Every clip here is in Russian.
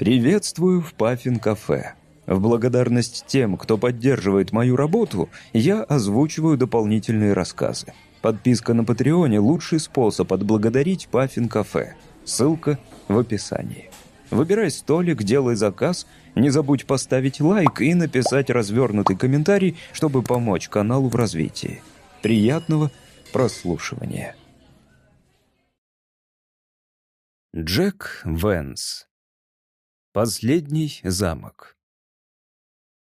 Приветствую в Паффин-кафе. В благодарность тем, кто поддерживает мою работу, я озвучиваю дополнительные рассказы. Подписка на Патреоне – лучший способ отблагодарить Паффин-кафе. Ссылка в описании. Выбирай столик, делай заказ, не забудь поставить лайк и написать развернутый комментарий, чтобы помочь каналу в развитии. Приятного прослушивания. Джек Венс Последний замок.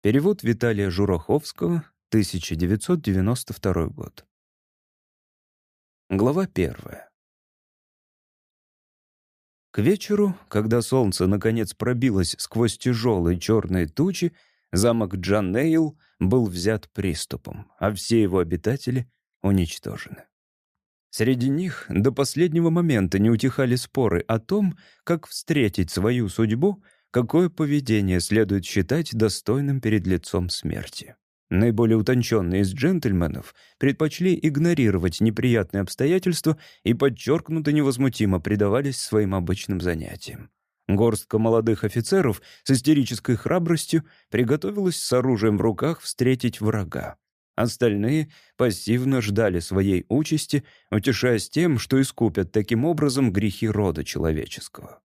Перевод Виталия Журоховского, 1992 год. Глава первая. К вечеру, когда солнце наконец пробилось сквозь тяжелые черные тучи, замок Джаннейл был взят приступом, а все его обитатели уничтожены. Среди них до последнего момента не утихали споры о том, как встретить свою судьбу — какое поведение следует считать достойным перед лицом смерти. Наиболее утонченные из джентльменов предпочли игнорировать неприятные обстоятельства и подчеркнуто невозмутимо предавались своим обычным занятиям. Горстка молодых офицеров с истерической храбростью приготовилась с оружием в руках встретить врага. Остальные пассивно ждали своей участи, утешаясь тем, что искупят таким образом грехи рода человеческого.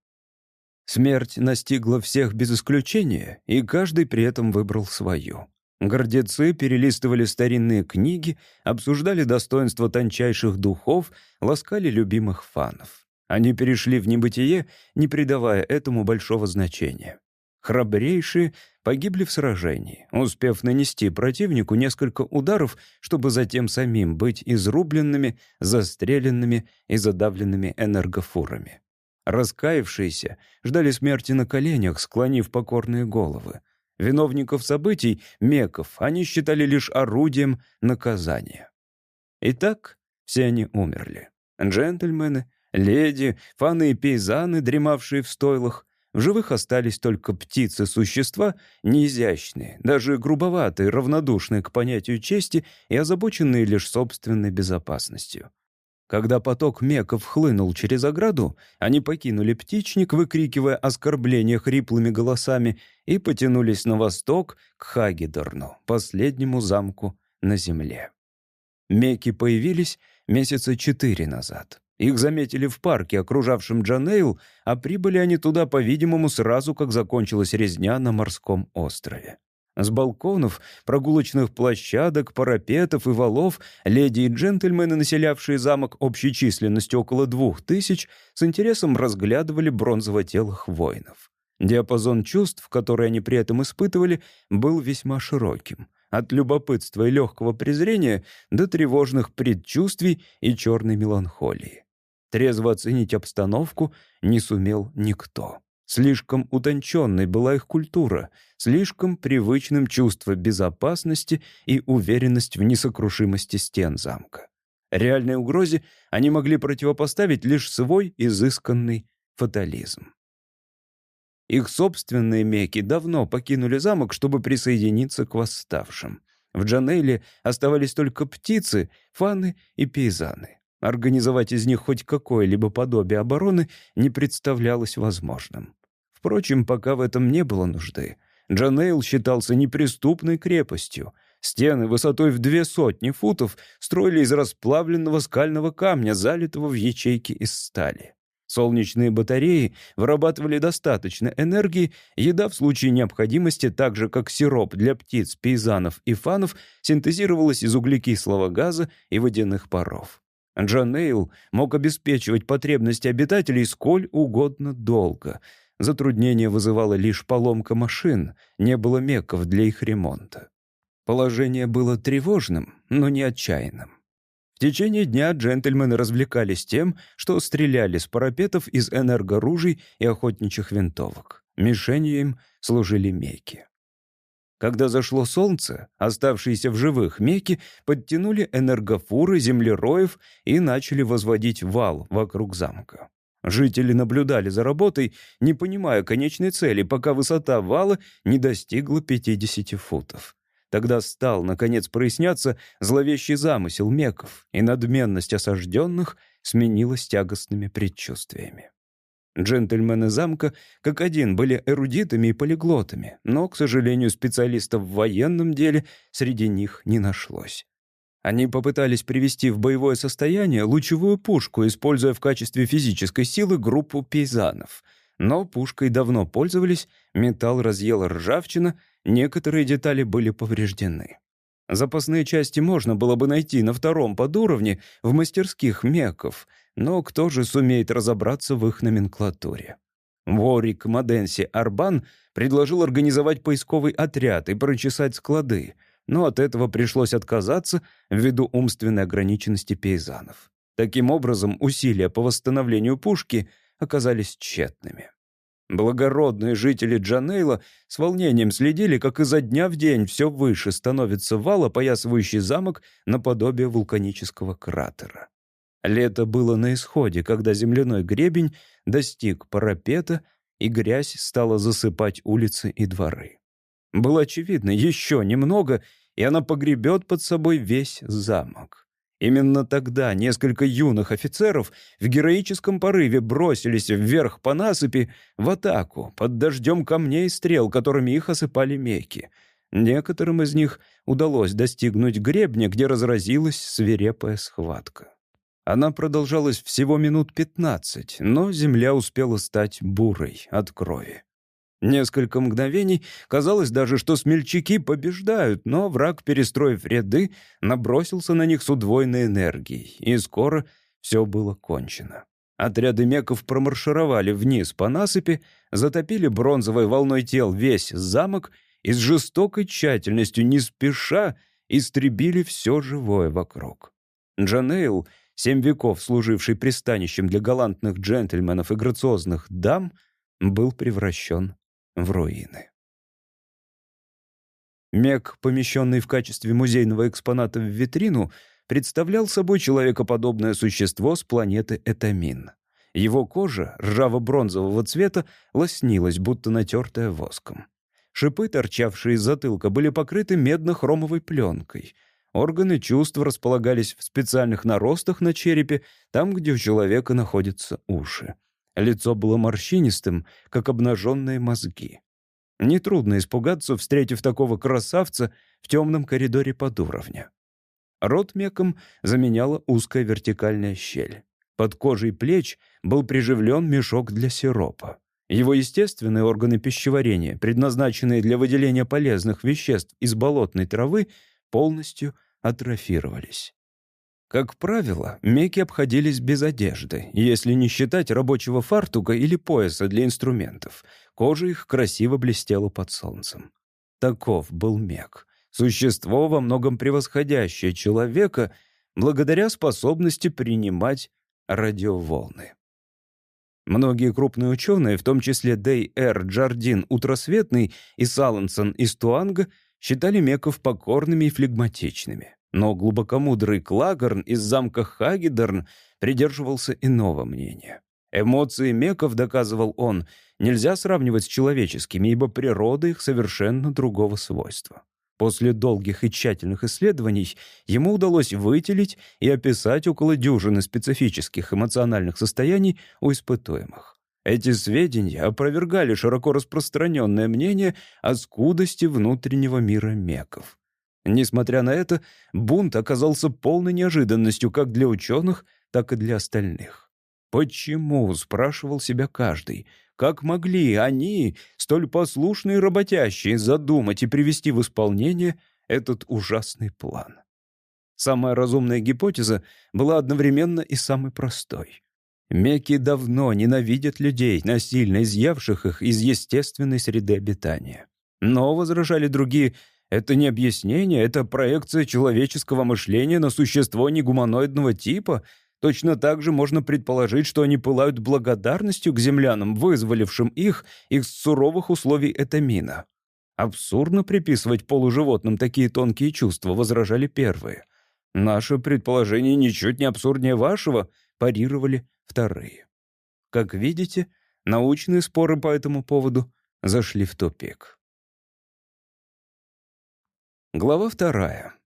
Смерть настигла всех без исключения, и каждый при этом выбрал свою. Гордецы перелистывали старинные книги, обсуждали достоинства тончайших духов, ласкали любимых фанов. Они перешли в небытие, не придавая этому большого значения. Храбрейшие погибли в сражении, успев нанести противнику несколько ударов, чтобы затем самим быть изрубленными, застреленными и задавленными энергофурами. Раскаявшиеся ждали смерти на коленях, склонив покорные головы. Виновников событий, меков, они считали лишь орудием наказания. Итак, все они умерли. Джентльмены, леди, фаны и пейзаны, дремавшие в стойлах. В живых остались только птицы-существа, неизящные, даже грубоватые, равнодушные к понятию чести и озабоченные лишь собственной безопасностью. Когда поток меков хлынул через ограду, они покинули птичник, выкрикивая оскорбления хриплыми голосами, и потянулись на восток к Хагедорну, последнему замку на земле. Меки появились месяца четыре назад. Их заметили в парке, окружавшем Джанейл, а прибыли они туда, по-видимому, сразу, как закончилась резня на морском острове. С балконов, прогулочных площадок, парапетов и валов леди и джентльмены, населявшие замок общей численностью около двух тысяч, с интересом разглядывали бронзово-телых воинов. Диапазон чувств, которые они при этом испытывали, был весьма широким. От любопытства и легкого презрения до тревожных предчувствий и черной меланхолии. Трезво оценить обстановку не сумел никто. Слишком утонченной была их культура, слишком привычным чувство безопасности и уверенность в несокрушимости стен замка. Реальной угрозе они могли противопоставить лишь свой изысканный фатализм. Их собственные меки давно покинули замок, чтобы присоединиться к восставшим. В Джанейле оставались только птицы, фаны и пейзаны. Организовать из них хоть какое-либо подобие обороны не представлялось возможным. Впрочем, пока в этом не было нужды. Джанейл считался неприступной крепостью. Стены высотой в две сотни футов строили из расплавленного скального камня, залитого в ячейки из стали. Солнечные батареи вырабатывали достаточно энергии, еда в случае необходимости, так же как сироп для птиц, пейзанов и фанов, синтезировалась из углекислого газа и водяных паров. Джон Нейл мог обеспечивать потребности обитателей сколь угодно долго. Затруднение вызывала лишь поломка машин, не было меков для их ремонта. Положение было тревожным, но не отчаянным. В течение дня джентльмены развлекались тем, что стреляли с парапетов из энергоружей и охотничьих винтовок. Мишенью им служили меки. Когда зашло солнце, оставшиеся в живых меки подтянули энергофуры землероев и начали возводить вал вокруг замка. Жители наблюдали за работой, не понимая конечной цели, пока высота вала не достигла 50 футов. Тогда стал, наконец, проясняться зловещий замысел меков, и надменность осажденных сменилась тягостными предчувствиями. Джентльмены замка как один были эрудитами и полиглотами, но, к сожалению, специалистов в военном деле среди них не нашлось. Они попытались привести в боевое состояние лучевую пушку, используя в качестве физической силы группу пейзанов. Но пушкой давно пользовались, металл разъела ржавчина, некоторые детали были повреждены. Запасные части можно было бы найти на втором подуровне в мастерских меков, но кто же сумеет разобраться в их номенклатуре? Ворик Маденси Арбан предложил организовать поисковый отряд и прочесать склады, но от этого пришлось отказаться ввиду умственной ограниченности пейзанов. Таким образом, усилия по восстановлению пушки оказались тщетными. Благородные жители Джанейла с волнением следили, как изо дня в день все выше становится вал, опоясывающий замок наподобие вулканического кратера. Лето было на исходе, когда земляной гребень достиг парапета, и грязь стала засыпать улицы и дворы. Было очевидно, еще немного, и она погребет под собой весь замок. Именно тогда несколько юных офицеров в героическом порыве бросились вверх по насыпи в атаку под дождем камней и стрел, которыми их осыпали меки. Некоторым из них удалось достигнуть гребня, где разразилась свирепая схватка. Она продолжалась всего минут пятнадцать, но земля успела стать бурой от крови. Несколько мгновений казалось даже, что смельчаки побеждают, но враг, перестроив ряды, набросился на них с удвоенной энергией, и скоро все было кончено. Отряды меков промаршировали вниз по насыпи, затопили бронзовой волной тел весь замок и с жестокой тщательностью, не спеша, истребили все живое вокруг. Джанейл, семь веков служивший пристанищем для галантных джентльменов и грациозных дам, был превращен в руины. Мег, помещенный в качестве музейного экспоната в витрину, представлял собой человекоподобное существо с планеты Этамин. Его кожа, ржаво-бронзового цвета, лоснилась, будто натертая воском. Шипы, торчавшие из затылка, были покрыты медно-хромовой пленкой. Органы чувств располагались в специальных наростах на черепе, там, где у человека находятся уши. Лицо было морщинистым, как обнаженные мозги. Нетрудно испугаться, встретив такого красавца в темном коридоре под уровня. Рот меком заменяла узкая вертикальная щель. Под кожей плеч был приживлен мешок для сиропа. Его естественные органы пищеварения, предназначенные для выделения полезных веществ из болотной травы, полностью атрофировались. Как правило, меки обходились без одежды, если не считать рабочего фартука или пояса для инструментов. Кожа их красиво блестела под солнцем. Таков был мек. Существо, во многом превосходящее человека, благодаря способности принимать радиоволны. Многие крупные ученые, в том числе Дэй Р. Джардин Утросветный и Салансон из Туанга, считали меков покорными и флегматичными. Но глубокомудрый Клагорн из замка Хагедерн придерживался иного мнения. Эмоции меков, доказывал он, нельзя сравнивать с человеческими, ибо природа их совершенно другого свойства. После долгих и тщательных исследований ему удалось выделить и описать около дюжины специфических эмоциональных состояний у испытуемых. Эти сведения опровергали широко распространенное мнение о скудости внутреннего мира меков. Несмотря на это, бунт оказался полной неожиданностью как для ученых, так и для остальных. «Почему?» — спрашивал себя каждый. «Как могли они, столь послушные и работящие, задумать и привести в исполнение этот ужасный план?» Самая разумная гипотеза была одновременно и самой простой. Меки давно ненавидят людей, насильно изъявших их из естественной среды обитания. Но, возражали другие, это не объяснение, это проекция человеческого мышления на существо негуманоидного типа. Точно так же можно предположить, что они пылают благодарностью к землянам, вызволившим их из суровых условий этамина. Абсурдно приписывать полуживотным такие тонкие чувства, возражали первые. Наше предположение ничуть не абсурднее вашего, парировали вторые. Как видите, научные споры по этому поводу зашли в тупик. Глава вторая.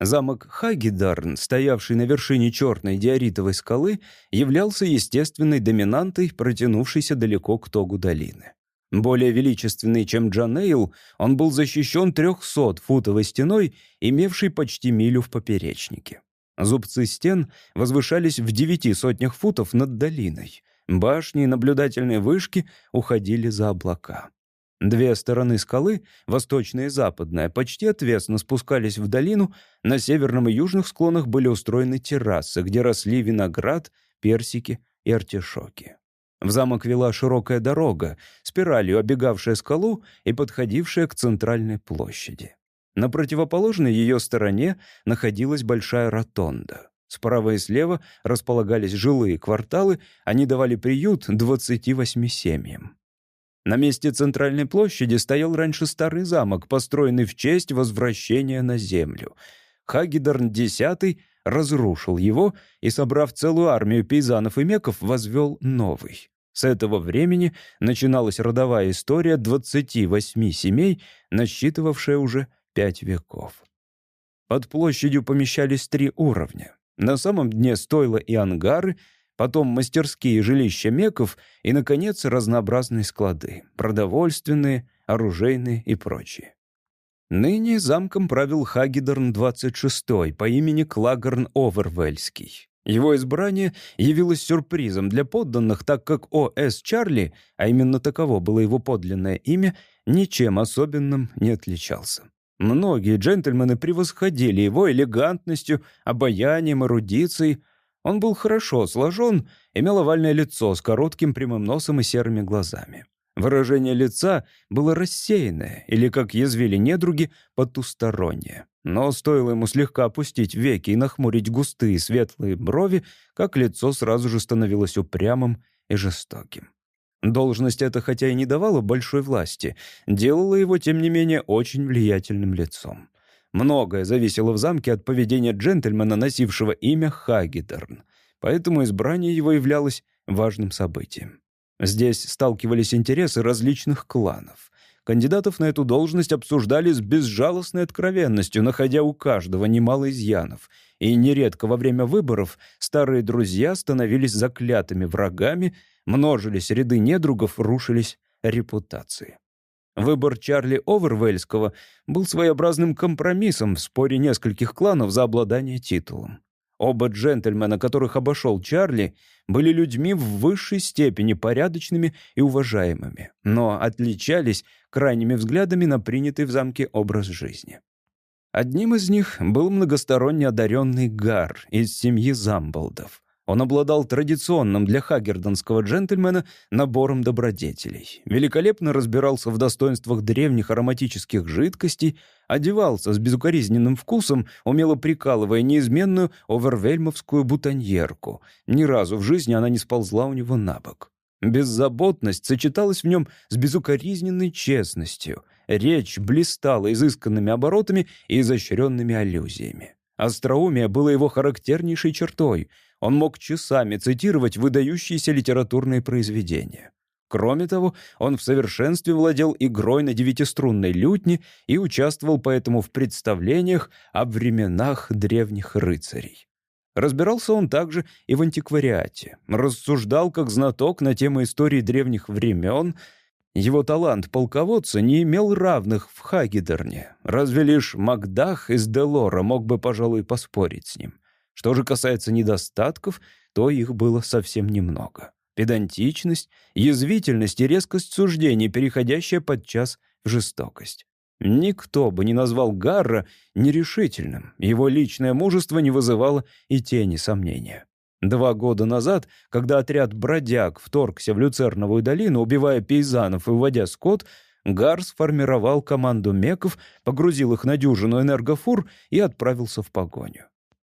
Замок Хагидарн, стоявший на вершине черной диоритовой скалы, являлся естественной доминантой, протянувшейся далеко к тогу долины. Более величественный, чем Джанейл, он был защищен 300-футовой стеной, имевшей почти милю в поперечнике. Зубцы стен возвышались в девяти сотнях футов над долиной. Башни и наблюдательные вышки уходили за облака. Две стороны скалы, восточная и западная, почти отвесно спускались в долину, на северном и южных склонах были устроены террасы, где росли виноград, персики и артишоки. В замок вела широкая дорога, спиралью обегавшая скалу и подходившая к центральной площади. На противоположной ее стороне находилась большая ротонда. Справа и слева располагались жилые кварталы, они давали приют 28 семьям. На месте центральной площади стоял раньше старый замок, построенный в честь возвращения на землю. Хагидарн X разрушил его и, собрав целую армию пейзанов и меков, возвел новый. С этого времени начиналась родовая история 28 семей, насчитывавшая уже пять веков. Под площадью помещались три уровня. На самом дне стойла и ангары — потом мастерские жилища меков и, наконец, разнообразные склады, продовольственные, оружейные и прочие. Ныне замком правил Хагидерн XXVI по имени Клагерн Овервельский. Его избрание явилось сюрпризом для подданных, так как О.С. Чарли, а именно таково было его подлинное имя, ничем особенным не отличался. Многие джентльмены превосходили его элегантностью, обаянием, эрудицией, он был хорошо сложен, имел овальное лицо с коротким прямым носом и серыми глазами. Выражение лица было рассеянное, или, как язвили недруги, потустороннее. Но стоило ему слегка опустить веки и нахмурить густые светлые брови, как лицо сразу же становилось упрямым и жестоким. Должность эта, хотя и не давала большой власти, делала его, тем не менее, очень влиятельным лицом. Многое зависело в замке от поведения джентльмена, носившего имя Хагидерн, поэтому избрание его являлось важным событием. Здесь сталкивались интересы различных кланов. Кандидатов на эту должность обсуждали с безжалостной откровенностью, находя у каждого немало изъянов. И нередко во время выборов старые друзья становились заклятыми врагами, множились ряды недругов, рушились репутации. Выбор Чарли Овервельского был своеобразным компромиссом в споре нескольких кланов за обладание титулом. Оба джентльмена, которых обошел Чарли, были людьми в высшей степени порядочными и уважаемыми, но отличались крайними взглядами на принятый в замке образ жизни. Одним из них был многосторонне одаренный Гар из семьи Замболдов. Он обладал традиционным для хагердонского джентльмена набором добродетелей, великолепно разбирался в достоинствах древних ароматических жидкостей, одевался с безукоризненным вкусом, умело прикалывая неизменную овервельмовскую бутоньерку. Ни разу в жизни она не сползла у него на бок. Беззаботность сочеталась в нем с безукоризненной честностью. Речь блистала изысканными оборотами и изощренными аллюзиями. Остроумие было его характернейшей чертой — он мог часами цитировать выдающиеся литературные произведения. Кроме того, он в совершенстве владел игрой на девятиструнной лютне и участвовал поэтому в представлениях о временах древних рыцарей. Разбирался он также и в антиквариате, рассуждал как знаток на тему истории древних времен. Его талант полководца не имел равных в Хагедерне, разве лишь Макдах из Делора мог бы, пожалуй, поспорить с ним. Что же касается недостатков, то их было совсем немного. Педантичность, язвительность и резкость суждений, переходящая подчас в жестокость. Никто бы не назвал Гарра нерешительным. Его личное мужество не вызывало и тени сомнения. Два года назад, когда отряд бродяг вторгся в Люцерновую долину, убивая пейзанов и уводя скот, Гар сформировал команду меков, погрузил их на дюжину энергофур и отправился в погоню.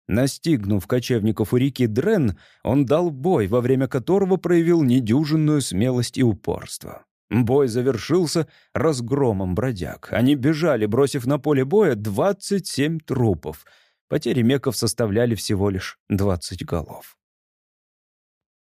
Настигнув кочевников у реки Дрен, он дал бой, во время которого проявил недюжинную смелость и упорство. Бой завершился разгромом бродяг. Они бежали, бросив на поле боя 27 трупов. Потери меков составляли всего лишь 20 голов.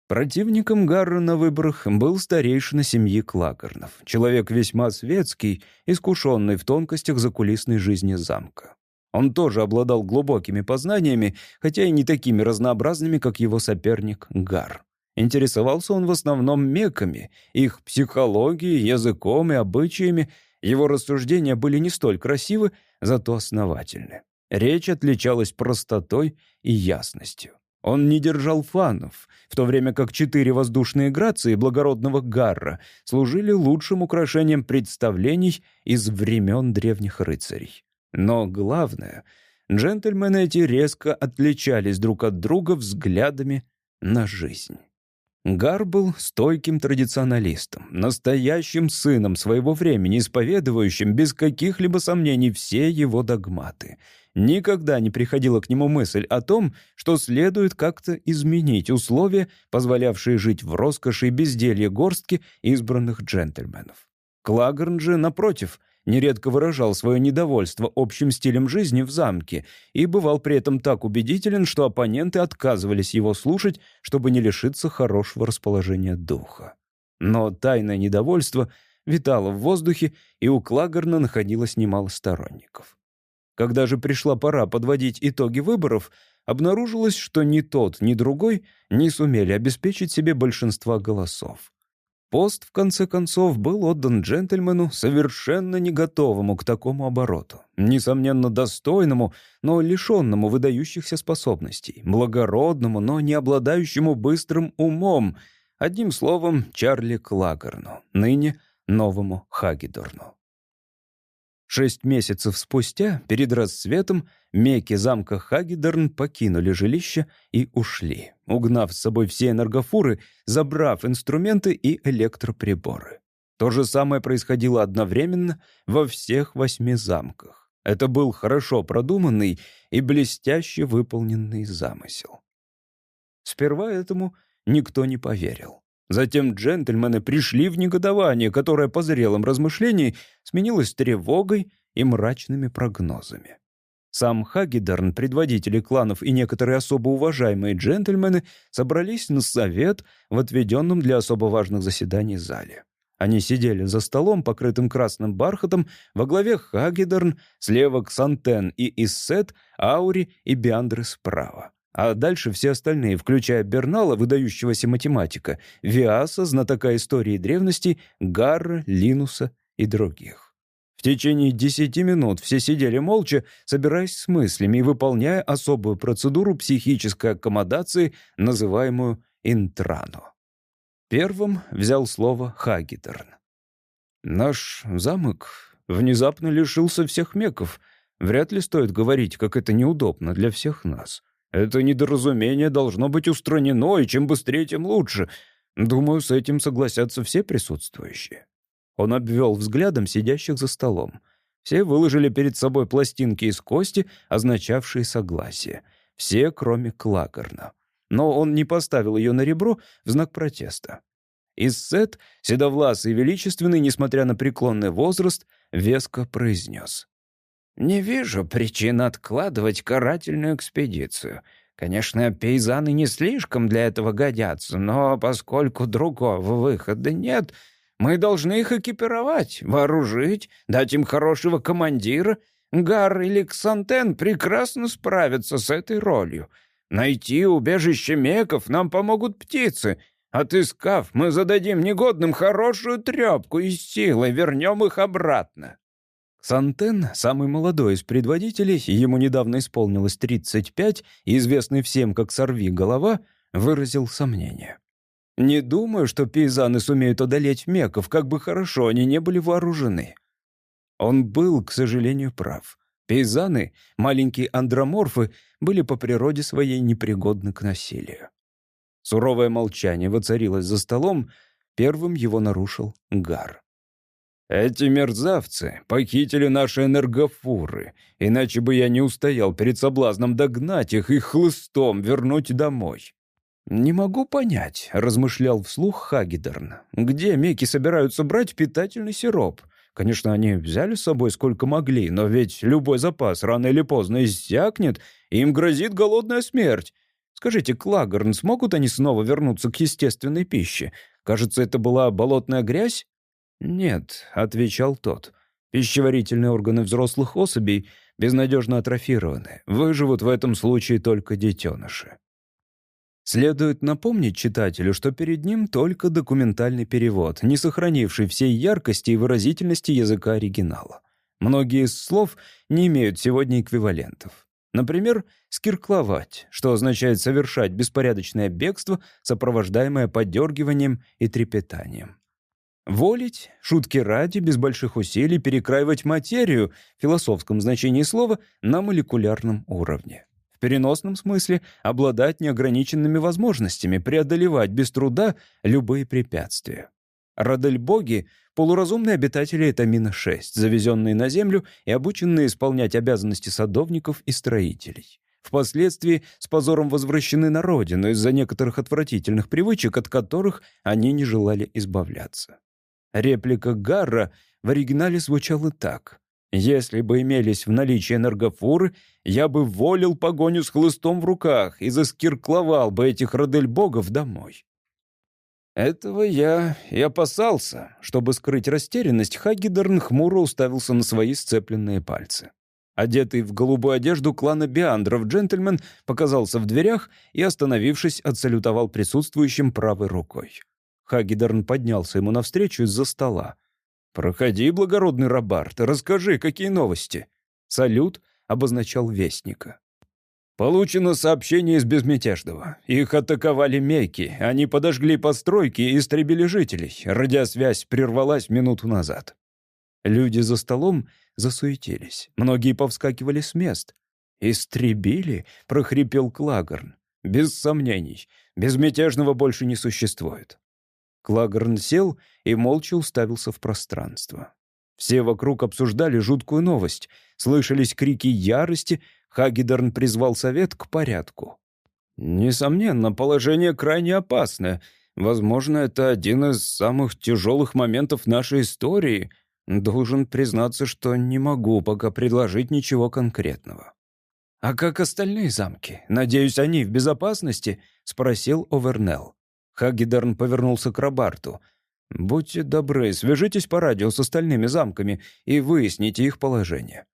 Противником Гарра на выборах был старейшина семьи Клакернов, человек весьма светский, искушенный в тонкостях закулисной жизни замка. Он тоже обладал глубокими познаниями, хотя и не такими разнообразными, как его соперник Гар. Интересовался он в основном меками, их психологией, языком и обычаями. Его рассуждения были не столь красивы, зато основательны. Речь отличалась простотой и ясностью. Он не держал фанов, в то время как четыре воздушные грации благородного Гарра служили лучшим украшением представлений из времен древних рыцарей. Но главное, джентльмены эти резко отличались друг от друга взглядами на жизнь. Гар был стойким традиционалистом, настоящим сыном своего времени, исповедующим без каких-либо сомнений все его догматы. Никогда не приходила к нему мысль о том, что следует как-то изменить условия, позволявшие жить в роскоши и безделье горстки избранных джентльменов. Клагерн же, напротив, нередко выражал свое недовольство общим стилем жизни в замке и бывал при этом так убедителен, что оппоненты отказывались его слушать, чтобы не лишиться хорошего расположения духа. Но тайное недовольство витало в воздухе, и у Клагерна находилось немало сторонников. Когда же пришла пора подводить итоги выборов, обнаружилось, что ни тот, ни другой не сумели обеспечить себе большинства голосов. Пост, в конце концов, был отдан джентльмену, совершенно не готовому к такому обороту. Несомненно, достойному, но лишенному выдающихся способностей, благородному, но не обладающему быстрым умом. Одним словом, Чарли Клагерну, ныне новому Хагедорну. Шесть месяцев спустя, перед рассветом, меки замка Хагедерн покинули жилище и ушли, угнав с собой все энергофуры, забрав инструменты и электроприборы. То же самое происходило одновременно во всех восьми замках. Это был хорошо продуманный и блестяще выполненный замысел. Сперва этому никто не поверил. Затем джентльмены пришли в негодование, которое по зрелым размышлениям сменилось тревогой и мрачными прогнозами. Сам Хагедерн, предводители кланов и некоторые особо уважаемые джентльмены собрались на совет в отведенном для особо важных заседаний зале. Они сидели за столом, покрытым красным бархатом, во главе Хагедерн, слева Ксантен и Иссет, Аури и Биандры справа. А дальше все остальные, включая Бернала, выдающегося математика, Виаса, знатока истории древности, Гарра, Линуса и других. В течение десяти минут все сидели молча, собираясь с мыслями и выполняя особую процедуру психической аккомодации, называемую интрану. Первым взял слово Хагитерн. «Наш замок внезапно лишился всех меков. Вряд ли стоит говорить, как это неудобно для всех нас. Это недоразумение должно быть устранено, и чем быстрее, тем лучше. Думаю, с этим согласятся все присутствующие». Он обвел взглядом сидящих за столом. Все выложили перед собой пластинки из кости, означавшие согласие. Все, кроме Клакерна. Но он не поставил ее на ребро в знак протеста. Иссет, седовласый и величественный, несмотря на преклонный возраст, веско произнес. Не вижу причин откладывать карательную экспедицию. Конечно, пейзаны не слишком для этого годятся, но поскольку другого выхода нет, мы должны их экипировать, вооружить, дать им хорошего командира. Гар или Ксантен прекрасно справятся с этой ролью. Найти убежище меков нам помогут птицы. Отыскав, мы зададим негодным хорошую трепку и силой вернем их обратно. Сантен, самый молодой из предводителей, ему недавно исполнилось 35, и известный всем как «сорви голова», выразил сомнение. «Не думаю, что пейзаны сумеют одолеть меков, как бы хорошо они не были вооружены». Он был, к сожалению, прав. Пейзаны, маленькие андроморфы, были по природе своей непригодны к насилию. Суровое молчание воцарилось за столом, первым его нарушил Гар. Эти мерзавцы похитили наши энергофуры, иначе бы я не устоял перед соблазном догнать их и хлыстом вернуть домой. «Не могу понять», — размышлял вслух Хагедерн, «где меки собираются брать питательный сироп? Конечно, они взяли с собой сколько могли, но ведь любой запас рано или поздно иссякнет, и им грозит голодная смерть. Скажите, Клагерн, смогут они снова вернуться к естественной пище? Кажется, это была болотная грязь?» «Нет», — отвечал тот. Пищеварительные органы взрослых особей безнадежно атрофированы. Выживут в этом случае только детеныши. Следует напомнить читателю, что перед ним только документальный перевод, не сохранивший всей яркости и выразительности языка оригинала. Многие из слов не имеют сегодня эквивалентов. Например, «скиркловать», что означает совершать беспорядочное бегство, сопровождаемое подергиванием и трепетанием. Волить, шутки ради, без больших усилий перекраивать материю, в философском значении слова, на молекулярном уровне. В переносном смысле обладать неограниченными возможностями, преодолевать без труда любые препятствия. Родельбоги — полуразумные обитатели Этамина-6, завезенные на Землю и обученные исполнять обязанности садовников и строителей. Впоследствии с позором возвращены на родину из-за некоторых отвратительных привычек, от которых они не желали избавляться. Реплика Гарра в оригинале звучала так. «Если бы имелись в наличии энергофуры, я бы волил погоню с хлыстом в руках и заскиркловал бы этих родельбогов домой». Этого я и опасался. Чтобы скрыть растерянность, Хагидерн хмуро уставился на свои сцепленные пальцы. Одетый в голубую одежду клана Биандров джентльмен показался в дверях и, остановившись, отсалютовал присутствующим правой рукой. Хагидерн поднялся ему навстречу из-за стола. «Проходи, благородный Робарт, расскажи, какие новости?» Салют обозначал вестника. «Получено сообщение из Безмятежного. Их атаковали мейки. Они подожгли постройки и истребили жителей. Радиосвязь прервалась минуту назад». Люди за столом засуетились. Многие повскакивали с мест. «Истребили?» — прохрипел Клагорн. «Без сомнений. Безмятежного больше не существует. Клагерн сел и молча уставился в пространство. Все вокруг обсуждали жуткую новость. Слышались крики ярости. Хагидерн призвал совет к порядку. «Несомненно, положение крайне опасное. Возможно, это один из самых тяжелых моментов нашей истории. Должен признаться, что не могу пока предложить ничего конкретного». «А как остальные замки? Надеюсь, они в безопасности?» — спросил Овернелл. Хагидерн повернулся к Робарту. «Будьте добры, свяжитесь по радио с остальными замками и выясните их положение».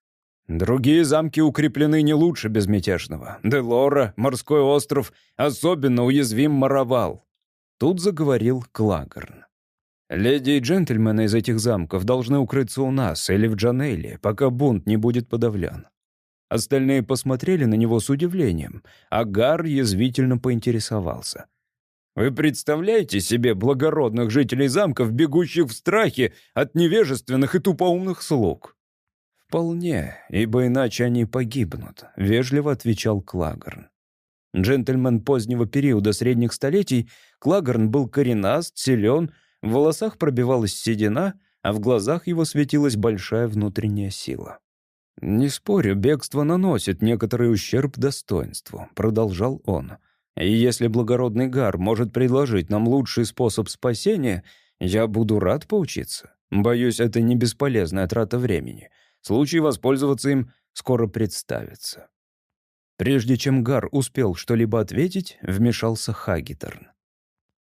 «Другие замки укреплены не лучше безмятежного. Делора, Морской остров, особенно уязвим Маравал». Тут заговорил Клагерн. «Леди и джентльмены из этих замков должны укрыться у нас или в Джанелле, пока бунт не будет подавлен». Остальные посмотрели на него с удивлением, а Гар язвительно поинтересовался. Вы представляете себе благородных жителей замков, бегущих в страхе от невежественных и тупоумных слуг?» «Вполне, ибо иначе они погибнут», — вежливо отвечал Клагерн. Джентльмен позднего периода средних столетий, Клагерн был коренаст, силен, в волосах пробивалась седина, а в глазах его светилась большая внутренняя сила. «Не спорю, бегство наносит некоторый ущерб достоинству», — продолжал он. И если благородный Гар может предложить нам лучший способ спасения, я буду рад поучиться. Боюсь, это не бесполезная трата времени. Случай воспользоваться им скоро представится». Прежде чем Гар успел что-либо ответить, вмешался Хагитерн.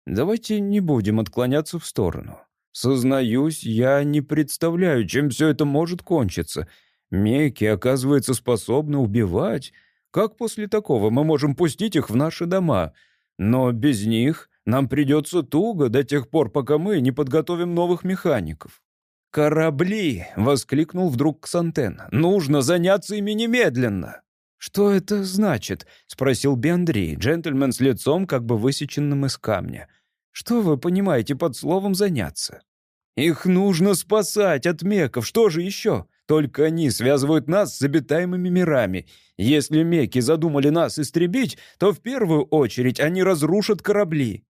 «Давайте не будем отклоняться в сторону. Сознаюсь, я не представляю, чем все это может кончиться. Меки, оказывается, способны убивать. Как после такого мы можем пустить их в наши дома? Но без них нам придется туго до тех пор, пока мы не подготовим новых механиков». «Корабли!» — воскликнул вдруг Ксантен. «Нужно заняться ими немедленно!» «Что это значит?» — спросил Бендри, джентльмен с лицом, как бы высеченным из камня. «Что вы понимаете под словом «заняться»?» «Их нужно спасать от меков, что же еще? Только они связывают нас с обитаемыми мирами. Если меки задумали нас истребить, то в первую очередь они разрушат корабли.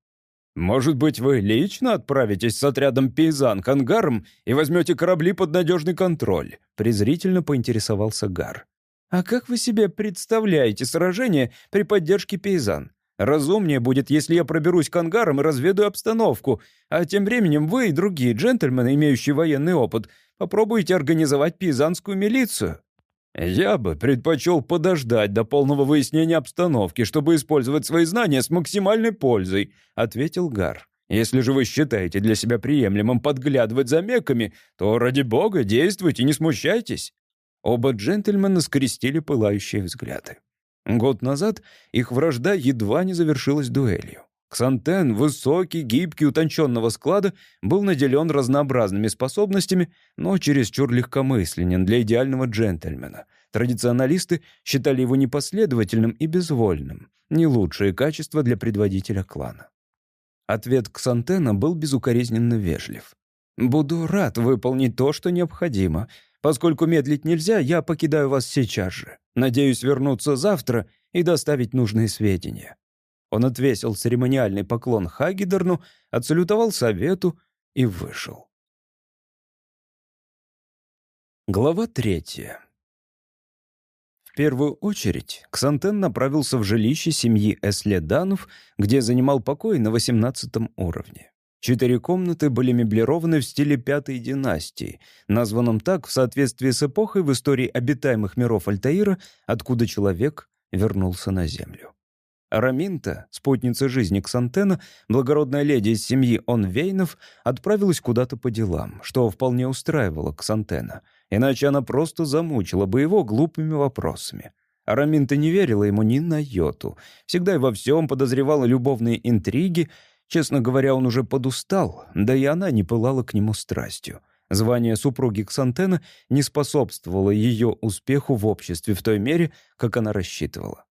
Может быть, вы лично отправитесь с отрядом пейзан к ангарам и возьмете корабли под надежный контроль?» Презрительно поинтересовался Гар. «А как вы себе представляете сражение при поддержке пейзан? Разумнее будет, если я проберусь к ангарам и разведаю обстановку, а тем временем вы и другие джентльмены, имеющие военный опыт, попробуйте организовать пейзанскую милицию». «Я бы предпочел подождать до полного выяснения обстановки, чтобы использовать свои знания с максимальной пользой», — ответил Гар. Если же вы считаете для себя приемлемым подглядывать за меками, то, ради бога, действуйте, не смущайтесь». Оба джентльмена скрестили пылающие взгляды. Год назад их вражда едва не завершилась дуэлью. Ксантен, высокий, гибкий, утонченного склада, был наделен разнообразными способностями, но чересчур легкомысленен для идеального джентльмена. Традиционалисты считали его непоследовательным и безвольным. Не лучшие качества для предводителя клана. Ответ Ксантена был безукоризненно вежлив. «Буду рад выполнить то, что необходимо. Поскольку медлить нельзя, я покидаю вас сейчас же. Надеюсь вернуться завтра и доставить нужные сведения». Он отвесил церемониальный поклон Хагидерну, отсалютовал совету и вышел. Глава третья. В первую очередь Ксантен направился в жилище семьи Эследанов, где занимал покой на 18 уровне. Четыре комнаты были меблированы в стиле пятой династии, названном так в соответствии с эпохой в истории обитаемых миров Альтаира, откуда человек вернулся на Землю. Раминта, спутница жизни Ксантена, благородная леди из семьи Онвейнов, отправилась куда-то по делам, что вполне устраивало Ксантена, иначе она просто замучила бы его глупыми вопросами. Араминта не верила ему ни на йоту, всегда и во всем подозревала любовные интриги Честно говоря, он уже подустал, да и она не пылала к нему страстью. Звание супруги Ксантена не способствовало ее успеху в обществе в той мере, как она рассчитывала.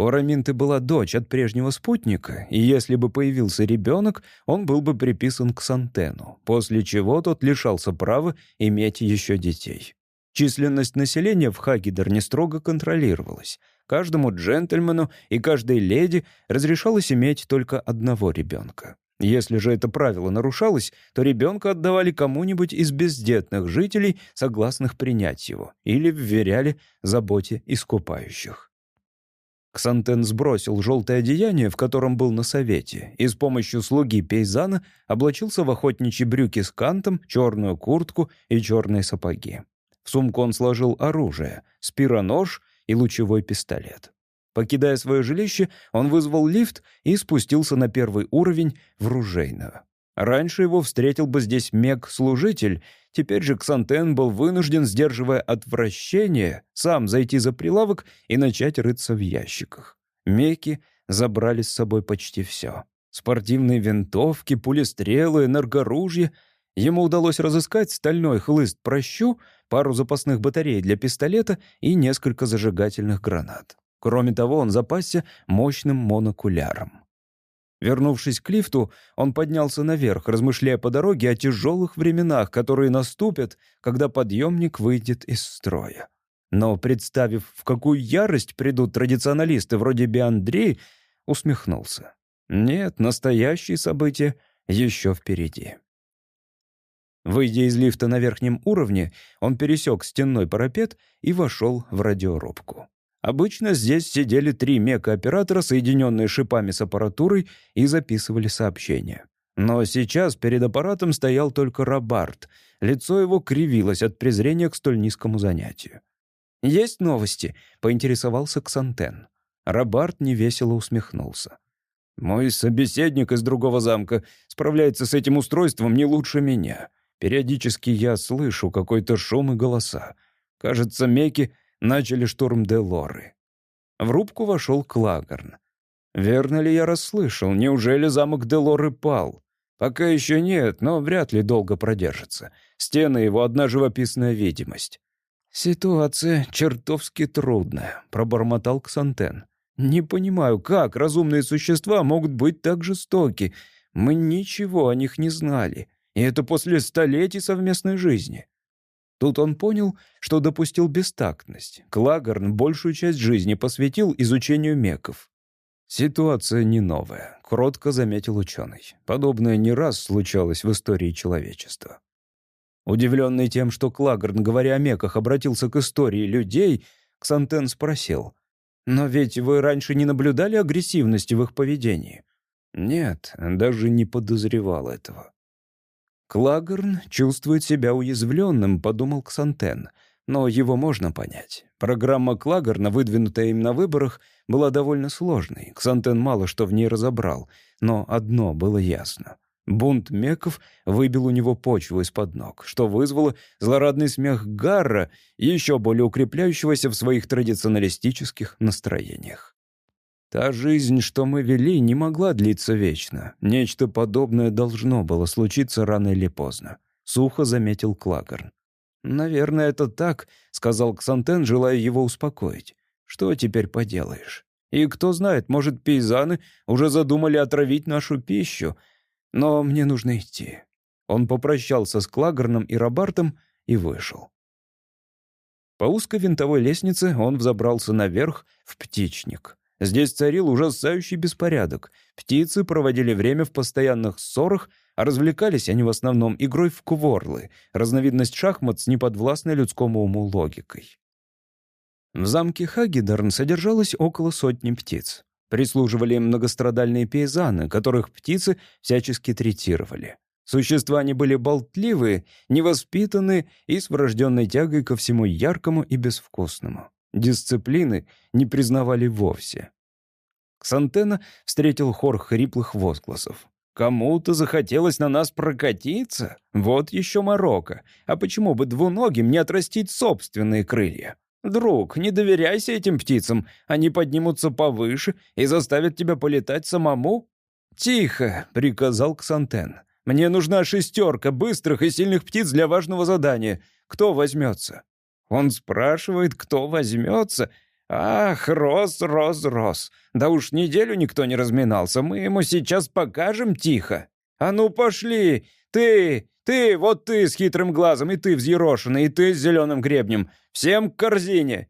У Раминты была дочь от прежнего спутника, и если бы появился ребенок, он был бы приписан к Сантену, после чего тот лишался права иметь еще детей. Численность населения в Хагидер не строго контролировалась. Каждому джентльмену и каждой леди разрешалось иметь только одного ребенка. Если же это правило нарушалось, то ребенка отдавали кому-нибудь из бездетных жителей, согласных принять его, или вверяли заботе искупающих. Ксантен сбросил желтое одеяние, в котором был на совете, и с помощью слуги Пейзана облачился в охотничьи брюки с кантом, черную куртку и черные сапоги. В сумку он сложил оружие, спиронож и лучевой пистолет. Покидая свое жилище, он вызвал лифт и спустился на первый уровень в ружейную. Раньше его встретил бы здесь мег-служитель, теперь же Ксантен был вынужден, сдерживая отвращение, сам зайти за прилавок и начать рыться в ящиках. Меки забрали с собой почти все. Спортивные винтовки, пулестрелы, энергоружье — Ему удалось разыскать стальной хлыст-прощу, пару запасных батарей для пистолета и несколько зажигательных гранат. Кроме того, он запасся мощным монокуляром. Вернувшись к лифту, он поднялся наверх, размышляя по дороге о тяжелых временах, которые наступят, когда подъемник выйдет из строя. Но, представив, в какую ярость придут традиционалисты вроде Биандри, усмехнулся. Нет, настоящие события еще впереди. Выйдя из лифта на верхнем уровне, он пересек стенной парапет и вошел в радиорубку. Обычно здесь сидели три мека-оператора, соединенные шипами с аппаратурой, и записывали сообщения. Но сейчас перед аппаратом стоял только Робарт. Лицо его кривилось от презрения к столь низкому занятию. «Есть новости?» — поинтересовался Ксантен. Робарт невесело усмехнулся. «Мой собеседник из другого замка справляется с этим устройством не лучше меня. Периодически я слышу какой-то шум и голоса. Кажется, меки начали штурм Делоры. В рубку вошел Клагорн. Верно ли я расслышал? Неужели замок Делоры пал? Пока еще нет, но вряд ли долго продержится. Стены его — одна живописная видимость. «Ситуация чертовски трудная», — пробормотал Ксантен. «Не понимаю, как разумные существа могут быть так жестоки. Мы ничего о них не знали. И это после столетий совместной жизни. Тут он понял, что допустил бестактность. Клагорн большую часть жизни посвятил изучению меков. «Ситуация не новая», — кротко заметил ученый. Подобное не раз случалось в истории человечества. Удивленный тем, что Клагорн, говоря о меках, обратился к истории людей, Ксантен спросил, «Но ведь вы раньше не наблюдали агрессивности в их поведении?» «Нет, даже не подозревал этого». «Клагерн чувствует себя уязвленным», — подумал Ксантен. Но его можно понять. Программа Клагерна, выдвинутая им на выборах, была довольно сложной. Ксантен мало что в ней разобрал. Но одно было ясно. Бунт меков выбил у него почву из-под ног, что вызвало злорадный смех Гарра, еще более укрепляющегося в своих традиционалистических настроениях. Та жизнь, что мы вели, не могла длиться вечно. Нечто подобное должно было случиться рано или поздно. Сухо заметил Клагерн. «Наверное, это так», — сказал Ксантен, желая его успокоить. «Что теперь поделаешь? И кто знает, может, пейзаны уже задумали отравить нашу пищу, но мне нужно идти». Он попрощался с Клагерном и Робартом и вышел. По узкой винтовой лестнице он взобрался наверх в птичник. Здесь царил ужасающий беспорядок. Птицы проводили время в постоянных ссорах, а развлекались они в основном игрой в кворлы, разновидность шахмат с неподвластной людскому уму логикой. В замке Хагедерн содержалось около сотни птиц. Прислуживали многострадальные пейзаны, которых птицы всячески третировали. Существа они были болтливые, невоспитанные и с врожденной тягой ко всему яркому и безвкусному. Дисциплины не признавали вовсе. Ксантена встретил хор хриплых возгласов. «Кому-то захотелось на нас прокатиться? Вот еще Марокко. А почему бы двуногим не отрастить собственные крылья? «Друг, не доверяйся этим птицам, они поднимутся повыше и заставят тебя полетать самому». «Тихо», — приказал Ксантен. «Мне нужна шестерка быстрых и сильных птиц для важного задания. Кто возьмется?» Он спрашивает, кто возьмется. «Ах, Рос, Рос, Рос. Да уж неделю никто не разминался. Мы ему сейчас покажем тихо. А ну пошли! Ты, ты, вот ты с хитрым глазом, и ты взъерошенный, и ты с зеленым гребнем. Всем к корзине!»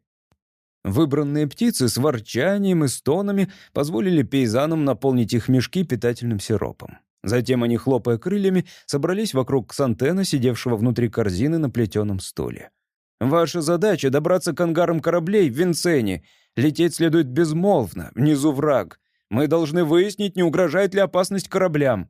Выбранные птицы с ворчанием и стонами позволили пейзанам наполнить их мешки питательным сиропом. Затем они, хлопая крыльями, собрались вокруг Ксантена, сидевшего внутри корзины на плетеном стуле. «Ваша задача — добраться к ангарам кораблей в Винцене. Лететь следует безмолвно, внизу враг. Мы должны выяснить, не угрожает ли опасность кораблям.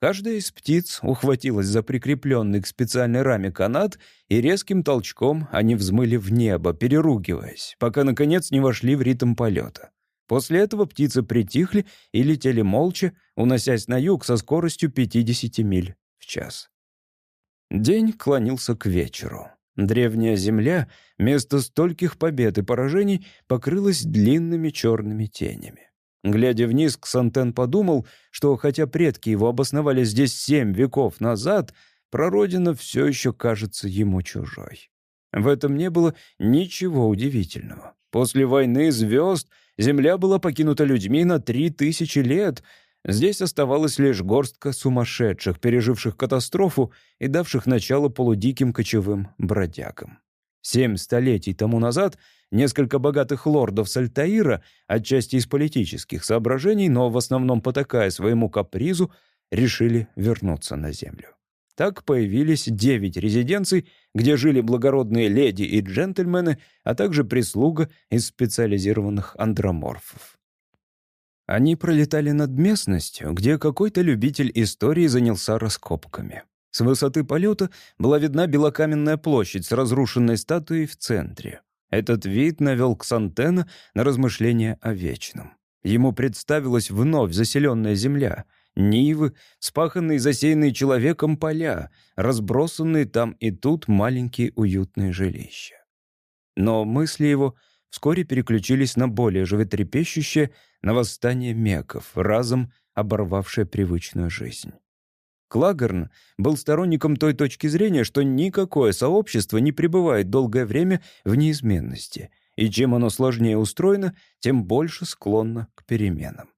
Каждая из птиц ухватилась за прикрепленный к специальной раме канат, и резким толчком они взмыли в небо, переругиваясь, пока, наконец, не вошли в ритм полета. После этого птицы притихли и летели молча, уносясь на юг со скоростью 50 миль в час. День клонился к вечеру. Древняя земля, место стольких побед и поражений, покрылась длинными черными тенями. Глядя вниз, Ксантен подумал, что хотя предки его обосновали здесь семь веков назад, прародина все еще кажется ему чужой. В этом не было ничего удивительного. После войны звезд Земля была покинута людьми на три тысячи лет. Здесь оставалась лишь горстка сумасшедших, переживших катастрофу и давших начало полудиким кочевым бродягам. Семь столетий тому назад несколько богатых лордов Сальтаира, отчасти из политических соображений, но в основном потакая своему капризу, решили вернуться на землю. Так появились девять резиденций, где жили благородные леди и джентльмены, а также прислуга из специализированных андроморфов. Они пролетали над местностью, где какой-то любитель истории занялся раскопками. С высоты полета была видна белокаменная площадь с разрушенной статуей в центре. Этот вид навел Ксантена на размышления о вечном. Ему представилась вновь заселенная земля, нивы, спаханные засеянные человеком поля, разбросанные там и тут маленькие уютные жилища. Но мысли его вскоре переключились на более животрепещущее, на восстание меков, разом оборвавшее привычную жизнь. Клагерн был сторонником той точки зрения, что никакое сообщество не пребывает долгое время в неизменности, и чем оно сложнее устроено, тем больше склонно к переменам.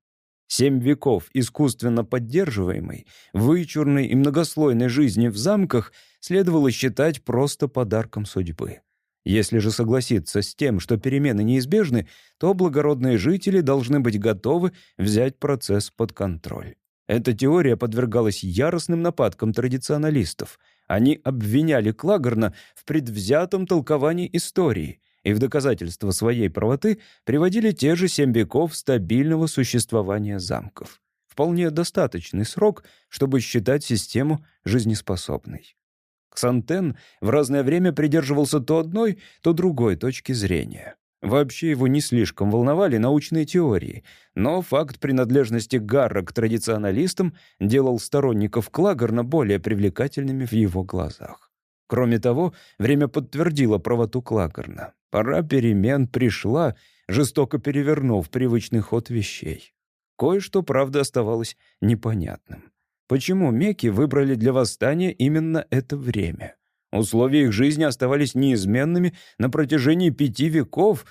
Семь веков искусственно поддерживаемой, вычурной и многослойной жизни в замках следовало считать просто подарком судьбы. Если же согласиться с тем, что перемены неизбежны, то благородные жители должны быть готовы взять процесс под контроль. Эта теория подвергалась яростным нападкам традиционалистов. Они обвиняли Клагерна в предвзятом толковании истории и в доказательство своей правоты приводили те же семь веков стабильного существования замков. Вполне достаточный срок, чтобы считать систему жизнеспособной. Ксантен в разное время придерживался то одной, то другой точки зрения. Вообще его не слишком волновали научные теории, но факт принадлежности Гарра к традиционалистам делал сторонников Клагерна более привлекательными в его глазах. Кроме того, время подтвердило правоту Клагерна. Пора перемен пришла, жестоко перевернув привычный ход вещей. Кое-что, правда, оставалось непонятным. Почему Меки выбрали для восстания именно это время? Условия их жизни оставались неизменными на протяжении пяти веков,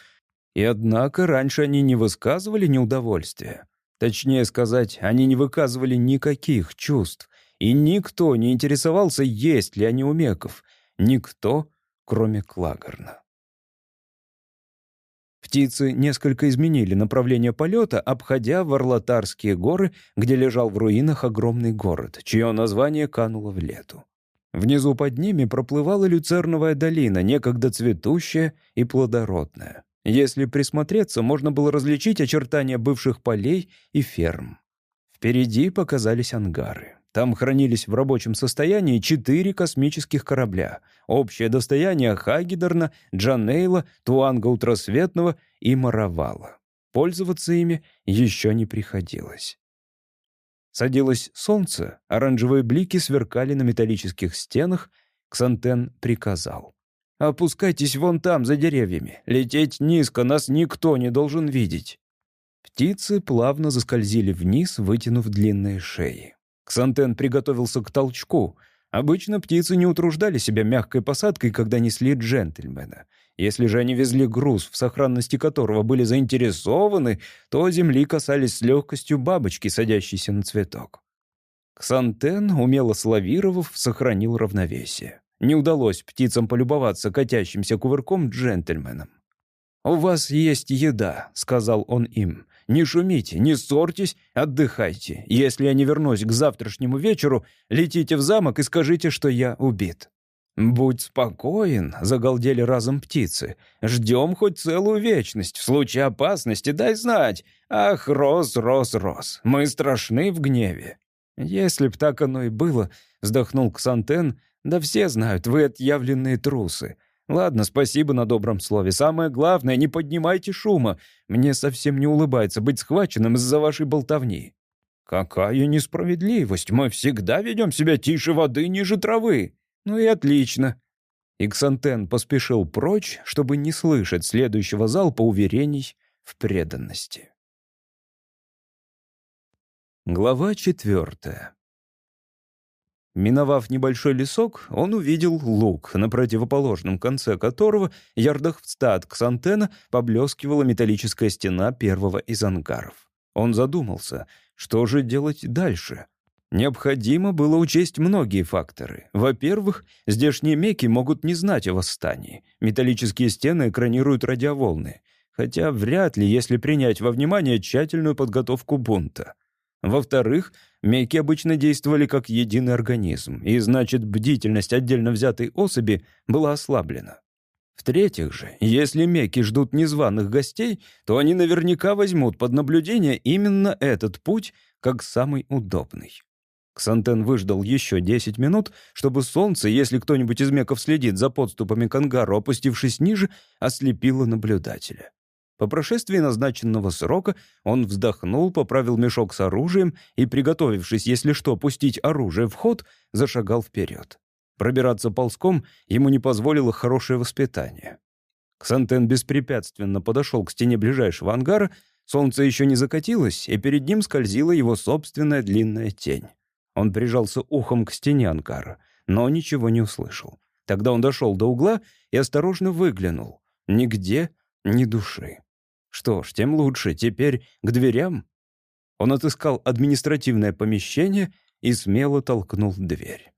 и однако раньше они не высказывали неудовольствия. Точнее сказать, они не выказывали никаких чувств, и никто не интересовался, есть ли они у меков. Никто, кроме Клагерна. Птицы несколько изменили направление полета, обходя Варлатарские горы, где лежал в руинах огромный город, чье название кануло в лету. Внизу под ними проплывала люцерновая долина, некогда цветущая и плодородная. Если присмотреться, можно было различить очертания бывших полей и ферм. Впереди показались ангары. Там хранились в рабочем состоянии четыре космических корабля. Общее достояние Хагидерна, Джанейла, Туанга Утросветного и Маравала. Пользоваться ими еще не приходилось. Садилось солнце, оранжевые блики сверкали на металлических стенах. Ксантен приказал. «Опускайтесь вон там, за деревьями. Лететь низко, нас никто не должен видеть». Птицы плавно заскользили вниз, вытянув длинные шеи. Ксантен приготовился к толчку. Обычно птицы не утруждали себя мягкой посадкой, когда несли джентльмена. Если же они везли груз, в сохранности которого были заинтересованы, то земли касались с легкостью бабочки, садящейся на цветок. Ксантен, умело славировав, сохранил равновесие. Не удалось птицам полюбоваться катящимся кувырком джентльменом. «У вас есть еда», — сказал он им. «Не шумите, не ссорьтесь, отдыхайте. Если я не вернусь к завтрашнему вечеру, летите в замок и скажите, что я убит». «Будь спокоен», — загалдели разом птицы. «Ждем хоть целую вечность. В случае опасности дай знать. Ах, Рос, Рос, Рос, мы страшны в гневе». «Если б так оно и было», — вздохнул Ксантен, «да все знают, вы отъявленные трусы. Ладно, спасибо на добром слове. Самое главное, не поднимайте шума. Мне совсем не улыбается быть схваченным из-за вашей болтовни». «Какая несправедливость! Мы всегда ведем себя тише воды, ниже травы!» «Ну и отлично». Иксантен поспешил прочь, чтобы не слышать следующего залпа уверений в преданности. Глава четвертая. Миновав небольшой лесок, он увидел луг, на противоположном конце которого, ярдах в стад Ксантена, поблескивала металлическая стена первого из ангаров. Он задумался, что же делать дальше? Необходимо было учесть многие факторы. Во-первых, здешние меки могут не знать о восстании. Металлические стены экранируют радиоволны. Хотя вряд ли, если принять во внимание тщательную подготовку бунта. Во-вторых, меки обычно действовали как единый организм, и значит, бдительность отдельно взятой особи была ослаблена. В-третьих же, если меки ждут незваных гостей, то они наверняка возьмут под наблюдение именно этот путь как самый удобный. Ксантен выждал еще 10 минут, чтобы солнце, если кто-нибудь из меков следит за подступами к ангару, опустившись ниже, ослепило наблюдателя. По прошествии назначенного срока он вздохнул, поправил мешок с оружием и, приготовившись, если что, пустить оружие в ход, зашагал вперед. Пробираться ползком ему не позволило хорошее воспитание. Ксантен беспрепятственно подошел к стене ближайшего ангара, солнце еще не закатилось, и перед ним скользила его собственная длинная тень. Он прижался ухом к стене Анкара, но ничего не услышал. Тогда он дошел до угла и осторожно выглянул. Нигде ни души. Что ж, тем лучше. Теперь к дверям. Он отыскал административное помещение и смело толкнул дверь.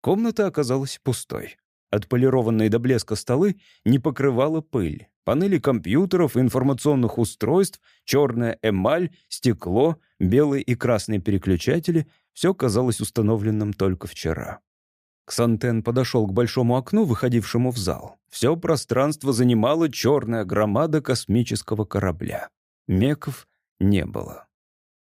Комната оказалась пустой. Отполированные до блеска столы не покрывала пыль. Панели компьютеров, информационных устройств, черная эмаль, стекло, белые и красные переключатели — все казалось установленным только вчера. Ксантен подошел к большому окну, выходившему в зал. Все пространство занимала черная громада космического корабля. Меков не было.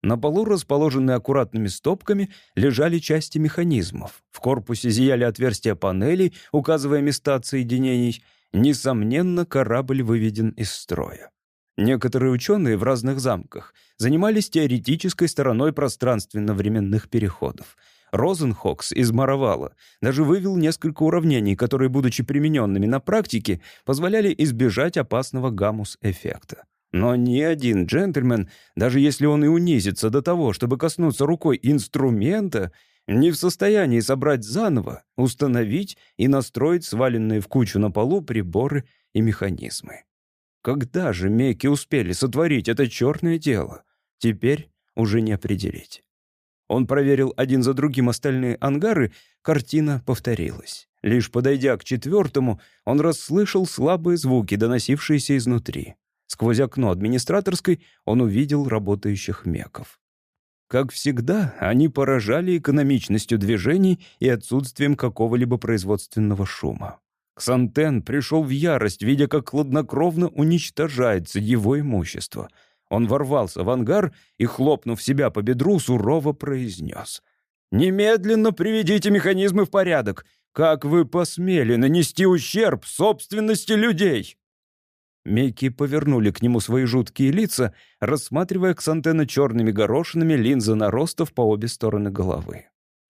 На полу, расположенные аккуратными стопками, лежали части механизмов. В корпусе зияли отверстия панелей, указывая места соединений. несомненно, корабль выведен из строя. Некоторые ученые в разных замках занимались теоретической стороной пространственно-временных переходов. Розенхокс из Маравала даже вывел несколько уравнений, которые, будучи примененными на практике, позволяли избежать опасного гаммус-эффекта. Но ни один джентльмен, даже если он и унизится до того, чтобы коснуться рукой инструмента, не в состоянии собрать заново, установить и настроить сваленные в кучу на полу приборы и механизмы. Когда же Мекки успели сотворить это черное дело? Теперь уже не определить. Он проверил один за другим остальные ангары, картина повторилась. Лишь подойдя к четвертому, он расслышал слабые звуки, доносившиеся изнутри. Сквозь окно администраторской он увидел работающих меков. Как всегда, они поражали экономичностью движений и отсутствием какого-либо производственного шума. Ксантен пришел в ярость, видя, как хладнокровно уничтожается его имущество. Он ворвался в ангар и, хлопнув себя по бедру, сурово произнес. «Немедленно приведите механизмы в порядок! Как вы посмели нанести ущерб собственности людей?» Мейки повернули к нему свои жуткие лица, рассматривая Ксантена черными горошинами линзы наростов по обе стороны головы.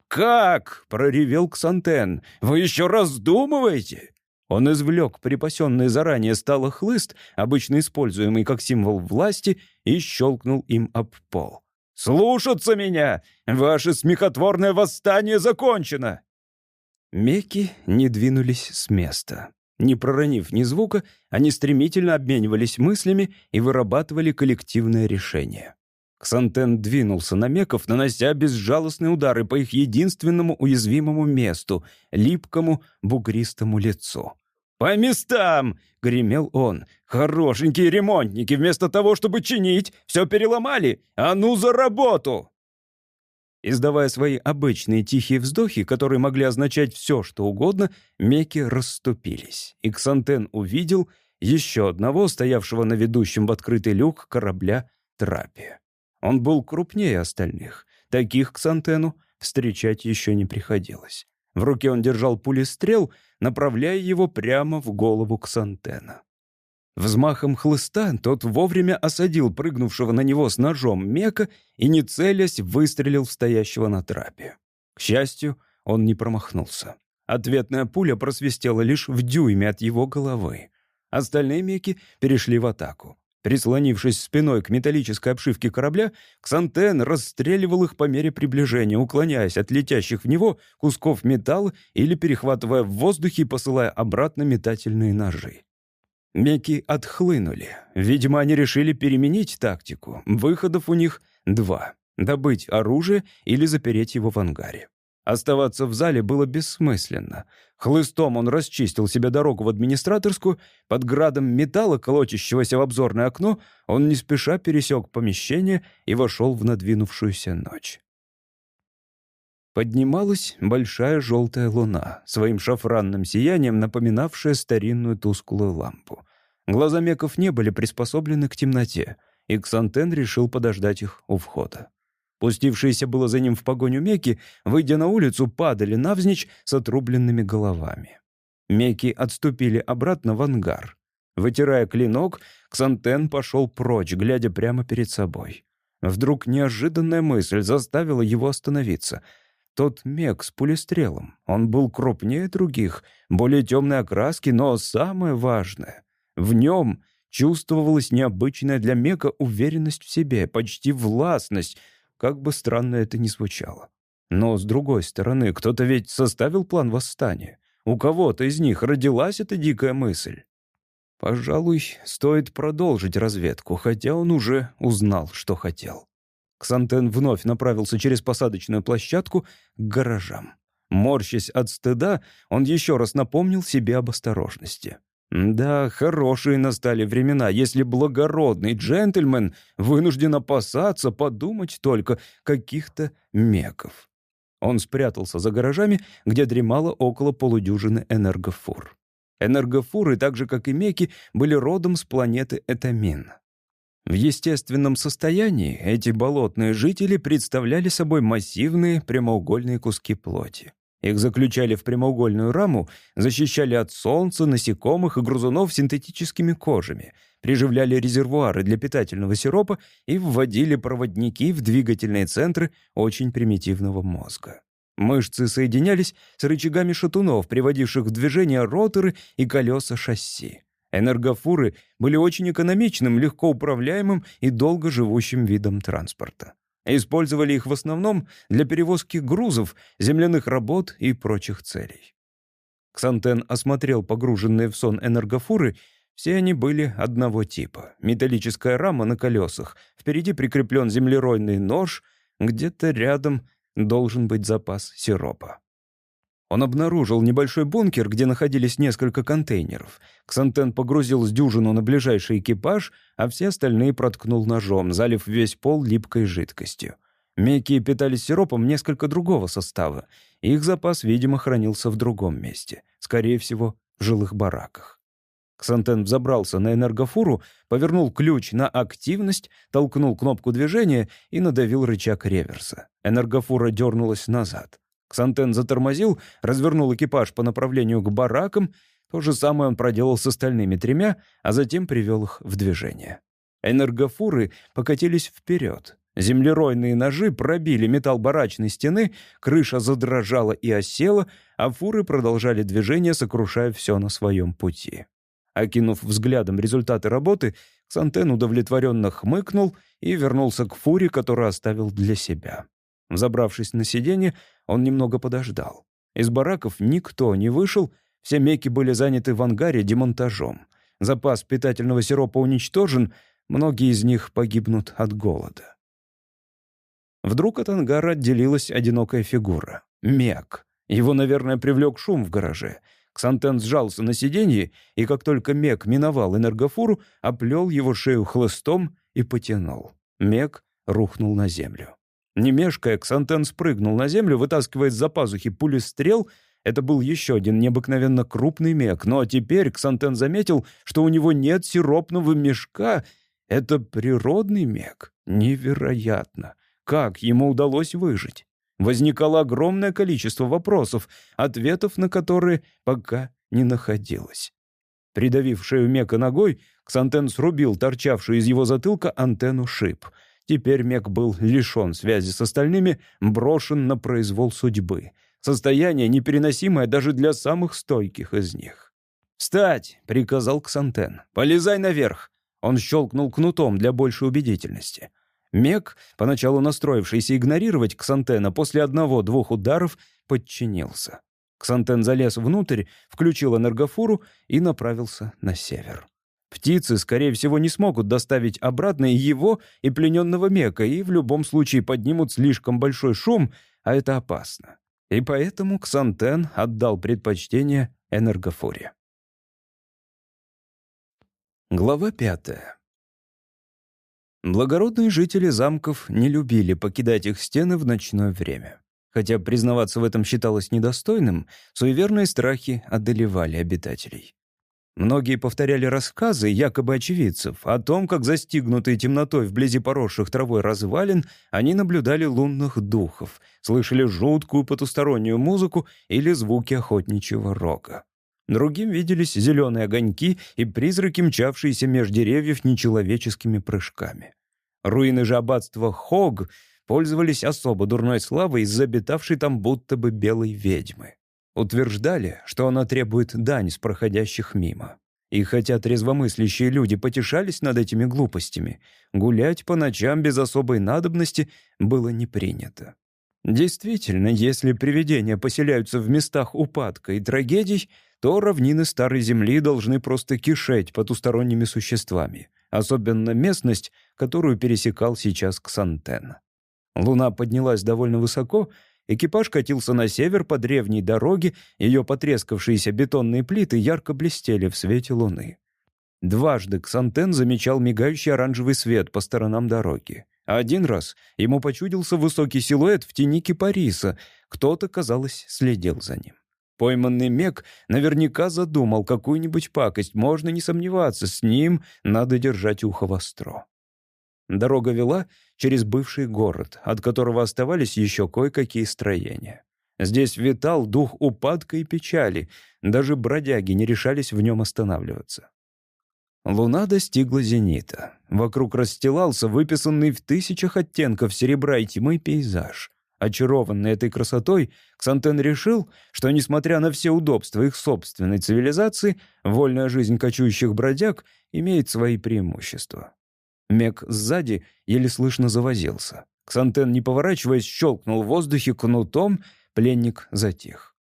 «Как?» — проревел Ксантен. «Вы еще раздумываете?» Он извлек припасенный заранее стало хлыст, обычно используемый как символ власти, и щелкнул им об пол. «Слушаться меня! Ваше смехотворное восстание закончено!» Меки не двинулись с места. Не проронив ни звука, они стремительно обменивались мыслями и вырабатывали коллективное решение. Ксантен двинулся на меков, нанося безжалостные удары по их единственному уязвимому месту — липкому, бугристому лицу. «По местам!» — гремел он. «Хорошенькие ремонтники, вместо того, чтобы чинить, все переломали! А ну за работу!» Издавая свои обычные тихие вздохи, которые могли означать все, что угодно, меки расступились, и Ксантен увидел еще одного, стоявшего на ведущем в открытый люк корабля трапе. Он был крупнее остальных. Таких Ксантену встречать еще не приходилось. В руке он держал пулестрел, направляя его прямо в голову Ксантена. Взмахом хлыста тот вовремя осадил прыгнувшего на него с ножом мека и, не целясь, выстрелил в стоящего на трапе. К счастью, он не промахнулся. Ответная пуля просвистела лишь в дюйме от его головы. Остальные меки перешли в атаку. Прислонившись спиной к металлической обшивке корабля, Ксантен расстреливал их по мере приближения, уклоняясь от летящих в него кусков металла или перехватывая в воздухе и посылая обратно метательные ножи. Меки отхлынули. Видимо, они решили переменить тактику. Выходов у них два — добыть оружие или запереть его в ангаре. Оставаться в зале было бессмысленно. Хлыстом он расчистил себе дорогу в администраторскую, под градом металла, колотящегося в обзорное окно, он не спеша пересек помещение и вошел в надвинувшуюся ночь. Поднималась большая желтая луна, своим шафранным сиянием напоминавшая старинную тусклую лампу. Глаза меков не были приспособлены к темноте, и Ксантен решил подождать их у входа. Пустившиеся было за ним в погоню меки, выйдя на улицу, падали навзничь с отрубленными головами. Меки отступили обратно в ангар. Вытирая клинок, Ксантен пошел прочь, глядя прямо перед собой. Вдруг неожиданная мысль заставила его остановиться — тот мег с пулестрелом. Он был крупнее других, более темной окраски, но самое важное — в нем чувствовалась необычная для мека уверенность в себе, почти властность, как бы странно это ни звучало. Но, с другой стороны, кто-то ведь составил план восстания. У кого-то из них родилась эта дикая мысль. Пожалуй, стоит продолжить разведку, хотя он уже узнал, что хотел. Ксантен вновь направился через посадочную площадку к гаражам. Морщась от стыда, он еще раз напомнил себе об осторожности. Да, хорошие настали времена, если благородный джентльмен вынужден опасаться подумать только каких-то меков. Он спрятался за гаражами, где дремало около полудюжины энергофур. Энергофуры, так же как и меки, были родом с планеты Этамин. В естественном состоянии эти болотные жители представляли собой массивные прямоугольные куски плоти. Их заключали в прямоугольную раму, защищали от солнца, насекомых и грузунов синтетическими кожами, приживляли резервуары для питательного сиропа и вводили проводники в двигательные центры очень примитивного мозга. Мышцы соединялись с рычагами шатунов, приводивших в движение роторы и колеса шасси. Энергофуры были очень экономичным, легко управляемым и долго живущим видом транспорта. Использовали их в основном для перевозки грузов, земляных работ и прочих целей. Ксантен осмотрел погруженные в сон энергофуры. Все они были одного типа. Металлическая рама на колесах, впереди прикреплен землеройный нож, где-то рядом должен быть запас сиропа. Он обнаружил небольшой бункер, где находились несколько контейнеров. Ксантен погрузил с дюжину на ближайший экипаж, а все остальные проткнул ножом, залив весь пол липкой жидкостью. Меки питались сиропом несколько другого состава. Их запас, видимо, хранился в другом месте. Скорее всего, в жилых бараках. Ксантен взобрался на энергофуру, повернул ключ на активность, толкнул кнопку движения и надавил рычаг реверса. Энергофура дернулась назад. Ксантен затормозил, развернул экипаж по направлению к баракам. То же самое он проделал с остальными тремя, а затем привел их в движение. Энергофуры покатились вперед. Землеройные ножи пробили металл барачной стены, крыша задрожала и осела, а фуры продолжали движение, сокрушая все на своем пути. Окинув взглядом результаты работы, Ксантен удовлетворенно хмыкнул и вернулся к фуре, которую оставил для себя. Забравшись на сиденье, он немного подождал. Из бараков никто не вышел, все меки были заняты в ангаре демонтажом. Запас питательного сиропа уничтожен, многие из них погибнут от голода. Вдруг от ангара отделилась одинокая фигура. Мек. Его, наверное, привлек шум в гараже. Ксантен сжался на сиденье, и как только Мек миновал энергофуру, оплел его шею хлыстом и потянул. Мек рухнул на землю. Не мешкая, Ксантен спрыгнул на землю, вытаскивая из-за пазухи пули стрел. Это был еще один необыкновенно крупный мег. Но теперь Ксантен заметил, что у него нет сиропного мешка. Это природный мег. Невероятно. Как ему удалось выжить? Возникало огромное количество вопросов, ответов на которые пока не находилось. Придавив шею Мека ногой, Ксантен срубил торчавшую из его затылка антенну шип — Теперь Мек был лишен связи с остальными, брошен на произвол судьбы. Состояние, непереносимое даже для самых стойких из них. «Встать!» — приказал Ксантен. «Полезай наверх!» Он щелкнул кнутом для большей убедительности. Мек, поначалу настроившийся игнорировать Ксантена, после одного-двух ударов подчинился. Ксантен залез внутрь, включил энергофуру и направился на север. Птицы, скорее всего, не смогут доставить обратно его, и плененного Мека, и в любом случае поднимут слишком большой шум, а это опасно. И поэтому Ксантен отдал предпочтение энергофоре. Глава пятая. Благородные жители замков не любили покидать их стены в ночное время. Хотя признаваться в этом считалось недостойным, суеверные страхи одолевали обитателей. Многие повторяли рассказы, якобы очевидцев, о том, как застигнутые темнотой вблизи поросших травой развалин, они наблюдали лунных духов, слышали жуткую потустороннюю музыку или звуки охотничьего рога. Другим виделись зеленые огоньки и призраки, мчавшиеся меж деревьев нечеловеческими прыжками. Руины же аббатства Хог пользовались особо дурной славой из-за обитавшей там будто бы белой ведьмы. Утверждали, что она требует дань с проходящих мимо. И хотя трезвомыслящие люди потешались над этими глупостями, гулять по ночам без особой надобности было не принято. Действительно, если привидения поселяются в местах упадка и трагедий, то равнины Старой Земли должны просто кишеть потусторонними существами, особенно местность, которую пересекал сейчас Ксантен. Луна поднялась довольно высоко, Экипаж катился на север по древней дороге, ее потрескавшиеся бетонные плиты ярко блестели в свете луны. Дважды Ксантен замечал мигающий оранжевый свет по сторонам дороги. А один раз ему почудился высокий силуэт в тени кипариса. Кто-то, казалось, следил за ним. Пойманный Мек наверняка задумал какую-нибудь пакость. Можно не сомневаться, с ним надо держать ухо востро. Дорога вела через бывший город, от которого оставались еще кое-какие строения. Здесь витал дух упадка и печали. Даже бродяги не решались в нем останавливаться. Луна достигла зенита. Вокруг расстилался выписанный в тысячах оттенков серебра и тьмы пейзаж. Очарованный этой красотой, Ксантен решил, что, несмотря на все удобства их собственной цивилизации, вольная жизнь кочующих бродяг имеет свои преимущества. Мек сзади еле слышно завозился. Ксантен, не поворачиваясь, щелкнул в воздухе кнутом, пленник затих.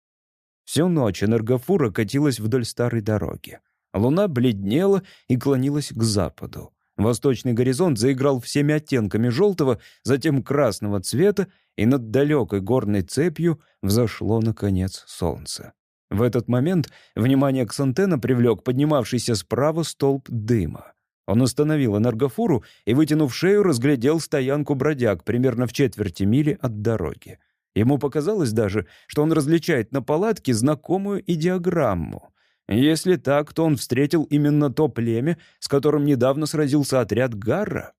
Всю ночь энергофура катилась вдоль старой дороги. Луна бледнела и клонилась к западу. Восточный горизонт заиграл всеми оттенками желтого, затем красного цвета, и над далекой горной цепью взошло, наконец, солнце. В этот момент внимание Ксантена привлек поднимавшийся справа столб дыма. Он остановил энергофуру и, вытянув шею, разглядел стоянку бродяг примерно в четверти мили от дороги. Ему показалось даже, что он различает на палатке знакомую идиограмму. Если так, то он встретил именно то племя, с которым недавно сразился отряд Гарра.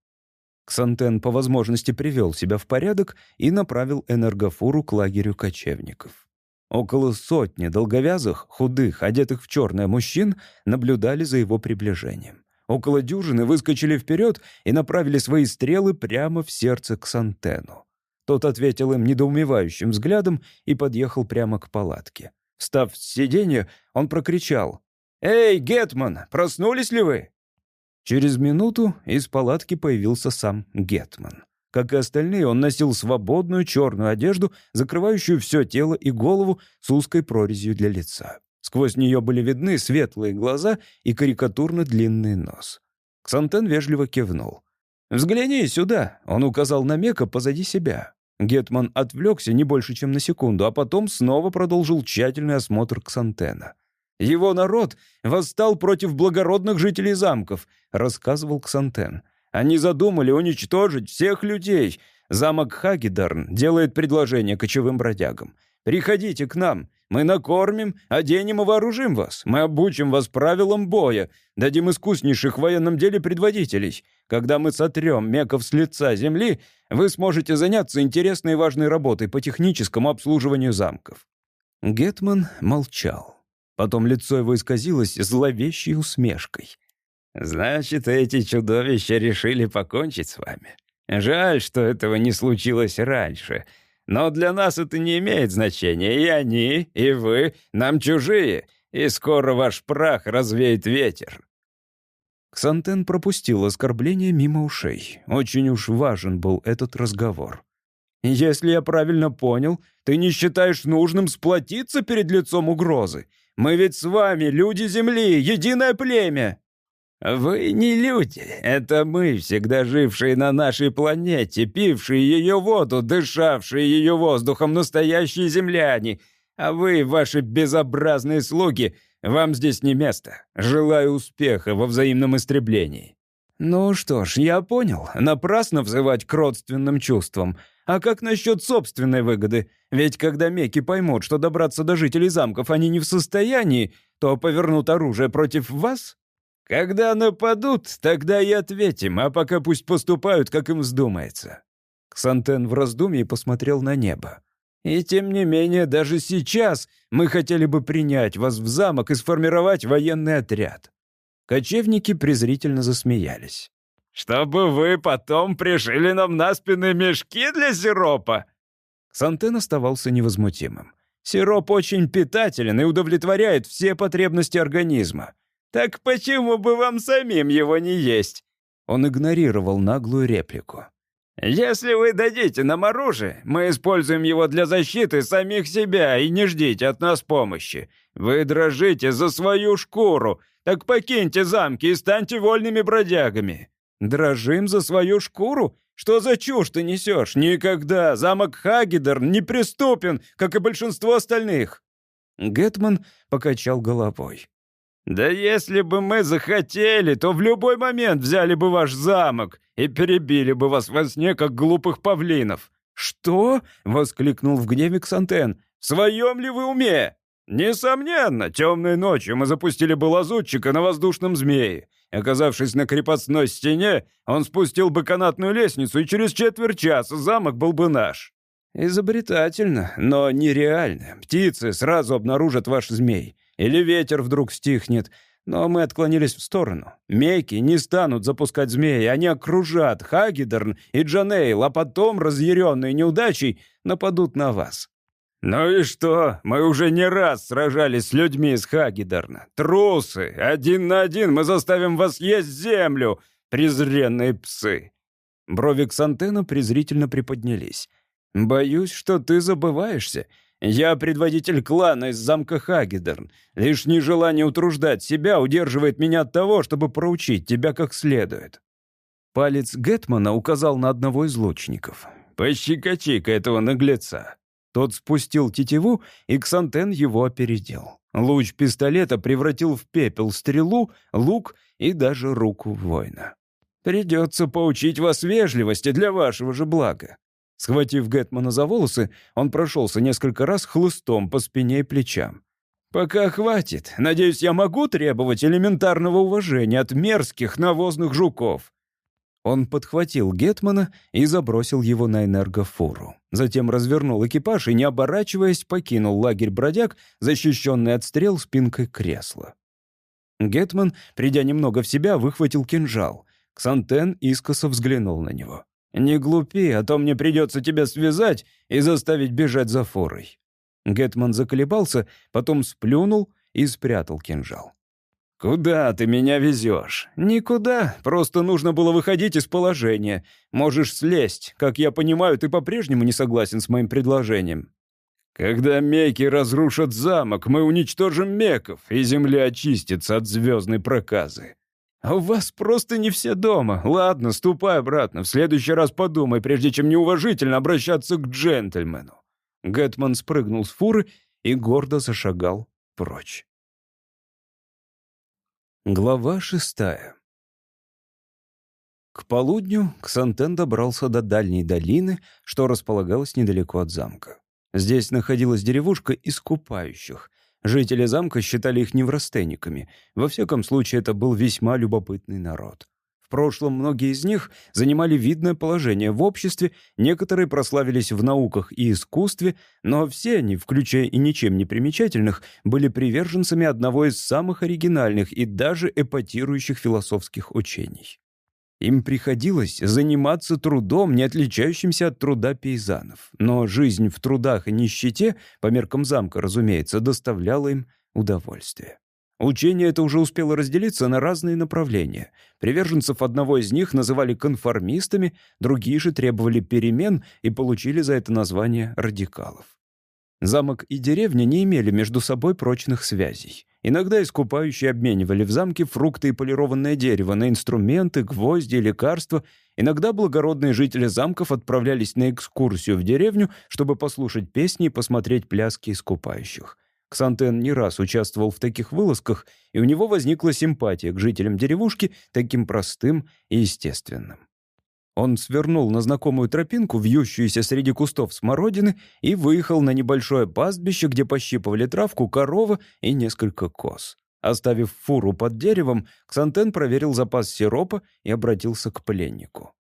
Ксантен по возможности привел себя в порядок и направил энергофуру к лагерю кочевников. Около сотни долговязых, худых, одетых в черное мужчин наблюдали за его приближением. Около дюжины выскочили вперед и направили свои стрелы прямо в сердце Ксантену. Тот ответил им недоумевающим взглядом и подъехал прямо к палатке. Встав с сиденья, он прокричал. «Эй, Гетман, проснулись ли вы?» Через минуту из палатки появился сам Гетман. Как и остальные, он носил свободную черную одежду, закрывающую все тело и голову с узкой прорезью для лица. Сквозь нее были видны светлые глаза и карикатурно длинный нос. Ксантен вежливо кивнул. «Взгляни сюда», — он указал на Мека позади себя. Гетман отвлекся не больше, чем на секунду, а потом снова продолжил тщательный осмотр Ксантена. «Его народ восстал против благородных жителей замков», — рассказывал Ксантен. «Они задумали уничтожить всех людей. Замок Хагидарн делает предложение кочевым бродягам. Приходите к нам. Мы накормим, оденем и вооружим вас. Мы обучим вас правилам боя, дадим искуснейших в военном деле предводителей. Когда мы сотрем меков с лица земли, вы сможете заняться интересной и важной работой по техническому обслуживанию замков». Гетман молчал. Потом лицо его исказилось зловещей усмешкой. «Значит, эти чудовища решили покончить с вами. Жаль, что этого не случилось раньше. Но для нас это не имеет значения. И они, и вы нам чужие, и скоро ваш прах развеет ветер». Ксантен пропустил оскорбление мимо ушей. Очень уж важен был этот разговор. «Если я правильно понял, ты не считаешь нужным сплотиться перед лицом угрозы? Мы ведь с вами, люди Земли, единое племя!» «Вы не люди, это мы, всегда жившие на нашей планете, пившие ее воду, дышавшие ее воздухом, настоящие земляне. А вы, ваши безобразные слуги, вам здесь не место. Желаю успеха во взаимном истреблении». «Ну что ж, я понял. Напрасно взывать к родственным чувствам. А как насчет собственной выгоды? Ведь когда меки поймут, что добраться до жителей замков они не в состоянии, то повернут оружие против вас?» Когда нападут, тогда и ответим, а пока пусть поступают, как им вздумается». Ксантен в раздумье посмотрел на небо. «И тем не менее, даже сейчас мы хотели бы принять вас в замок и сформировать военный отряд». Кочевники презрительно засмеялись. «Чтобы вы потом пришили нам на спины мешки для сиропа!» Ксантен оставался невозмутимым. «Сироп очень питателен и удовлетворяет все потребности организма. «Так почему бы вам самим его не есть?» Он игнорировал наглую реплику. «Если вы дадите нам оружие, мы используем его для защиты самих себя и не ждите от нас помощи. Вы дрожите за свою шкуру, так покиньте замки и станьте вольными бродягами». «Дрожим за свою шкуру? Что за чушь ты несешь? Никогда замок Хагедерн неприступен, как и большинство остальных». Гетман покачал головой. «Да если бы мы захотели, то в любой момент взяли бы ваш замок и перебили бы вас во сне, как глупых павлинов». «Что?» — воскликнул в гневе Ксантен. «В своем ли вы уме?» «Несомненно, темной ночью мы запустили бы лазутчика на воздушном змее. Оказавшись на крепостной стене, он спустил бы канатную лестницу, и через четверть часа замок был бы наш». «Изобретательно, но нереально. Птицы сразу обнаружат ваш змей. Или ветер вдруг стихнет. Но мы отклонились в сторону. Мейки не станут запускать змеи, они окружат Хагидерн и Джанейл, а потом, разъяренные неудачей, нападут на вас. «Ну и что? Мы уже не раз сражались с людьми из Хагидерна. Трусы! Один на один мы заставим вас есть землю, презренные псы!» Брови Ксантена презрительно приподнялись. «Боюсь, что ты забываешься. Я предводитель клана из замка Хагедерн. Лишь нежелание утруждать себя удерживает меня от того, чтобы проучить тебя как следует». Палец Гетмана указал на одного из лучников. «Пощекочи-ка этого наглеца». Тот спустил тетиву, и Ксантен его опередил. Луч пистолета превратил в пепел стрелу, лук и даже руку воина. «Придется поучить вас вежливости для вашего же блага». Схватив Гетмана за волосы, он прошелся несколько раз хлыстом по спине и плечам. «Пока хватит. Надеюсь, я могу требовать элементарного уважения от мерзких навозных жуков. Он подхватил Гетмана и забросил его на энергофуру. Затем развернул экипаж и, не оборачиваясь, покинул лагерь бродяг, защищенный от стрел спинкой кресла. Гетман, придя немного в себя, выхватил кинжал. Ксантен искоса взглянул на него. «Не глупи, а то мне придется тебя связать и заставить бежать за фурой». Гетман заколебался, потом сплюнул и спрятал кинжал. «Куда ты меня везешь?» «Никуда. Просто нужно было выходить из положения. Можешь слезть. Как я понимаю, ты по-прежнему не согласен с моим предложением». «Когда меки разрушат замок, мы уничтожим меков, и земля очистится от звездной проказы». «А у вас просто не все дома. Ладно, ступай обратно. В следующий раз подумай, прежде чем неуважительно обращаться к джентльмену». Гетман спрыгнул с фуры и гордо зашагал прочь. Глава шестая. К полудню Ксантен добрался до дальней долины, что располагалась недалеко от замка. Здесь находилась деревушка из купающих. Жители замка считали их неврастенниками. Во всяком случае, это был весьма любопытный народ. В прошлом многие из них занимали видное положение в обществе, некоторые прославились в науках и искусстве, но все они, включая и ничем не примечательных, были приверженцами одного из самых оригинальных и даже эпатирующих философских учений. Им приходилось заниматься трудом, не отличающимся от труда пейзанов. Но жизнь в трудах и нищете, по меркам замка, разумеется, доставляла им удовольствие. Учение это уже успело разделиться на разные направления. Приверженцев одного из них называли конформистами, другие же требовали перемен и получили за это название радикалов. Замок и деревня не имели между собой прочных связей. Иногда искупающие обменивали в замке фрукты и полированное дерево на инструменты, гвозди и лекарства. Иногда благородные жители замков отправлялись на экскурсию в деревню, чтобы послушать песни и посмотреть пляски искупающих. Ксантен не раз участвовал в таких вылазках, и у него возникла симпатия к жителям деревушки, таким простым и естественным. Он свернул на знакомую тропинку, вьющуюся среди кустов смородины, и выехал на небольшое пастбище, где пощипывали травку корова и несколько коз. Оставив фуру под деревом, Ксантен проверил запас сиропа и обратился к пленнику.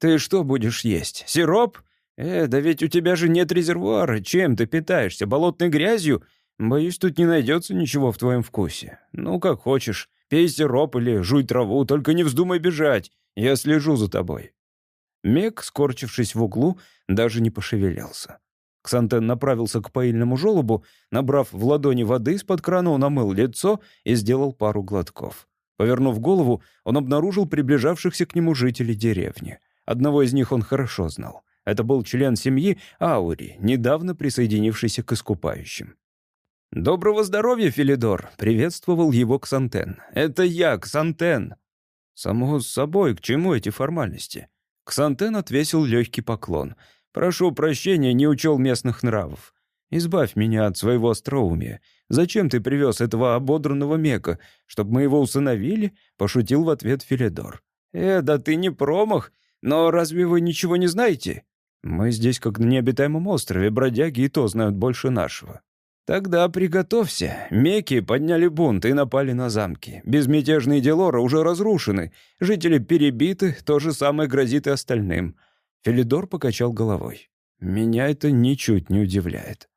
«Ты что будешь есть? Сироп? Э, да ведь у тебя же нет резервуара. Чем ты питаешься? Болотной грязью? Боюсь, тут не найдется ничего в твоем вкусе. Ну, как хочешь. Пей сироп или жуй траву, только не вздумай бежать. Я слежу за тобой». Мек, скорчившись в углу, даже не пошевелился. Ксантен направился к поильному желобу, набрав в ладони воды из-под крана, он омыл лицо и сделал пару глотков. Повернув голову, он обнаружил приближавшихся к нему жителей деревни. Одного из них он хорошо знал. Это был член семьи Аури, недавно присоединившийся к искупающим. «Доброго здоровья, Филидор!» — приветствовал его Ксантен. «Это я, Ксантен!» «Само собой, к чему эти формальности?» Ксантен отвесил легкий поклон. «Прошу прощения, не учел местных нравов. Избавь меня от своего остроумия. Зачем ты привез этого ободранного мека? Чтобы мы его усыновили?» — пошутил в ответ Филидор. «Э, да ты не промах. Но разве вы ничего не знаете?» «Мы здесь как на необитаемом острове, бродяги и то знают больше нашего». «Тогда приготовься. Меки подняли бунт и напали на замки. Безмятежные Делора уже разрушены. Жители перебиты, то же самое грозит и остальным». Филидор покачал головой. Меня это ничуть не удивляет.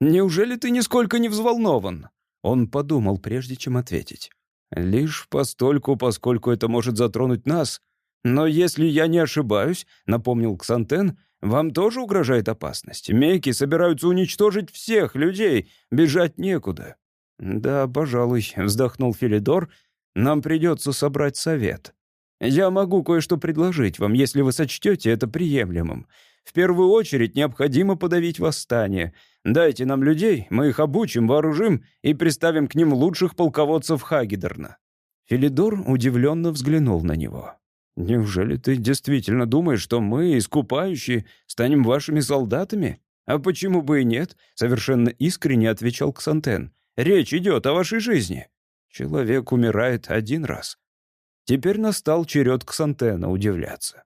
Неужели ты нисколько не взволнован? Он подумал, прежде чем ответить. Лишь постольку, поскольку это может затронуть нас. Но если я не ошибаюсь, напомнил Ксантен, вам тоже угрожает опасность. Мейки собираются уничтожить всех людей, бежать некуда. Да, пожалуй, вздохнул Филидор, нам придется собрать совет. Я могу кое-что предложить вам, если вы сочтете это приемлемым. В первую очередь необходимо подавить восстание. Дайте нам людей, мы их обучим, вооружим и приставим к ним лучших полководцев Хагедерна». Филидор удивленно взглянул на него. «Неужели ты действительно думаешь, что мы, искупающие, станем вашими солдатами? А почему бы и нет?» — совершенно искренне отвечал Ксантен. «Речь идет о вашей жизни. Человек умирает один раз». Теперь настал черед Ксантена удивляться.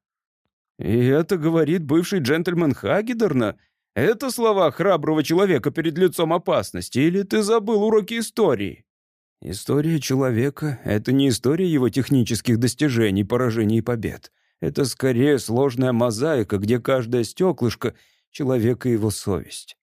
«И это говорит бывший джентльмен Хагедерна? Это слова храброго человека перед лицом опасности, или ты забыл уроки истории?» История человека — это не история его технических достижений, поражений и побед. Это скорее сложная мозаика, где каждое стеклышко — человек и его совесть.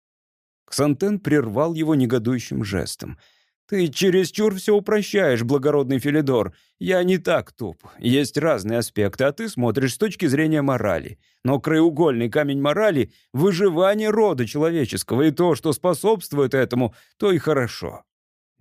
Ксантен прервал его негодующим жестом — «Ты чересчур все упрощаешь, благородный Филидор. Я не так туп. Есть разные аспекты, а ты смотришь с точки зрения морали. Но краеугольный камень морали — выживание рода человеческого, и то, что способствует этому, то и хорошо».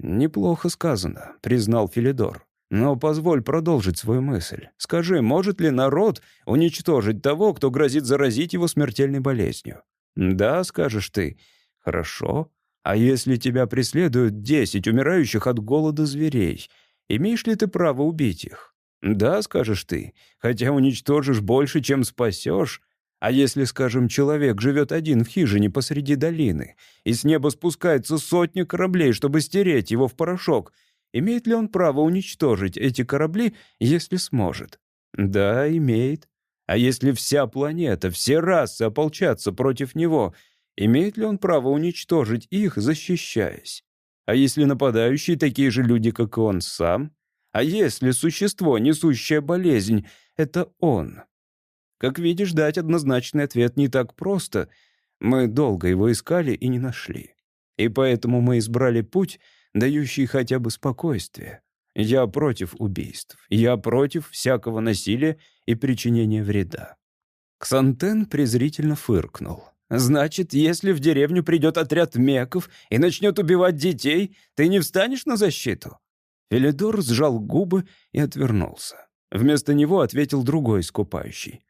«Неплохо сказано», — признал Филидор. «Но позволь продолжить свою мысль. Скажи, может ли народ уничтожить того, кто грозит заразить его смертельной болезнью?» «Да», — скажешь ты. «Хорошо. А если тебя преследуют десять умирающих от голода зверей, имеешь ли ты право убить их? Да, скажешь ты, хотя уничтожишь больше, чем спасешь. А если, скажем, человек живет один в хижине посреди долины, и с неба спускается сотни кораблей, чтобы стереть его в порошок, имеет ли он право уничтожить эти корабли, если сможет? Да, имеет. А если вся планета, все расы ополчатся против него — Имеет ли он право уничтожить их, защищаясь? А если нападающие такие же люди, как и он сам? А если существо, несущее болезнь, это он? Как видишь, дать однозначный ответ не так просто. Мы долго его искали и не нашли. И поэтому мы избрали путь, дающий хотя бы спокойствие. Я против убийств. Я против всякого насилия и причинения вреда. Ксантен презрительно фыркнул. Значит, если в деревню придет отряд меков и начнет убивать детей, ты не встанешь на защиту?» Филидор сжал губы и отвернулся. Вместо него ответил другой искупающий.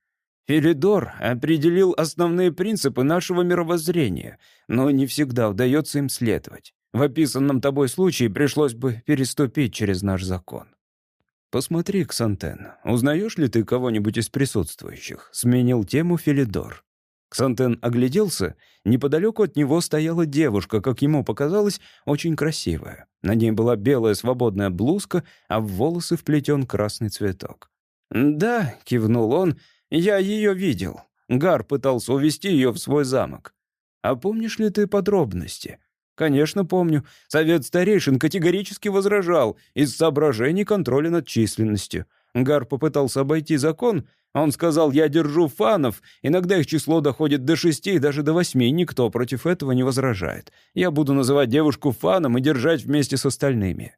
Филидор определил основные принципы нашего мировоззрения, но не всегда удается им следовать. В описанном тобой случае пришлось бы переступить через наш закон. «Посмотри, Ксантен, узнаешь ли ты кого-нибудь из присутствующих?» — сменил тему Филидор. Ксантен огляделся. Неподалеку от него стояла девушка, как ему показалось, очень красивая. На ней была белая свободная блузка, а в волосы вплетен красный цветок. «Да», — кивнул он, — «я ее видел. Гар пытался увести ее в свой замок. А помнишь ли ты подробности?» «Конечно, помню. Совет старейшин категорически возражал из соображений контроля над численностью. Гар попытался обойти закон, он сказал, я держу фанов, иногда их число доходит до шести и даже до восьми, никто против этого не возражает. Я буду называть девушку фаном и держать вместе с остальными.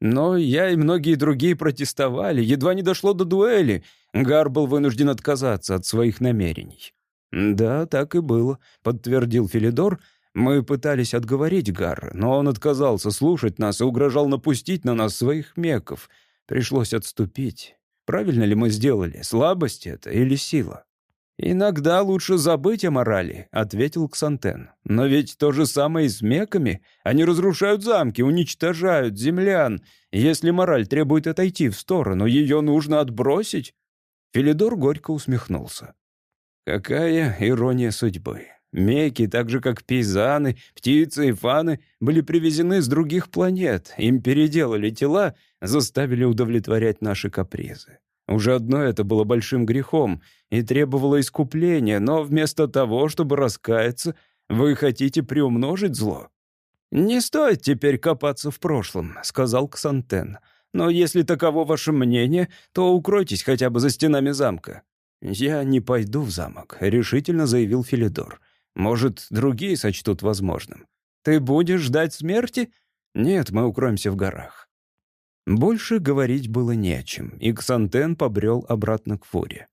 Но я и многие другие протестовали, едва не дошло до дуэли. Гар был вынужден отказаться от своих намерений. «Да, так и было», — подтвердил Филидор. «Мы пытались отговорить Гарра, но он отказался слушать нас и угрожал напустить на нас своих меков. Пришлось отступить. Правильно ли мы сделали? Слабость это или сила? «Иногда лучше забыть о морали», — ответил Ксантен. «Но ведь то же самое и с меками. Они разрушают замки, уничтожают землян. Если мораль требует отойти в сторону, ее нужно отбросить». Филидор горько усмехнулся. «Какая ирония судьбы. Меки, так же как пейзаны, птицы и фаны, были привезены с других планет. Им переделали тела, заставили удовлетворять наши капризы. Уже одно это было большим грехом и требовало искупления, но вместо того, чтобы раскаяться, вы хотите приумножить зло. «Не стоит теперь копаться в прошлом», — сказал Ксантен. «Но если таково ваше мнение, то укройтесь хотя бы за стенами замка. «Я не пойду в замок», — решительно заявил Филидор. «Может, другие сочтут возможным». «Ты будешь ждать смерти?» «Нет, мы укроемся в горах». Больше говорить было не о чем, и Ксантен побрел обратно к Фуре.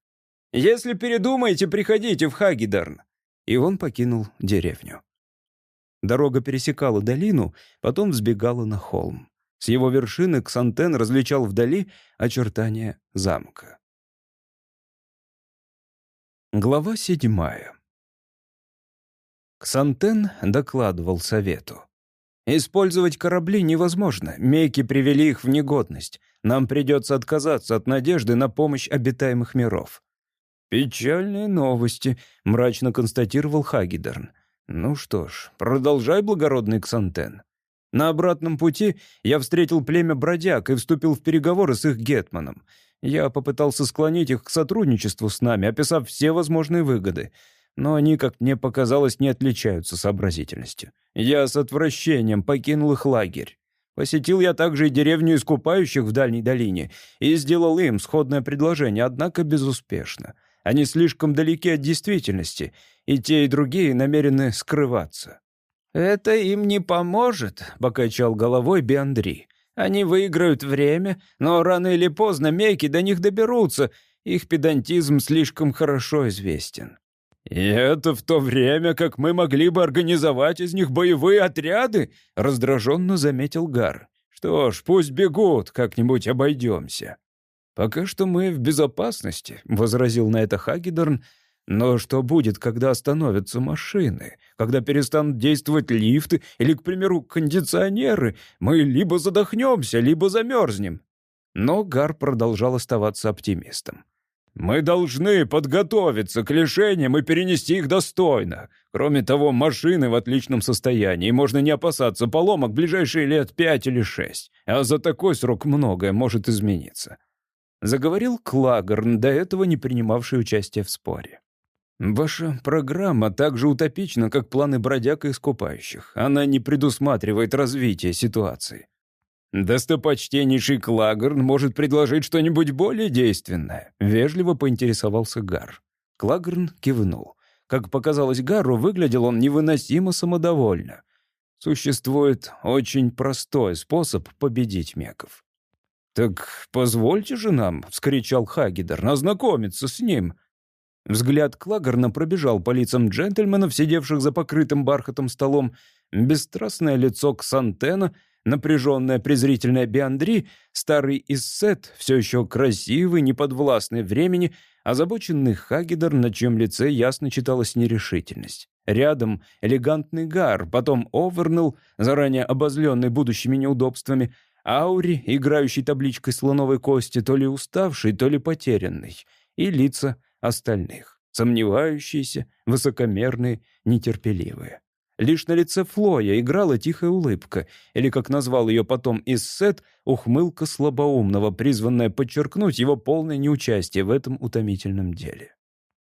«Если передумаете, приходите в Хагидарн». И он покинул деревню. Дорога пересекала долину, потом взбегала на холм. С его вершины Ксантен различал вдали очертания замка. Глава седьмая. Ксантен докладывал совету. «Использовать корабли невозможно. Мейки привели их в негодность. Нам придется отказаться от надежды на помощь обитаемых миров». «Печальные новости», — мрачно констатировал Хагидерн. «Ну что ж, продолжай, благородный Ксантен». На обратном пути я встретил племя бродяг и вступил в переговоры с их гетманом. Я попытался склонить их к сотрудничеству с нами, описав все возможные выгоды. Но они, как мне показалось, не отличаются сообразительностью. Я с отвращением покинул их лагерь. Посетил я также и деревню искупающих в дальней долине и сделал им сходное предложение, однако безуспешно. Они слишком далеки от действительности, и те, и другие намерены скрываться. «Это им не поможет», — покачал головой Биандри. «Они выиграют время, но рано или поздно мейки до них доберутся. Их педантизм слишком хорошо известен». «И это в то время, как мы могли бы организовать из них боевые отряды?» — раздраженно заметил Гар. «Что ж, пусть бегут, как-нибудь обойдемся». «Пока что мы в безопасности», — возразил на это Хагедорн, но что будет, когда остановятся машины? Когда перестанут действовать лифты или, к примеру, кондиционеры? Мы либо задохнемся, либо замерзнем. Но Гар продолжал оставаться оптимистом. «Мы должны подготовиться к лишениям и перенести их достойно. Кроме того, машины в отличном состоянии, можно не опасаться поломок ближайшие лет пять или шесть. А за такой срок многое может измениться». Заговорил Клагерн, до этого не принимавший участие в споре. Ваша программа так же утопична, как планы бродяг и искупающих. Она не предусматривает развитие ситуации. «Достопочтеннейший Клагерн может предложить что-нибудь более действенное», — вежливо поинтересовался Гар. Клагерн кивнул. Как показалось Гару, выглядел он невыносимо самодовольно. Существует очень простой способ победить меков. «Так позвольте же нам», — вскричал Хагидер, — «ознакомиться с ним. Взгляд Клагерна пробежал по лицам джентльменов, сидевших за покрытым бархатом столом, бесстрастное лицо Ксантена, напряженное презрительное Биандри, старый Иссет, все еще красивый, неподвластный времени, озабоченный Хагидер, на чьем лице ясно читалась нерешительность. Рядом элегантный Гар, потом Овернелл, заранее обозленный будущими неудобствами, Аури, играющий табличкой слоновой кости, то ли уставший, то ли потерянный, и лица — остальных. Сомневающиеся, высокомерные, нетерпеливые. Лишь на лице Флоя играла тихая улыбка, или, как назвал ее потом Иссет, ухмылка слабоумного, призванная подчеркнуть его полное неучастие в этом утомительном деле.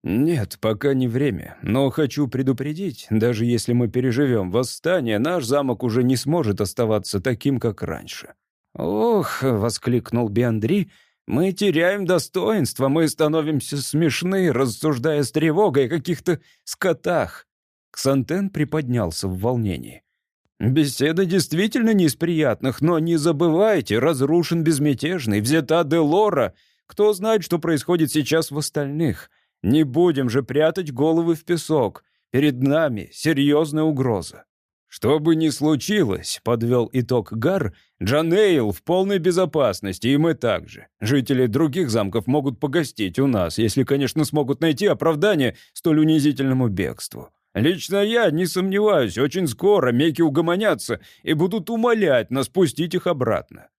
«Нет, пока не время, но хочу предупредить, даже если мы переживем восстание, наш замок уже не сможет оставаться таким, как раньше». «Ох!» — воскликнул Биандри, мы теряем достоинство, мы становимся смешны, рассуждая с тревогой о каких-то скотах». Ксантен приподнялся в волнении. «Беседа действительно не из приятных, но не забывайте, разрушен безмятежный, взята Делора. Кто знает, что происходит сейчас в остальных? Не будем же прятать головы в песок. Перед нами серьезная угроза». «Что бы ни случилось», — подвел итог Гар, — «Джанейл в полной безопасности, и мы также. Жители других замков могут погостить у нас, если, конечно, смогут найти оправдание столь унизительному бегству. Лично я не сомневаюсь, очень скоро меки угомонятся и будут умолять нас пустить их обратно».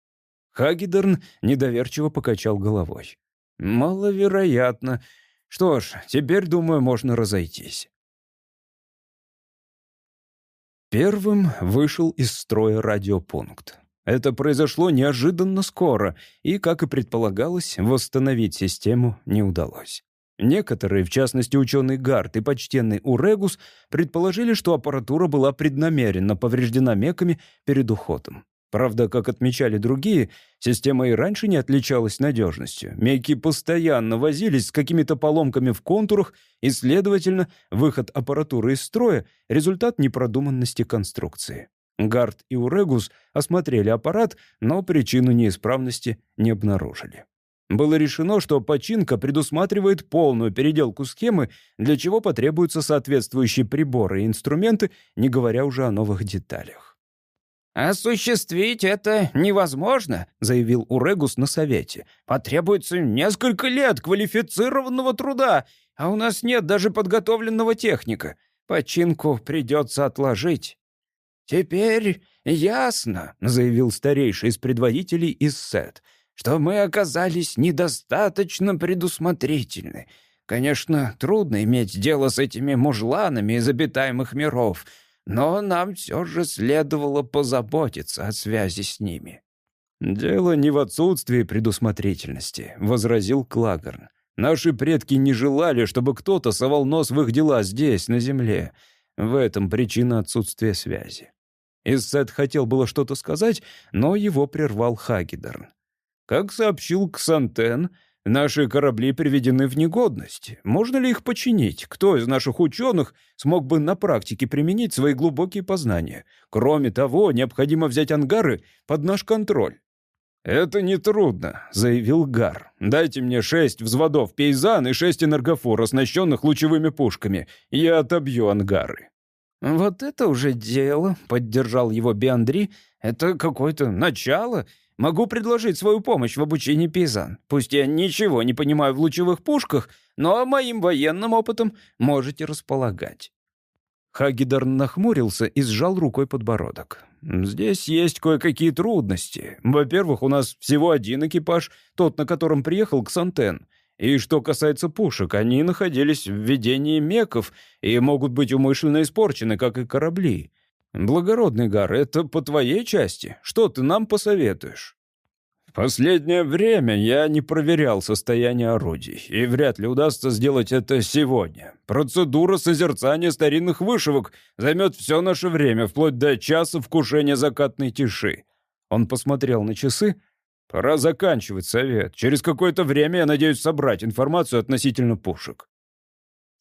Хагидерн недоверчиво покачал головой. «Маловероятно. Что ж, теперь, думаю, можно разойтись». Первым вышел из строя радиопункт. Это произошло неожиданно скоро, и, как и предполагалось, восстановить систему не удалось. Некоторые, в частности ученый Гарт и почтенный Урегус, предположили, что аппаратура была преднамеренно повреждена меками перед уходом. Правда, как отмечали другие, система и раньше не отличалась надежностью. Мейки постоянно возились с какими-то поломками в контурах, и, следовательно, выход аппаратуры из строя — результат непродуманности конструкции. Гард и Урегус осмотрели аппарат, но причину неисправности не обнаружили. Было решено, что починка предусматривает полную переделку схемы, для чего потребуются соответствующие приборы и инструменты, не говоря уже о новых деталях. «Осуществить это невозможно», — заявил Урегус на совете. «Потребуется несколько лет квалифицированного труда, а у нас нет даже подготовленного техника. Починку придется отложить». «Теперь ясно», — заявил старейший из предводителей из СЭТ, «что мы оказались недостаточно предусмотрительны. Конечно, трудно иметь дело с этими мужланами из обитаемых миров» но нам все же следовало позаботиться о связи с ними». «Дело не в отсутствии предусмотрительности», — возразил Клагерн. «Наши предки не желали, чтобы кто-то совал нос в их дела здесь, на земле. В этом причина отсутствия связи». Иссет хотел было что-то сказать, но его прервал Хагидерн. Как сообщил Ксантен, Наши корабли приведены в негодность. Можно ли их починить? Кто из наших ученых смог бы на практике применить свои глубокие познания? Кроме того, необходимо взять ангары под наш контроль. «Это нетрудно», — заявил Гар. «Дайте мне шесть взводов пейзан и шесть энергофор, оснащенных лучевыми пушками. Я отобью ангары». «Вот это уже дело», — поддержал его Биандри. «Это какое-то начало. Могу предложить свою помощь в обучении пейзан. Пусть я ничего не понимаю в лучевых пушках, но моим военным опытом можете располагать». Хагидарн нахмурился и сжал рукой подбородок. «Здесь есть кое-какие трудности. Во-первых, у нас всего один экипаж, тот, на котором приехал Ксантен. И что касается пушек, они находились в ведении меков и могут быть умышленно испорчены, как и корабли. «Благородный Гар, это по твоей части. Что ты нам посоветуешь?» «В последнее время я не проверял состояние орудий, и вряд ли удастся сделать это сегодня. Процедура созерцания старинных вышивок займет все наше время, вплоть до часа вкушения закатной тиши». Он посмотрел на часы. «Пора заканчивать совет. Через какое-то время я надеюсь собрать информацию относительно пушек».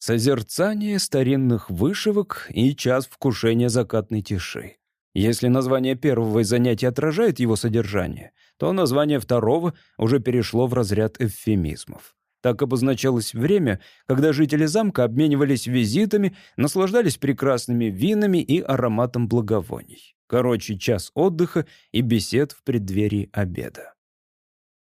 Созерцание старинных вышивок и час вкушения закатной тиши. Если название первого занятия отражает его содержание, то название второго уже перешло в разряд эвфемизмов. Так обозначалось время, когда жители замка обменивались визитами, наслаждались прекрасными винами и ароматом благовоний. Короче, час отдыха и бесед в преддверии обеда.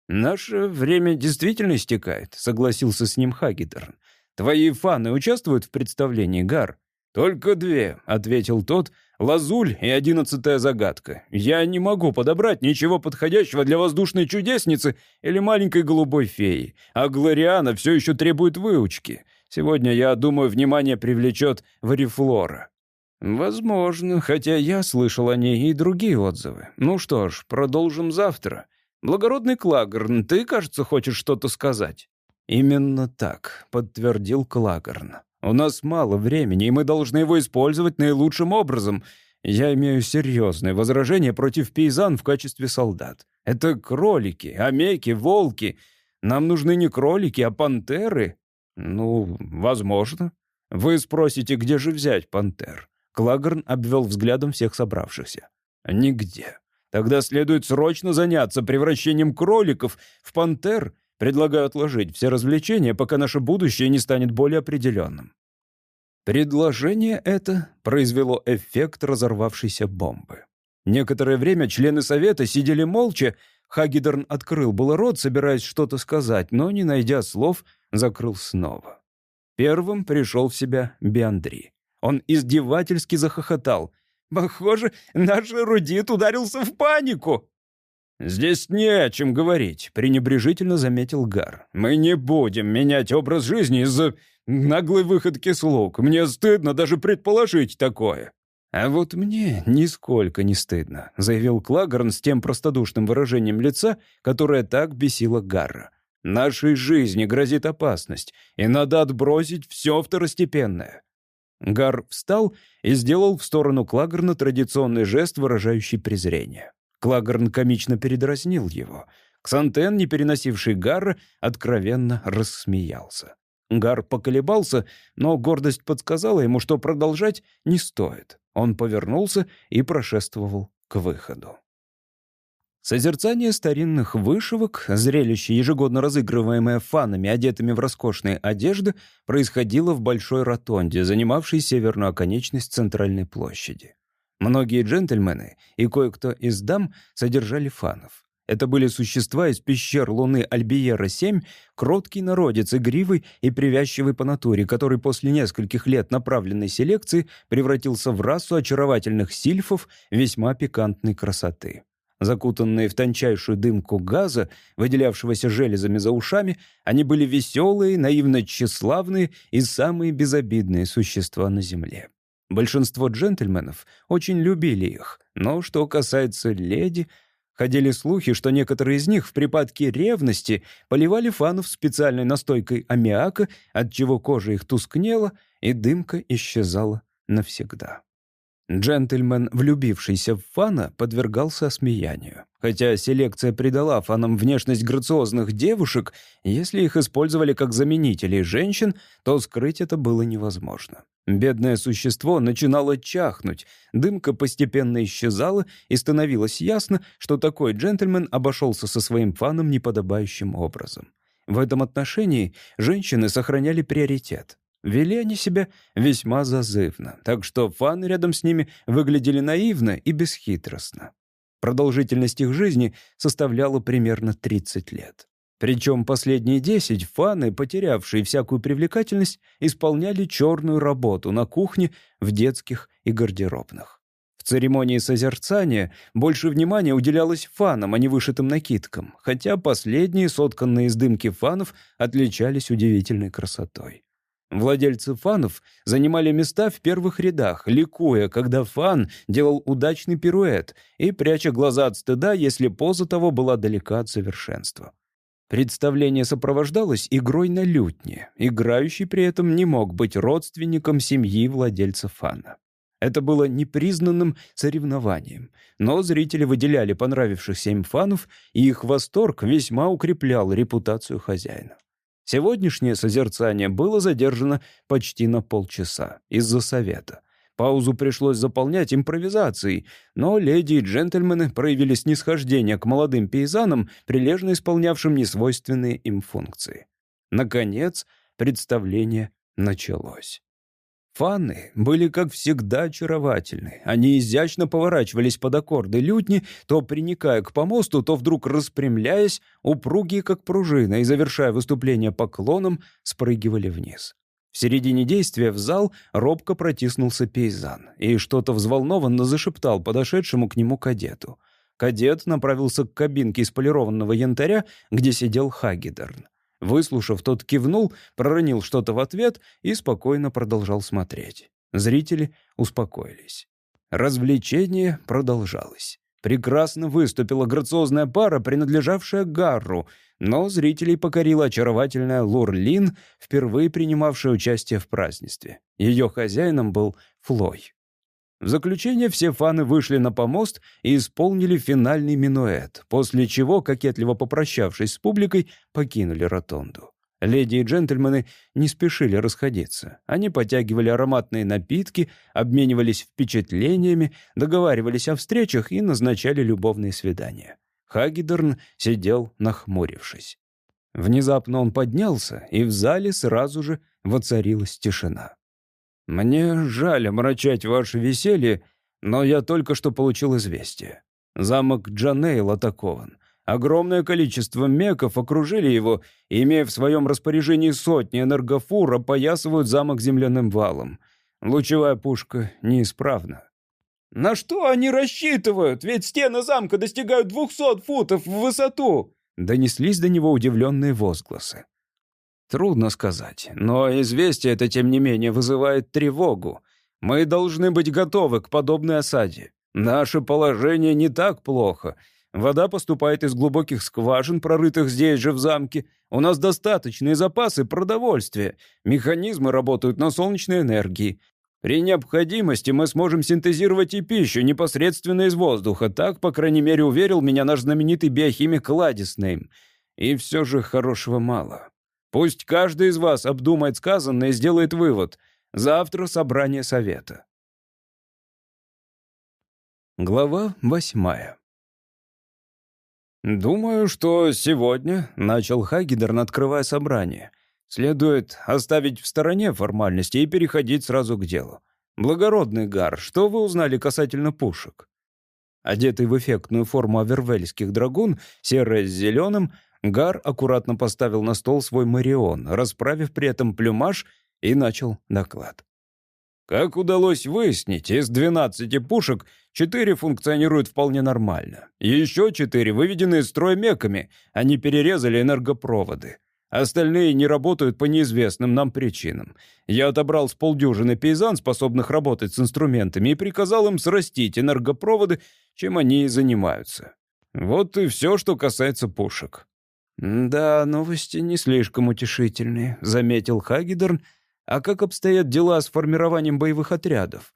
«Наше время действительно истекает», — согласился с ним Хагидерн. Твои фаны участвуют в представлении, Гар?» «Только две», — ответил тот, — «Лазуль и одиннадцатая загадка. Я не могу подобрать ничего подходящего для воздушной чудесницы или маленькой голубой феи, а Глориана все еще требует выучки. Сегодня, я думаю, внимание привлечет Варифлора». «Возможно, хотя я слышал о ней и другие отзывы. Ну что ж, продолжим завтра. Благородный Клагерн, ты, кажется, хочешь что-то сказать?» «Именно так», — подтвердил Клагерн. «У нас мало времени, и мы должны его использовать наилучшим образом. Я имею серьезные возражения против пейзан в качестве солдат. Это кролики, омеки, волки. Нам нужны не кролики, а пантеры. Ну, возможно. Вы спросите, где же взять пантер? Клагерн обвел взглядом всех собравшихся. Нигде. Тогда следует срочно заняться превращением кроликов в пантер Предлагаю отложить все развлечения, пока наше будущее не станет более определенным». Предложение это произвело эффект разорвавшейся бомбы. Некоторое время члены совета сидели молча, Хагидерн открыл было рот, собираясь что-то сказать, но, не найдя слов, закрыл снова. Первым пришел в себя Биандри. Он издевательски захохотал. «Похоже, наш эрудит ударился в панику!» «Здесь не о чем говорить», — пренебрежительно заметил Гар. «Мы не будем менять образ жизни из-за наглой выходки слуг. Мне стыдно даже предположить такое». «А вот мне нисколько не стыдно», — заявил Клагерн с тем простодушным выражением лица, которое так бесило Гарра. «Нашей жизни грозит опасность, и надо отбросить все второстепенное». Гар встал и сделал в сторону Клагерна традиционный жест, выражающий презрение. Клагорн комично передразнил его. Ксантен, не переносивший Гарра, откровенно рассмеялся. Гар поколебался, но гордость подсказала ему, что продолжать не стоит. Он повернулся и прошествовал к выходу. Созерцание старинных вышивок, зрелище, ежегодно разыгрываемое фанами, одетыми в роскошные одежды, происходило в большой ротонде, занимавшей северную оконечность центральной площади. Многие джентльмены и кое-кто из дам содержали фанов. Это были существа из пещер Луны Альбиера-7, кроткий народец, игривый и привязчивый по натуре, который после нескольких лет направленной селекции превратился в расу очаровательных сильфов весьма пикантной красоты. Закутанные в тончайшую дымку газа, выделявшегося железами за ушами, они были веселые, наивно тщеславные и самые безобидные существа на Земле. Большинство джентльменов очень любили их, но что касается леди, ходили слухи, что некоторые из них в припадке ревности поливали фанов специальной настойкой аммиака, отчего кожа их тускнела и дымка исчезала навсегда. Джентльмен, влюбившийся в фана, подвергался осмеянию. Хотя селекция придала фанам внешность грациозных девушек, если их использовали как заменителей женщин, то скрыть это было невозможно. Бедное существо начинало чахнуть, дымка постепенно исчезала, и становилось ясно, что такой джентльмен обошелся со своим фаном неподобающим образом. В этом отношении женщины сохраняли приоритет. Вели они себя весьма зазывно, так что фаны рядом с ними выглядели наивно и бесхитростно. Продолжительность их жизни составляла примерно 30 лет. Причем последние 10 фаны, потерявшие всякую привлекательность, исполняли черную работу на кухне, в детских и гардеробных. В церемонии созерцания больше внимания уделялось фанам, а не вышитым накидкам, хотя последние, сотканные из дымки фанов, отличались удивительной красотой. Владельцы фанов занимали места в первых рядах, ликуя, когда фан делал удачный пируэт и пряча глаза от стыда, если поза того была далека от совершенства. Представление сопровождалось игрой на лютне. Играющий при этом не мог быть родственником семьи владельца фана. Это было непризнанным соревнованием, но зрители выделяли понравившихся им фанов, и их восторг весьма укреплял репутацию хозяина. Сегодняшнее созерцание было задержано почти на полчаса из-за совета. Паузу пришлось заполнять импровизацией, но леди и джентльмены проявили снисхождение к молодым пейзанам, прилежно исполнявшим несвойственные им функции. Наконец, представление началось. Фанны были, как всегда, очаровательны. Они изящно поворачивались под аккорды лютни, то приникая к помосту, то вдруг распрямляясь, упругие, как пружина, и, завершая выступление поклоном, спрыгивали вниз. В середине действия в зал робко протиснулся пейзан и что-то взволнованно зашептал подошедшему к нему кадету. Кадет направился к кабинке из полированного янтаря, где сидел Хагедерн. Выслушав, тот кивнул, проронил что-то в ответ и спокойно продолжал смотреть. Зрители успокоились. Развлечение продолжалось. Прекрасно выступила грациозная пара, принадлежавшая Гарру, но зрителей покорила очаровательная Лурлин, впервые принимавшая участие в празднестве. Ее хозяином был Флой. В заключение все фаны вышли на помост и исполнили финальный минуэт, после чего, кокетливо попрощавшись с публикой, покинули ротонду. Леди и джентльмены не спешили расходиться. Они потягивали ароматные напитки, обменивались впечатлениями, договаривались о встречах и назначали любовные свидания. Хагедерн сидел, нахмурившись. Внезапно он поднялся, и в зале сразу же воцарилась тишина. «Мне жаль омрачать ваше веселье, но я только что получил известие. Замок Джанейл атакован. Огромное количество меков окружили его, имея в своем распоряжении сотни энергофур, опоясывают замок земляным валом. Лучевая пушка неисправна. «На что они рассчитывают? Ведь стены замка достигают двухсот футов в высоту!» Донеслись до него удивленные возгласы. Трудно сказать, но известие это, тем не менее, вызывает тревогу. Мы должны быть готовы к подобной осаде. Наше положение не так плохо. Вода поступает из глубоких скважин, прорытых здесь же в замке. У нас достаточные запасы продовольствия. Механизмы работают на солнечной энергии. При необходимости мы сможем синтезировать и пищу непосредственно из воздуха. Так, по крайней мере, уверил меня наш знаменитый биохимик Ладиснейм. И все же хорошего мало. Пусть каждый из вас обдумает сказанное и сделает вывод. Завтра собрание совета. Глава восьмая. «Думаю, что сегодня», — начал Хагидерн, открывая собрание, «следует оставить в стороне формальности и переходить сразу к делу. Благородный Гар, что вы узнали касательно пушек?» Одетый в эффектную форму авервельских драгун, серое с зеленым, Гар аккуратно поставил на стол свой марион, расправив при этом плюмаж, и начал доклад. Как удалось выяснить, из 12 пушек 4 функционируют вполне нормально. Еще 4 выведены из строя меками, они перерезали энергопроводы. Остальные не работают по неизвестным нам причинам. Я отобрал с полдюжины пейзан, способных работать с инструментами, и приказал им срастить энергопроводы, чем они и занимаются. Вот и все, что касается пушек. «Да, новости не слишком утешительные», — заметил Хагидерн, — а как обстоят дела с формированием боевых отрядов?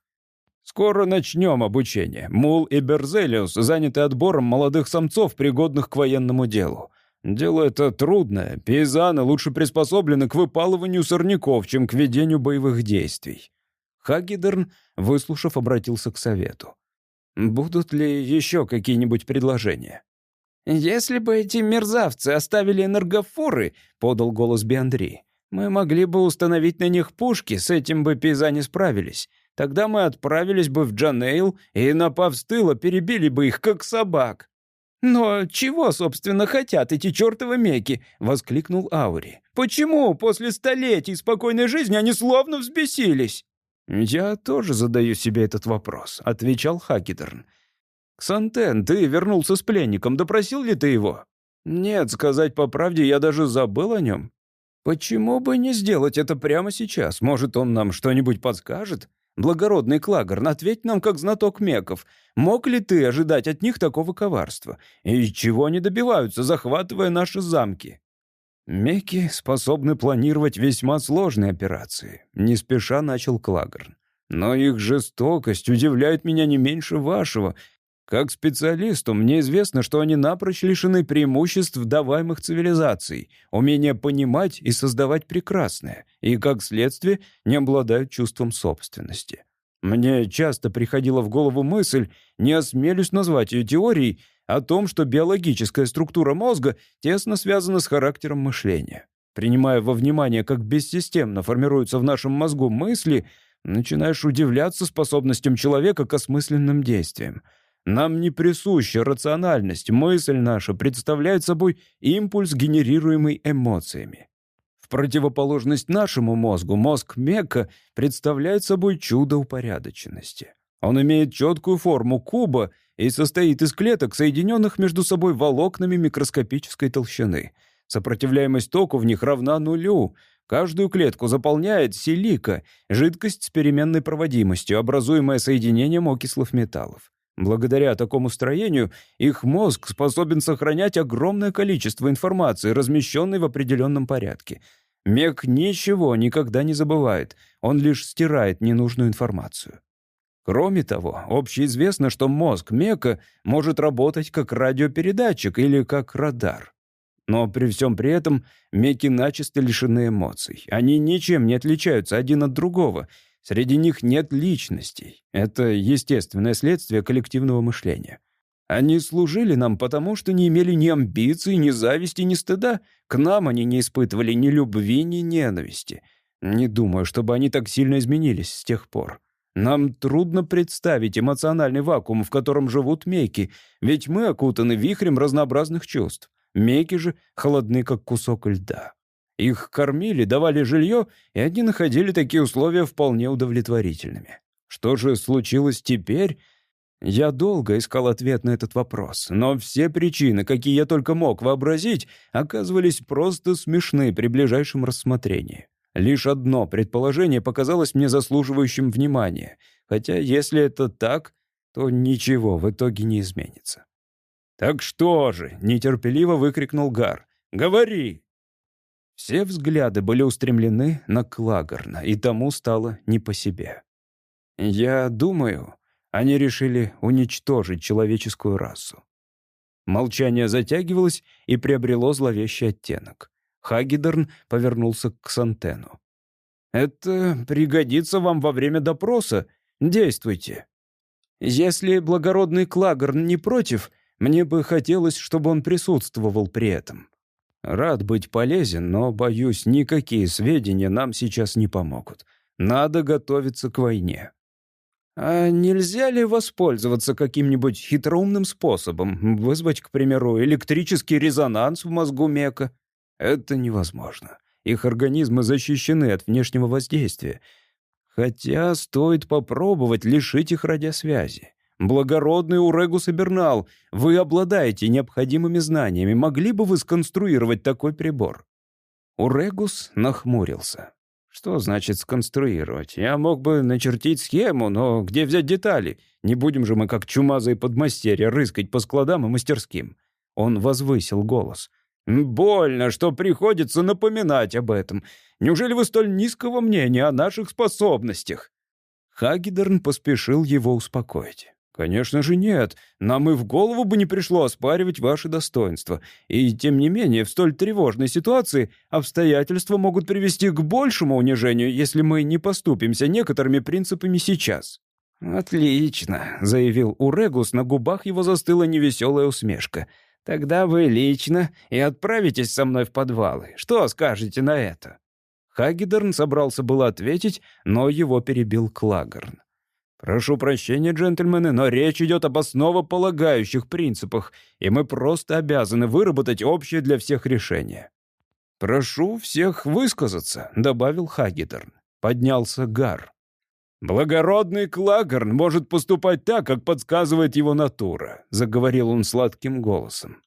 Скоро начнем обучение. Мул и Берзелиус заняты отбором молодых самцов, пригодных к военному делу. Дело это трудное. Пейзаны лучше приспособлены к выпалыванию сорняков, чем к ведению боевых действий. Хагидерн, выслушав, обратился к совету. «Будут ли еще какие-нибудь предложения?» «Если бы эти мерзавцы оставили энергофоры», — подал голос Биандри, мы могли бы установить на них пушки, с этим бы пейзане справились. Тогда мы отправились бы в Джанейл и, напав с тыла, перебили бы их, как собак». «Но чего, собственно, хотят эти чертовы меки?» — воскликнул Аури. «Почему после столетий спокойной жизни они словно взбесились?» «Я тоже задаю себе этот вопрос», — отвечал Хакидерн. «Ксантен, ты вернулся с пленником, допросил ли ты его?» «Нет, сказать по правде, я даже забыл о нем. «Почему бы не сделать это прямо сейчас? Может, он нам что-нибудь подскажет? Благородный Клагерн, ответь нам как знаток меков. Мог ли ты ожидать от них такого коварства? И чего они добиваются, захватывая наши замки?» «Меки способны планировать весьма сложные операции», — не спеша начал Клагерн. «Но их жестокость удивляет меня не меньше вашего, как специалисту, мне известно, что они напрочь лишены преимуществ даваемых цивилизаций, умения понимать и создавать прекрасное, и, как следствие, не обладают чувством собственности. Мне часто приходила в голову мысль, не осмелюсь назвать ее теорией, о том, что биологическая структура мозга тесно связана с характером мышления. Принимая во внимание, как бессистемно формируются в нашем мозгу мысли, начинаешь удивляться способностям человека к осмысленным действиям — нам не присуща рациональность, мысль наша представляет собой импульс, генерируемый эмоциями. В противоположность нашему мозгу, мозг Мека представляет собой чудо упорядоченности. Он имеет четкую форму куба и состоит из клеток, соединенных между собой волокнами микроскопической толщины. Сопротивляемость току в них равна нулю. Каждую клетку заполняет силика, жидкость с переменной проводимостью, образуемая соединением окислов металлов. Благодаря такому строению их мозг способен сохранять огромное количество информации, размещенной в определенном порядке. Мег ничего никогда не забывает, он лишь стирает ненужную информацию. Кроме того, общеизвестно, что мозг Мека может работать как радиопередатчик или как радар. Но при всем при этом Меки начисто лишены эмоций. Они ничем не отличаются один от другого — Среди них нет личностей. Это естественное следствие коллективного мышления. Они служили нам потому, что не имели ни амбиций, ни зависти, ни стыда. К нам они не испытывали ни любви, ни ненависти. Не думаю, чтобы они так сильно изменились с тех пор. Нам трудно представить эмоциональный вакуум, в котором живут меки, ведь мы окутаны вихрем разнообразных чувств. Меки же холодны, как кусок льда. Их кормили, давали жилье, и они находили такие условия вполне удовлетворительными. Что же случилось теперь? Я долго искал ответ на этот вопрос, но все причины, какие я только мог вообразить, оказывались просто смешны при ближайшем рассмотрении. Лишь одно предположение показалось мне заслуживающим внимания, хотя если это так, то ничего в итоге не изменится. «Так что же?» — нетерпеливо выкрикнул Гар. «Говори!» Все взгляды были устремлены на Клагорна, и тому стало не по себе. Я думаю, они решили уничтожить человеческую расу. Молчание затягивалось и приобрело зловещий оттенок. Хагидерн повернулся к Сантену. «Это пригодится вам во время допроса. Действуйте. Если благородный Клагерн не против, мне бы хотелось, чтобы он присутствовал при этом. Рад быть полезен, но, боюсь, никакие сведения нам сейчас не помогут. Надо готовиться к войне». А нельзя ли воспользоваться каким-нибудь хитроумным способом? Вызвать, к примеру, электрический резонанс в мозгу Мека? Это невозможно. Их организмы защищены от внешнего воздействия. Хотя стоит попробовать лишить их радиосвязи. Благородный Урегус Эбернал, вы обладаете необходимыми знаниями. Могли бы вы сконструировать такой прибор? Урегус нахмурился. Что значит сконструировать? Я мог бы начертить схему, но где взять детали? Не будем же мы, как чумазые подмастерья, рыскать по складам и мастерским. Он возвысил голос. «Больно, что приходится напоминать об этом. Неужели вы столь низкого мнения о наших способностях?» Хагидерн поспешил его успокоить. «Конечно же нет. Нам и в голову бы не пришло оспаривать ваши достоинства. И тем не менее, в столь тревожной ситуации обстоятельства могут привести к большему унижению, если мы не поступимся некоторыми принципами сейчас». «Отлично», — заявил Урегус, на губах его застыла невеселая усмешка. «Тогда вы лично и отправитесь со мной в подвалы. Что скажете на это?» Хагидерн собрался было ответить, но его перебил Клагерн. «Прошу прощения, джентльмены, но речь идет об основополагающих принципах, и мы просто обязаны выработать общее для всех решение». «Прошу всех высказаться», — добавил Хагидерн. Поднялся Гар. «Благородный Клагерн может поступать так, как подсказывает его натура», — заговорил он сладким голосом.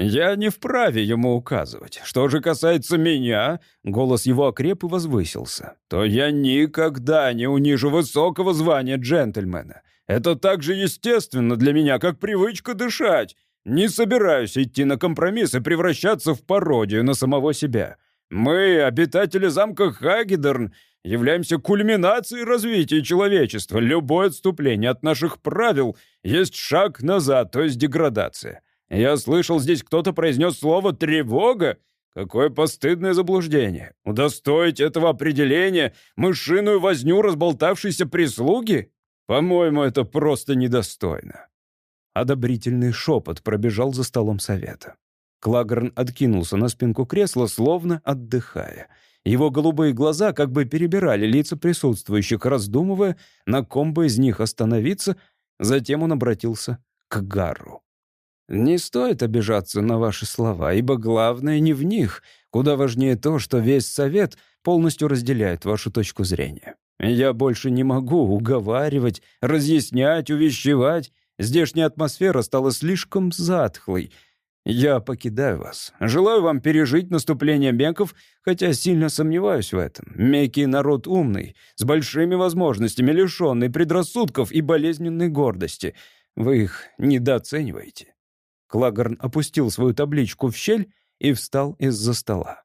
«Я не вправе ему указывать. Что же касается меня...» Голос его окреп и возвысился. «То я никогда не унижу высокого звания джентльмена. Это так же естественно для меня, как привычка дышать. Не собираюсь идти на компромисс и превращаться в пародию на самого себя. Мы, обитатели замка Хагедерн, являемся кульминацией развития человечества. Любое отступление от наших правил есть шаг назад, то есть деградация». Я слышал, здесь кто-то произнес слово «тревога». Какое постыдное заблуждение. Удостоить этого определения мышиную возню разболтавшейся прислуги? По-моему, это просто недостойно. Одобрительный шепот пробежал за столом совета. Клагерн откинулся на спинку кресла, словно отдыхая. Его голубые глаза как бы перебирали лица присутствующих, раздумывая, на ком бы из них остановиться. Затем он обратился к Гарру. Не стоит обижаться на ваши слова, ибо главное не в них. Куда важнее то, что весь совет полностью разделяет вашу точку зрения. Я больше не могу уговаривать, разъяснять, увещевать. Здешняя атмосфера стала слишком затхлой. Я покидаю вас. Желаю вам пережить наступление меков, хотя сильно сомневаюсь в этом. Меки — народ умный, с большими возможностями, лишенный предрассудков и болезненной гордости. Вы их недооцениваете. Клагорн опустил свою табличку в щель и встал из-за стола.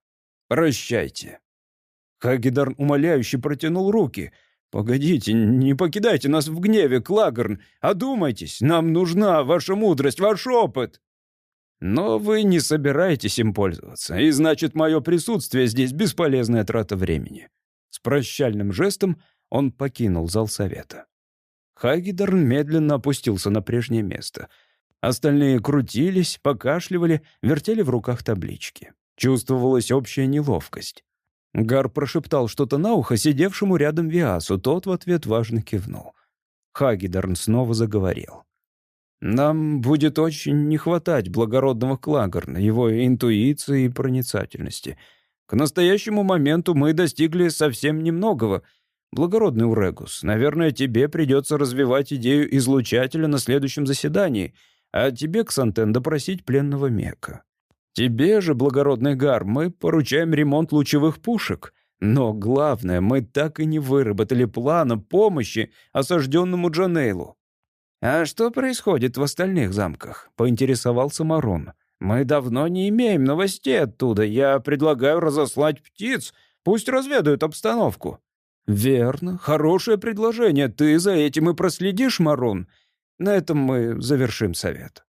«Прощайте». Хагидарн умоляюще протянул руки. «Погодите, не покидайте нас в гневе, Клагорн. Одумайтесь, нам нужна ваша мудрость, ваш опыт». «Но вы не собираетесь им пользоваться, и значит, мое присутствие здесь — бесполезная трата времени». С прощальным жестом он покинул зал совета. Хагидарн медленно опустился на прежнее место — Остальные крутились, покашливали, вертели в руках таблички. Чувствовалась общая неловкость. Гар прошептал что-то на ухо сидевшему рядом Виасу, тот в ответ важно кивнул. Хагидарн снова заговорил. «Нам будет очень не хватать благородного Клагорна, его интуиции и проницательности. К настоящему моменту мы достигли совсем немногого. Благородный Урегус, наверное, тебе придется развивать идею излучателя на следующем заседании — а тебе, Ксантен, допросить пленного Мека. Тебе же, благородный Гар, мы поручаем ремонт лучевых пушек. Но главное, мы так и не выработали плана помощи осажденному Джанейлу. «А что происходит в остальных замках?» — поинтересовался Марон. «Мы давно не имеем новостей оттуда. Я предлагаю разослать птиц. Пусть разведают обстановку». «Верно. Хорошее предложение. Ты за этим и проследишь, Марун. На этом мы завершим совет».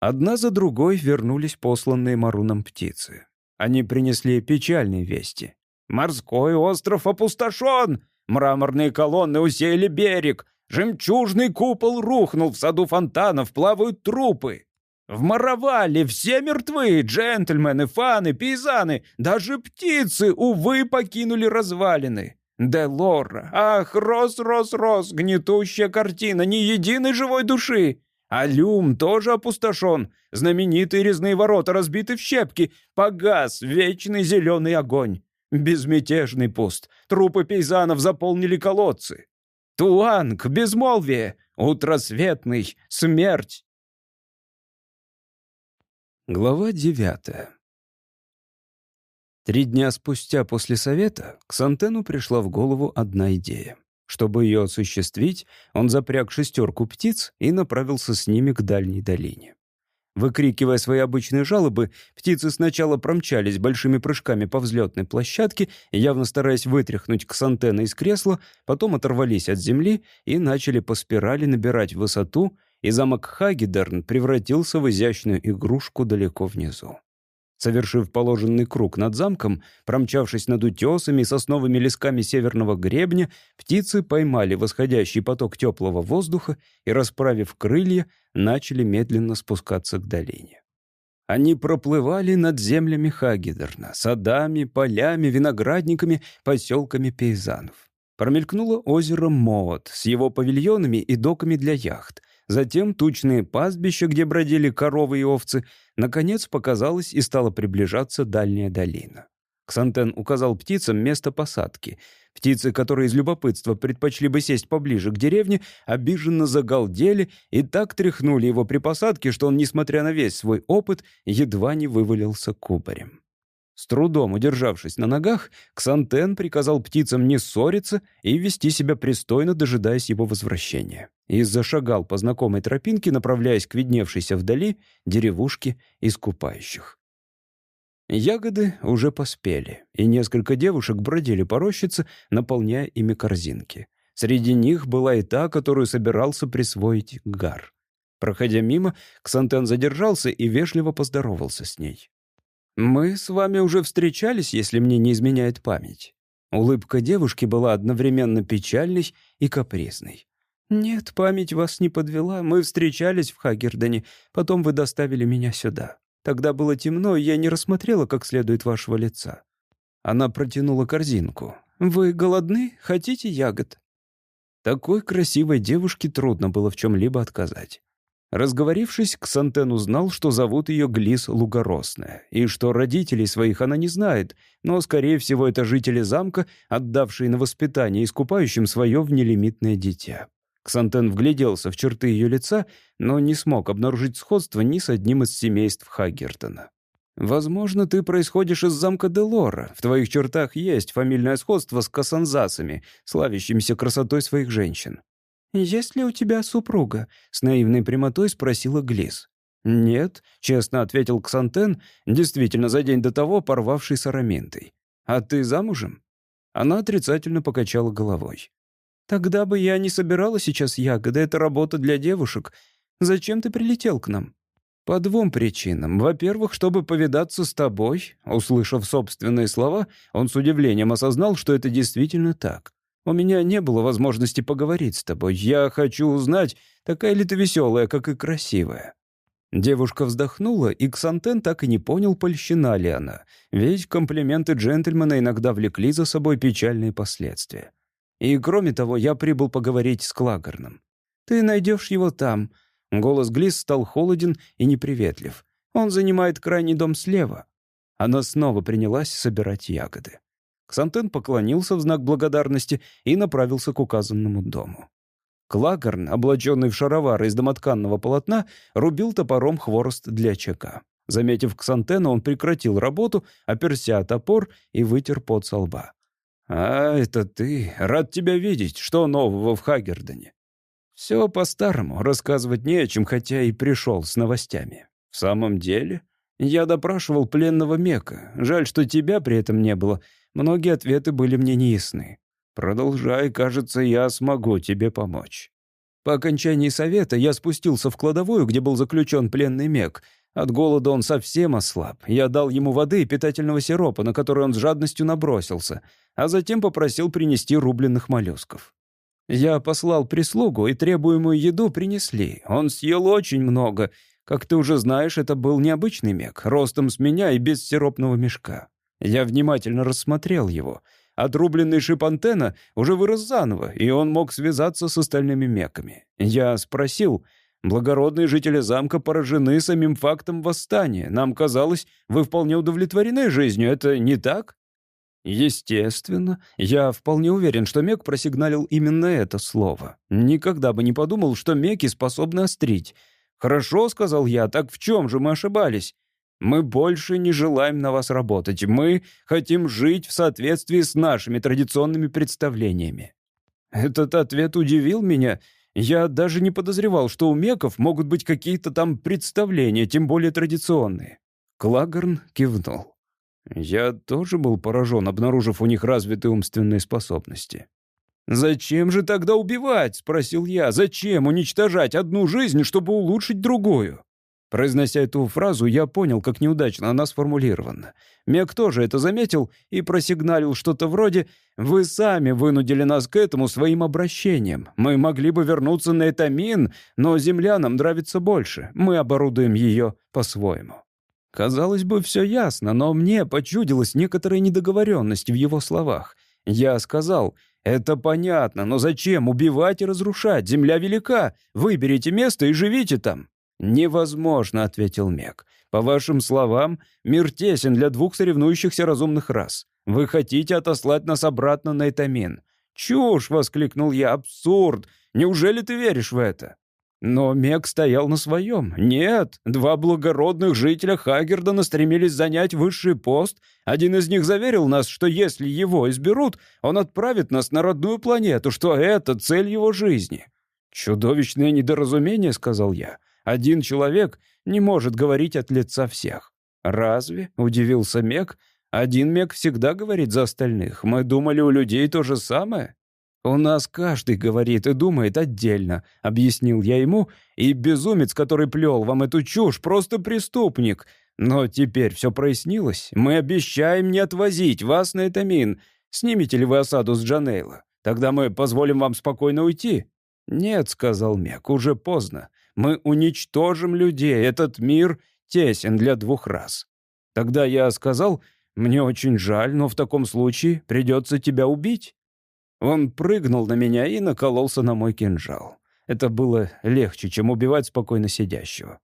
Одна за другой вернулись посланные Маруном птицы. Они принесли печальные вести. «Морской остров опустошен! Мраморные колонны усеяли берег! Жемчужный купол рухнул, в саду фонтанов плавают трупы! В Маравале все мертвы, джентльмены, фаны, пейзаны, даже птицы, увы, покинули развалины. Делора, ах, рос, рос, рос, гнетущая картина, ни единой живой души. А Люм тоже опустошен. Знаменитые резные ворота разбиты в щепки. Погас вечный зеленый огонь. Безмятежный пуст. Трупы пейзанов заполнили колодцы. Туанг, безмолвие. Утросветный, смерть. Глава девятая. Три дня спустя после совета к Сантену пришла в голову одна идея. Чтобы ее осуществить, он запряг шестерку птиц и направился с ними к дальней долине. Выкрикивая свои обычные жалобы, птицы сначала промчались большими прыжками по взлетной площадке, явно стараясь вытряхнуть Ксантена из кресла, потом оторвались от земли и начали по спирали набирать высоту, и замок Хагедерн превратился в изящную игрушку далеко внизу. Совершив положенный круг над замком, промчавшись над утесами и сосновыми лесками северного гребня, птицы поймали восходящий поток теплого воздуха и, расправив крылья, начали медленно спускаться к долине. Они проплывали над землями Хагедерна, садами, полями, виноградниками, поселками пейзанов. Промелькнуло озеро Моот с его павильонами и доками для яхт, Затем тучные пастбища, где бродили коровы и овцы, наконец показалась и стала приближаться дальняя долина. Ксантен указал птицам место посадки. Птицы, которые из любопытства предпочли бы сесть поближе к деревне, обиженно загалдели и так тряхнули его при посадке, что он, несмотря на весь свой опыт, едва не вывалился кубарем. С трудом удержавшись на ногах, Ксантен приказал птицам не ссориться и вести себя пристойно, дожидаясь его возвращения. И зашагал по знакомой тропинке, направляясь к видневшейся вдали деревушке искупающих. Ягоды уже поспели, и несколько девушек бродили по рощице, наполняя ими корзинки. Среди них была и та, которую собирался присвоить Гар. Проходя мимо, Ксантен задержался и вежливо поздоровался с ней. «Мы с вами уже встречались, если мне не изменяет память». Улыбка девушки была одновременно печальной и капризной. «Нет, память вас не подвела. Мы встречались в Хагердене, потом вы доставили меня сюда. Тогда было темно, и я не рассмотрела как следует вашего лица». Она протянула корзинку. «Вы голодны? Хотите ягод?» Такой красивой девушке трудно было в чем-либо отказать. Разговорившись, Ксантен узнал, что зовут ее Глис Лугоросная, и что родителей своих она не знает, но, скорее всего, это жители замка, отдавшие на воспитание искупающим свое внелимитное дитя. Ксантен вгляделся в черты ее лица, но не смог обнаружить сходство ни с одним из семейств Хаггертона. «Возможно, ты происходишь из замка Делора. В твоих чертах есть фамильное сходство с касанзасами, славящимися красотой своих женщин. «Есть ли у тебя супруга?» — с наивной прямотой спросила Глис. «Нет», — честно ответил Ксантен, действительно за день до того порвавший с Араминтой. «А ты замужем?» Она отрицательно покачала головой. «Тогда бы я не собирала сейчас ягоды, это работа для девушек. Зачем ты прилетел к нам?» «По двум причинам. Во-первых, чтобы повидаться с тобой». Услышав собственные слова, он с удивлением осознал, что это действительно так. У меня не было возможности поговорить с тобой. Я хочу узнать, такая ли ты веселая, как и красивая». Девушка вздохнула, и Ксантен так и не понял, польщена ли она. Ведь комплименты джентльмена иногда влекли за собой печальные последствия. И кроме того, я прибыл поговорить с Клагерном. «Ты найдешь его там». Голос Глис стал холоден и неприветлив. «Он занимает крайний дом слева». Она снова принялась собирать ягоды. Ксантен поклонился в знак благодарности и направился к указанному дому. Клагорн, облаченный в шаровары из домотканного полотна, рубил топором хворост для чека. Заметив Ксантена, он прекратил работу, оперся о топор и вытер пот со лба. «А, это ты. Рад тебя видеть. Что нового в Хагердене?» «Все по-старому. Рассказывать не о чем, хотя и пришел с новостями». «В самом деле?» Я допрашивал пленного Мека. Жаль, что тебя при этом не было. Многие ответы были мне неясны. Продолжай, кажется, я смогу тебе помочь. По окончании совета я спустился в кладовую, где был заключен пленный Мек. От голода он совсем ослаб. Я дал ему воды и питательного сиропа, на который он с жадностью набросился, а затем попросил принести рубленных моллюсков. Я послал прислугу, и требуемую еду принесли. Он съел очень много. Как ты уже знаешь, это был необычный мег, ростом с меня и без сиропного мешка. Я внимательно рассмотрел его. Отрубленный шип антенна уже вырос заново, и он мог связаться с остальными меками. Я спросил, благородные жители замка поражены самим фактом восстания. Нам казалось, вы вполне удовлетворены жизнью, это не так? Естественно. Я вполне уверен, что Мек просигналил именно это слово. Никогда бы не подумал, что Меки способны острить. «Хорошо», — сказал я, — «так в чем же мы ошибались?» «Мы больше не желаем на вас работать. Мы хотим жить в соответствии с нашими традиционными представлениями». Этот ответ удивил меня. Я даже не подозревал, что у меков могут быть какие-то там представления, тем более традиционные. Клагерн кивнул. Я тоже был поражен, обнаружив у них развитые умственные способности. «Зачем же тогда убивать?» — спросил я. «Зачем уничтожать одну жизнь, чтобы улучшить другую?» Произнося эту фразу, я понял, как неудачно она сформулирована. Мек тоже это заметил и просигналил что-то вроде «Вы сами вынудили нас к этому своим обращением. Мы могли бы вернуться на Этамин, но Земля нам нравится больше. Мы оборудуем ее по-своему». Казалось бы, все ясно, но мне почудилась некоторая недоговоренность в его словах. Я сказал, «Это понятно, но зачем убивать и разрушать? Земля велика. Выберите место и живите там». «Невозможно», — ответил Мек. «По вашим словам, мир тесен для двух соревнующихся разумных рас. Вы хотите отослать нас обратно на Этамин». «Чушь!» — воскликнул я. «Абсурд! Неужели ты веришь в это?» Но Мег стоял на своем. Нет, два благородных жителя Хагердона стремились занять высший пост. Один из них заверил нас, что если его изберут, он отправит нас на родную планету, что это цель его жизни. «Чудовищное недоразумение», — сказал я. «Один человек не может говорить от лица всех». «Разве?» — удивился Мег. «Один Мег всегда говорит за остальных. Мы думали, у людей то же самое». «У нас каждый говорит и думает отдельно», — объяснил я ему, «и безумец, который плел вам эту чушь, просто преступник. Но теперь все прояснилось. Мы обещаем не отвозить вас на Этамин. Снимете ли вы осаду с Джанейла? Тогда мы позволим вам спокойно уйти». «Нет», — сказал Мек, — «уже поздно. Мы уничтожим людей. Этот мир тесен для двух раз». Тогда я сказал, «Мне очень жаль, но в таком случае придется тебя убить». Он прыгнул на меня и накололся на мой кинжал. Это было легче, чем убивать спокойно сидящего.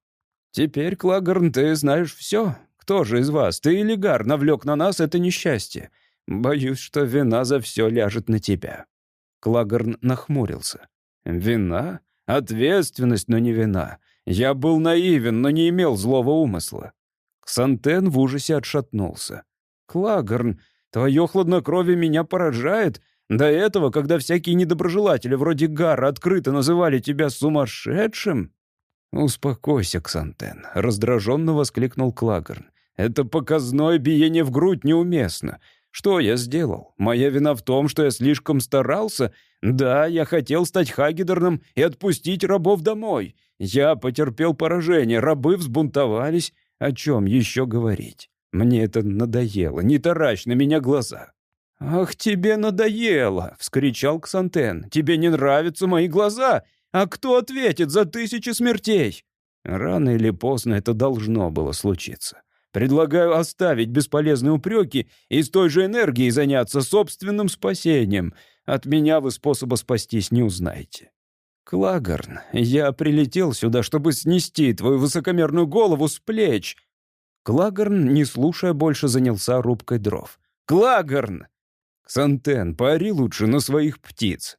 «Теперь, Клагорн, ты знаешь все. Кто же из вас, ты или Гар, навлек на нас это несчастье? Боюсь, что вина за все ляжет на тебя». Клагорн нахмурился. «Вина? Ответственность, но не вина. Я был наивен, но не имел злого умысла». Ксантен в ужасе отшатнулся. «Клагорн, твое хладнокровие меня поражает. До этого, когда всякие недоброжелатели вроде Гара открыто называли тебя сумасшедшим...» «Успокойся, Ксантен», — раздраженно воскликнул Клагерн. «Это показное биение в грудь неуместно. Что я сделал? Моя вина в том, что я слишком старался? Да, я хотел стать Хагедерном и отпустить рабов домой. Я потерпел поражение, рабы взбунтовались. О чем еще говорить? Мне это надоело. Не таращ на меня глаза. «Ах, тебе надоело!» — вскричал Ксантен. «Тебе не нравятся мои глаза? А кто ответит за тысячи смертей?» Рано или поздно это должно было случиться. Предлагаю оставить бесполезные упреки и с той же энергией заняться собственным спасением. От меня вы способа спастись не узнаете. Клагорн, я прилетел сюда, чтобы снести твою высокомерную голову с плеч. Клагорн, не слушая больше, занялся рубкой дров. Клагорн! «Ксантен, пари лучше на своих птиц».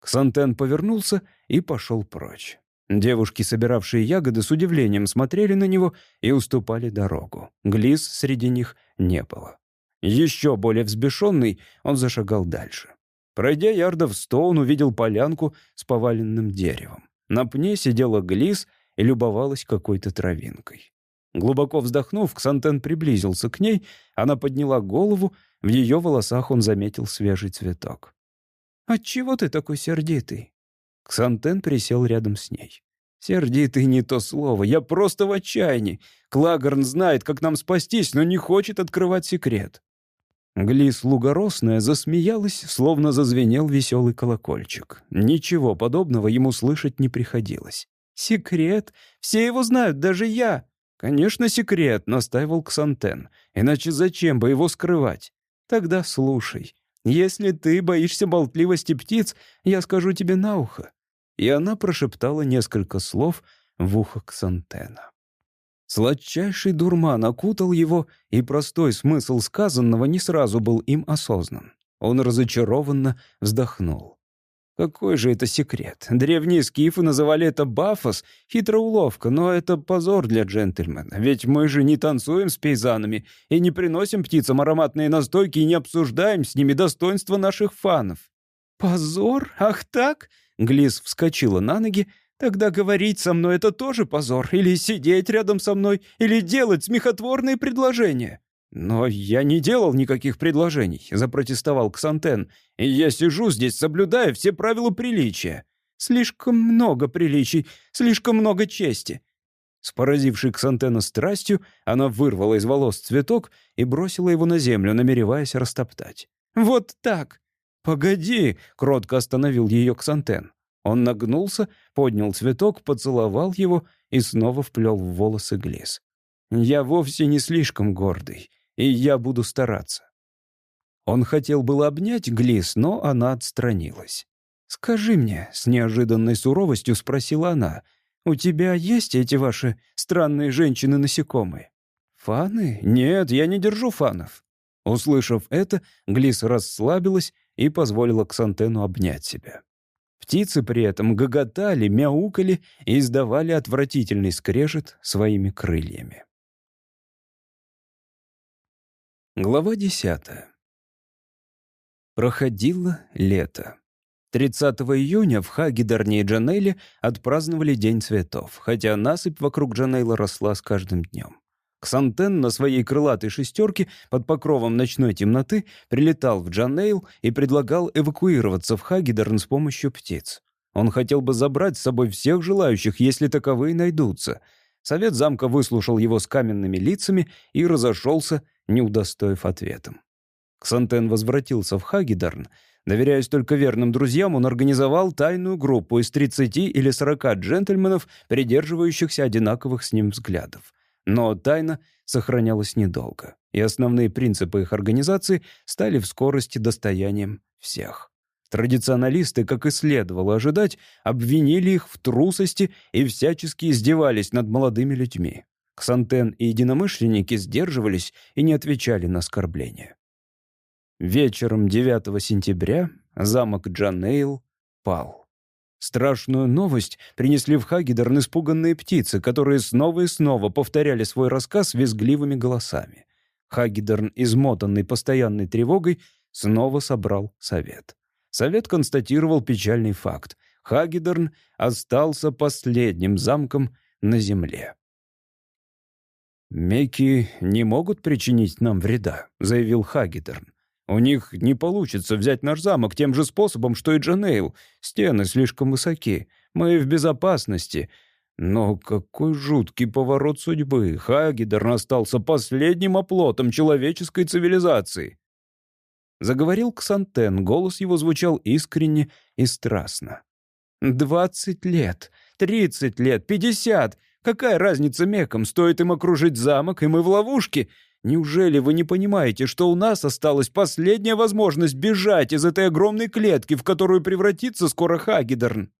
Ксантен повернулся и пошел прочь. Девушки, собиравшие ягоды, с удивлением смотрели на него и уступали дорогу. Глис среди них не было. Еще более взбешенный, он зашагал дальше. Пройдя ярдов сто, он увидел полянку с поваленным деревом. На пне сидела Глис и любовалась какой-то травинкой. Глубоко вздохнув, Ксантен приблизился к ней, она подняла голову, в ее волосах он заметил свежий цветок. «Отчего ты такой сердитый?» Ксантен присел рядом с ней. «Сердитый не то слово, я просто в отчаянии. Клагорн знает, как нам спастись, но не хочет открывать секрет». Глис Лугоросная засмеялась, словно зазвенел веселый колокольчик. Ничего подобного ему слышать не приходилось. «Секрет? Все его знают, даже я!» «Конечно, секрет», — настаивал Ксантен. «Иначе зачем бы его скрывать?» «Тогда слушай. Если ты боишься болтливости птиц, я скажу тебе на ухо». И она прошептала несколько слов в ухо Ксантена. Сладчайший дурман окутал его, и простой смысл сказанного не сразу был им осознан. Он разочарованно вздохнул. Какой же это секрет? Древние скифы называли это бафос, хитрая уловка, но это позор для джентльмена. Ведь мы же не танцуем с пейзанами и не приносим птицам ароматные настойки и не обсуждаем с ними достоинства наших фанов. «Позор? Ах так?» Глис вскочила на ноги Тогда говорить со мной — это тоже позор. Или сидеть рядом со мной, или делать смехотворные предложения. «Но я не делал никаких предложений», — запротестовал Ксантен. «И я сижу здесь, соблюдая все правила приличия. Слишком много приличий, слишком много чести». С поразившей Ксантена страстью, она вырвала из волос цветок и бросила его на землю, намереваясь растоптать. «Вот так!» «Погоди!» — кротко остановил ее Ксантен. Он нагнулся, поднял цветок, поцеловал его и снова вплел в волосы Глис. «Я вовсе не слишком гордый, и я буду стараться». Он хотел было обнять Глис, но она отстранилась. «Скажи мне», — с неожиданной суровостью спросила она, «у тебя есть эти ваши странные женщины-насекомые?» «Фаны? Нет, я не держу фанов». Услышав это, Глис расслабилась и позволила Ксантену обнять себя. Птицы при этом гоготали, мяукали и издавали отвратительный скрежет своими крыльями. Глава десятая. Проходило лето. 30 июня в Хагидарне и Джанейле отпраздновали День цветов, хотя насыпь вокруг Джанейла росла с каждым днем. Ксантен на своей крылатой шестерке под покровом ночной темноты прилетал в Джанейл и предлагал эвакуироваться в Хагидерн с помощью птиц. Он хотел бы забрать с собой всех желающих, если таковые найдутся. Совет замка выслушал его с каменными лицами и разошелся, не удостоив ответом. Ксантен возвратился в Хагидарн. Доверяясь только верным друзьям, он организовал тайную группу из 30 или 40 джентльменов, придерживающихся одинаковых с ним взглядов. Но тайна сохранялась недолго, и основные принципы их организации стали в скорости достоянием всех. Традиционалисты, как и следовало ожидать, обвинили их в трусости и всячески издевались над молодыми людьми. Ксантен и единомышленники сдерживались и не отвечали на оскорбления. Вечером 9 сентября замок Джанейл пал. Страшную новость принесли в Хагидерн испуганные птицы, которые снова и снова повторяли свой рассказ визгливыми голосами. Хагидерн, измотанный постоянной тревогой, снова собрал совет. Совет констатировал печальный факт. Хагидерн остался последним замком на земле. «Меки не могут причинить нам вреда», — заявил Хагидерн. У них не получится взять наш замок тем же способом, что и Джанейл. Стены слишком высоки. Мы в безопасности. Но какой жуткий поворот судьбы. Хагидерн остался последним оплотом человеческой цивилизации. Заговорил Ксантен, голос его звучал искренне и страстно. «Двадцать лет, тридцать лет, пятьдесят. Какая разница мекам? Стоит им окружить замок, и мы в ловушке. Неужели вы не понимаете, что у нас осталась последняя возможность бежать из этой огромной клетки, в которую превратится скоро Хагидерн?»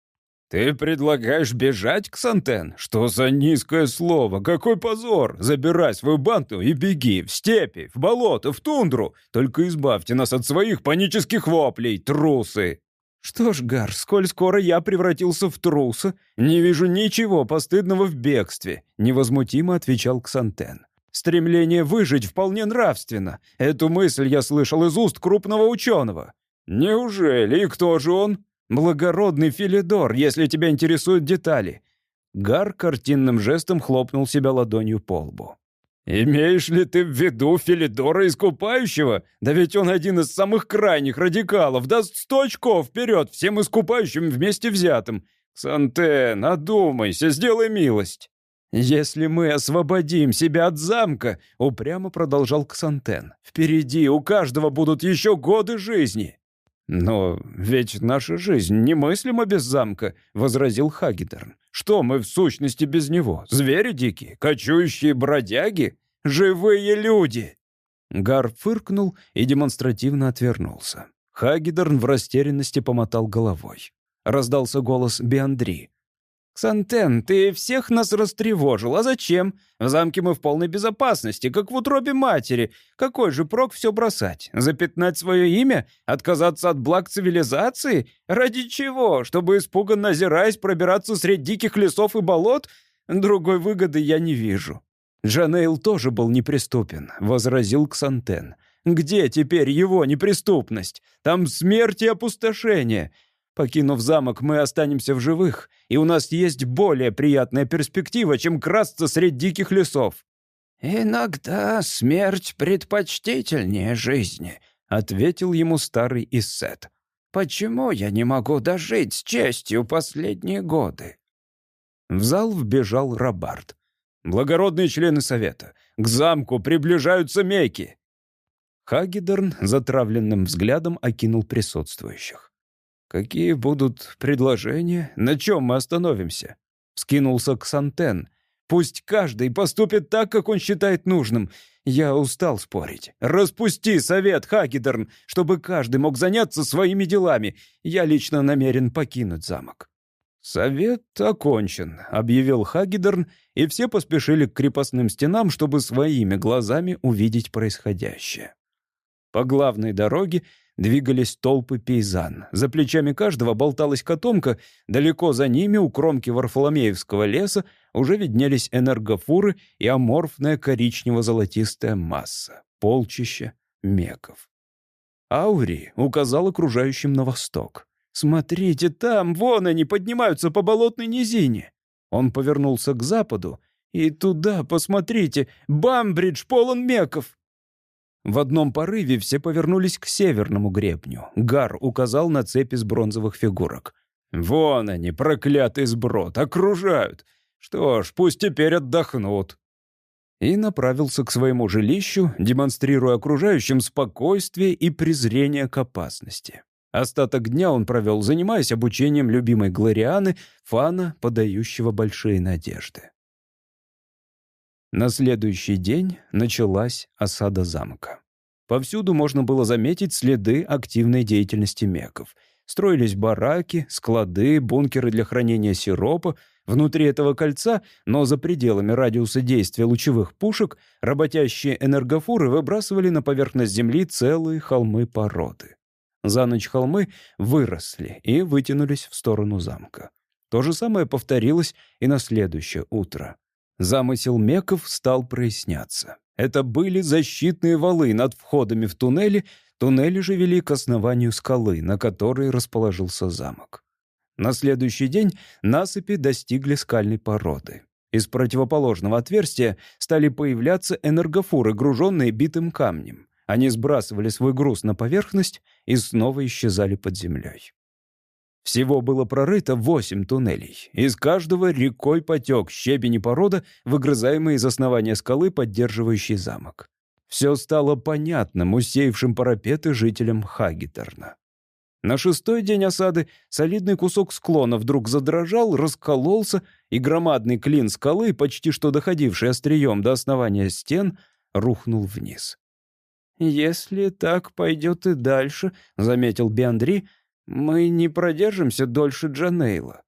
«Ты предлагаешь бежать, Ксантен? Что за низкое слово? Какой позор! Забирай свою банту и беги в степи, в болото, в тундру. Только избавьте нас от своих панических воплей, трусы!» «Что ж, Гар, сколь скоро я превратился в труса, не вижу ничего постыдного в бегстве», — невозмутимо отвечал Ксантен. Стремление выжить вполне нравственно. Эту мысль я слышал из уст крупного ученого. Неужели? И кто же он? Благородный Филидор, если тебя интересуют детали. Гар картинным жестом хлопнул себя ладонью по лбу. «Имеешь ли ты в виду Филидора Искупающего? Да ведь он один из самых крайних радикалов, даст сто очков вперед всем Искупающим вместе взятым. Сантен, одумайся, сделай милость». «Если мы освободим себя от замка», — упрямо продолжал Ксантен, «впереди у каждого будут еще годы жизни». «Но ведь наша жизнь немыслима без замка», — возразил Хагидерн. «Что мы в сущности без него? Звери дикие, кочующие бродяги, живые люди!» Гар фыркнул и демонстративно отвернулся. Хагидерн в растерянности помотал головой. Раздался голос Биандри. «Ксантен, ты всех нас растревожил. А зачем? В замке мы в полной безопасности, как в утробе матери. Какой же прок все бросать? Запятнать свое имя? Отказаться от благ цивилизации? Ради чего? Чтобы, испуганно озираясь, пробираться среди диких лесов и болот? Другой выгоды я не вижу». «Джанейл тоже был неприступен», — возразил Ксантен. «Где теперь его неприступность? Там смерть и опустошение. Покинув замок, мы останемся в живых, и у нас есть более приятная перспектива, чем красться среди диких лесов». «Иногда смерть предпочтительнее жизни», — ответил ему старый Иссет. «Почему я не могу дожить с честью последние годы?» В зал вбежал Рабарт. «Благородные члены совета, к замку приближаются меки!» Хагедерн затравленным взглядом окинул присутствующих. «Какие будут предложения? На чем мы остановимся?» Скинулся Ксантен. «Пусть каждый поступит так, как он считает нужным. Я устал спорить. Распусти совет, Хагедерн, чтобы каждый мог заняться своими делами. Я лично намерен покинуть замок». «Совет окончен», — объявил Хагедерн, и все поспешили к крепостным стенам, чтобы своими глазами увидеть происходящее. По главной дороге двигались толпы пейзан. За плечами каждого болталась котомка, далеко за ними, у кромки Варфоломеевского леса, уже виднелись энергофуры и аморфная коричнево-золотистая масса, полчища меков. Аури указал окружающим на восток. «Смотрите, там, вон они, поднимаются по болотной низине!» Он повернулся к западу. «И туда, посмотрите, Бамбридж полон меков!» В одном порыве все повернулись к северному гребню. Гар указал на цепи из бронзовых фигурок. «Вон они, проклятый сброд, окружают. Что ж, пусть теперь отдохнут». И направился к своему жилищу, демонстрируя окружающим спокойствие и презрение к опасности. Остаток дня он провел, занимаясь обучением любимой Глорианы, фана, подающего большие надежды. На следующий день началась осада замка. Повсюду можно было заметить следы активной деятельности меков. Строились бараки, склады, бункеры для хранения сиропа. Внутри этого кольца, но за пределами радиуса действия лучевых пушек, работящие энергофуры выбрасывали на поверхность земли целые холмы породы. За ночь холмы выросли и вытянулись в сторону замка. То же самое повторилось и на следующее утро. Замысел меков стал проясняться. Это были защитные валы над входами в туннели, туннели же вели к основанию скалы, на которой расположился замок. На следующий день насыпи достигли скальной породы. Из противоположного отверстия стали появляться энергофуры, груженные битым камнем. Они сбрасывали свой груз на поверхность и снова исчезали под землей. Всего было прорыто восемь туннелей. Из каждого рекой потек щебень и порода, выгрызаемые из основания скалы, поддерживающий замок. Все стало понятным, усеявшим парапеты жителям Хагитерна. На шестой день осады солидный кусок склона вдруг задрожал, раскололся, и громадный клин скалы, почти что доходивший острием до основания стен, рухнул вниз. «Если так пойдет и дальше», — заметил Биандри, — мы не продержимся дольше Джанейла».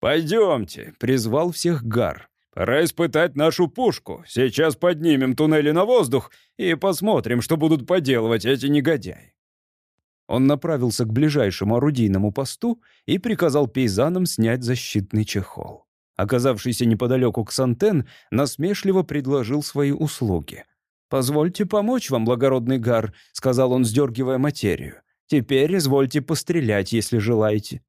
«Пойдемте», — призвал всех Гар. «Пора испытать нашу пушку. Сейчас поднимем туннели на воздух и посмотрим, что будут поделывать эти негодяи». Он направился к ближайшему орудийному посту и приказал пейзанам снять защитный чехол. Оказавшийся неподалеку Ксантен насмешливо предложил свои услуги. «Позвольте помочь вам, благородный Гар», — сказал он, сдергивая материю. Теперь извольте пострелять, если желаете».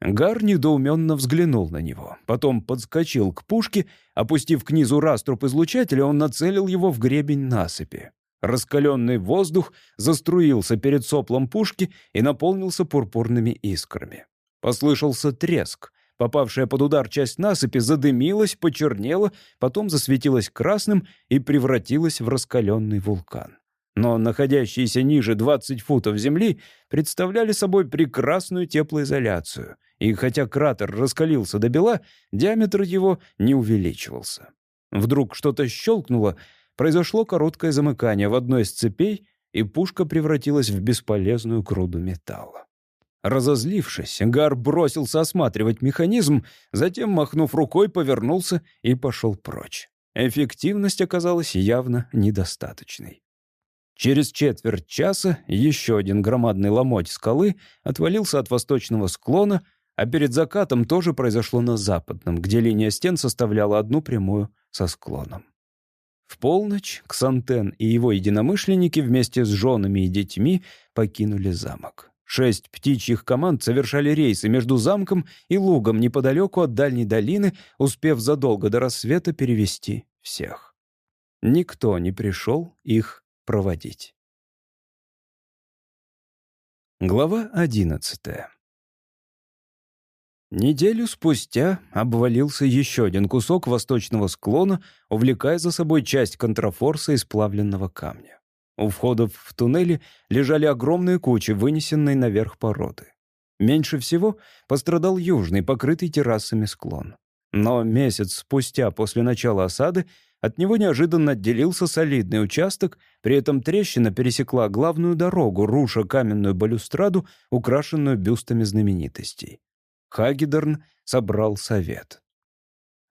Гар недоуменно взглянул на него, потом подскочил к пушке, опустив к низу раструб излучателя, он нацелил его в гребень насыпи. Раскаленный воздух заструился перед соплом пушки и наполнился пурпурными искрами. Послышался треск. Попавшая под удар часть насыпи задымилась, почернела, потом засветилась красным и превратилась в раскаленный вулкан но находящиеся ниже 20 футов земли представляли собой прекрасную теплоизоляцию, и хотя кратер раскалился до бела, диаметр его не увеличивался. Вдруг что-то щелкнуло, произошло короткое замыкание в одной из цепей, и пушка превратилась в бесполезную груду металла. Разозлившись, Гар бросился осматривать механизм, затем, махнув рукой, повернулся и пошел прочь. Эффективность оказалась явно недостаточной. Через четверть часа еще один громадный ломоть скалы отвалился от восточного склона, а перед закатом тоже произошло на западном, где линия стен составляла одну прямую со склоном. В полночь Ксантен и его единомышленники вместе с женами и детьми покинули замок. Шесть птичьих команд совершали рейсы между замком и лугом неподалеку от дальней долины, успев задолго до рассвета перевести всех. Никто не пришел их проводить. Глава одиннадцатая. Неделю спустя обвалился еще один кусок восточного склона, увлекая за собой часть контрафорса из плавленного камня. У входов в туннели лежали огромные кучи, вынесенные наверх породы. Меньше всего пострадал южный, покрытый террасами склон. Но месяц спустя после начала осады от него неожиданно отделился солидный участок, при этом трещина пересекла главную дорогу, руша каменную балюстраду, украшенную бюстами знаменитостей. Хагедерн собрал совет.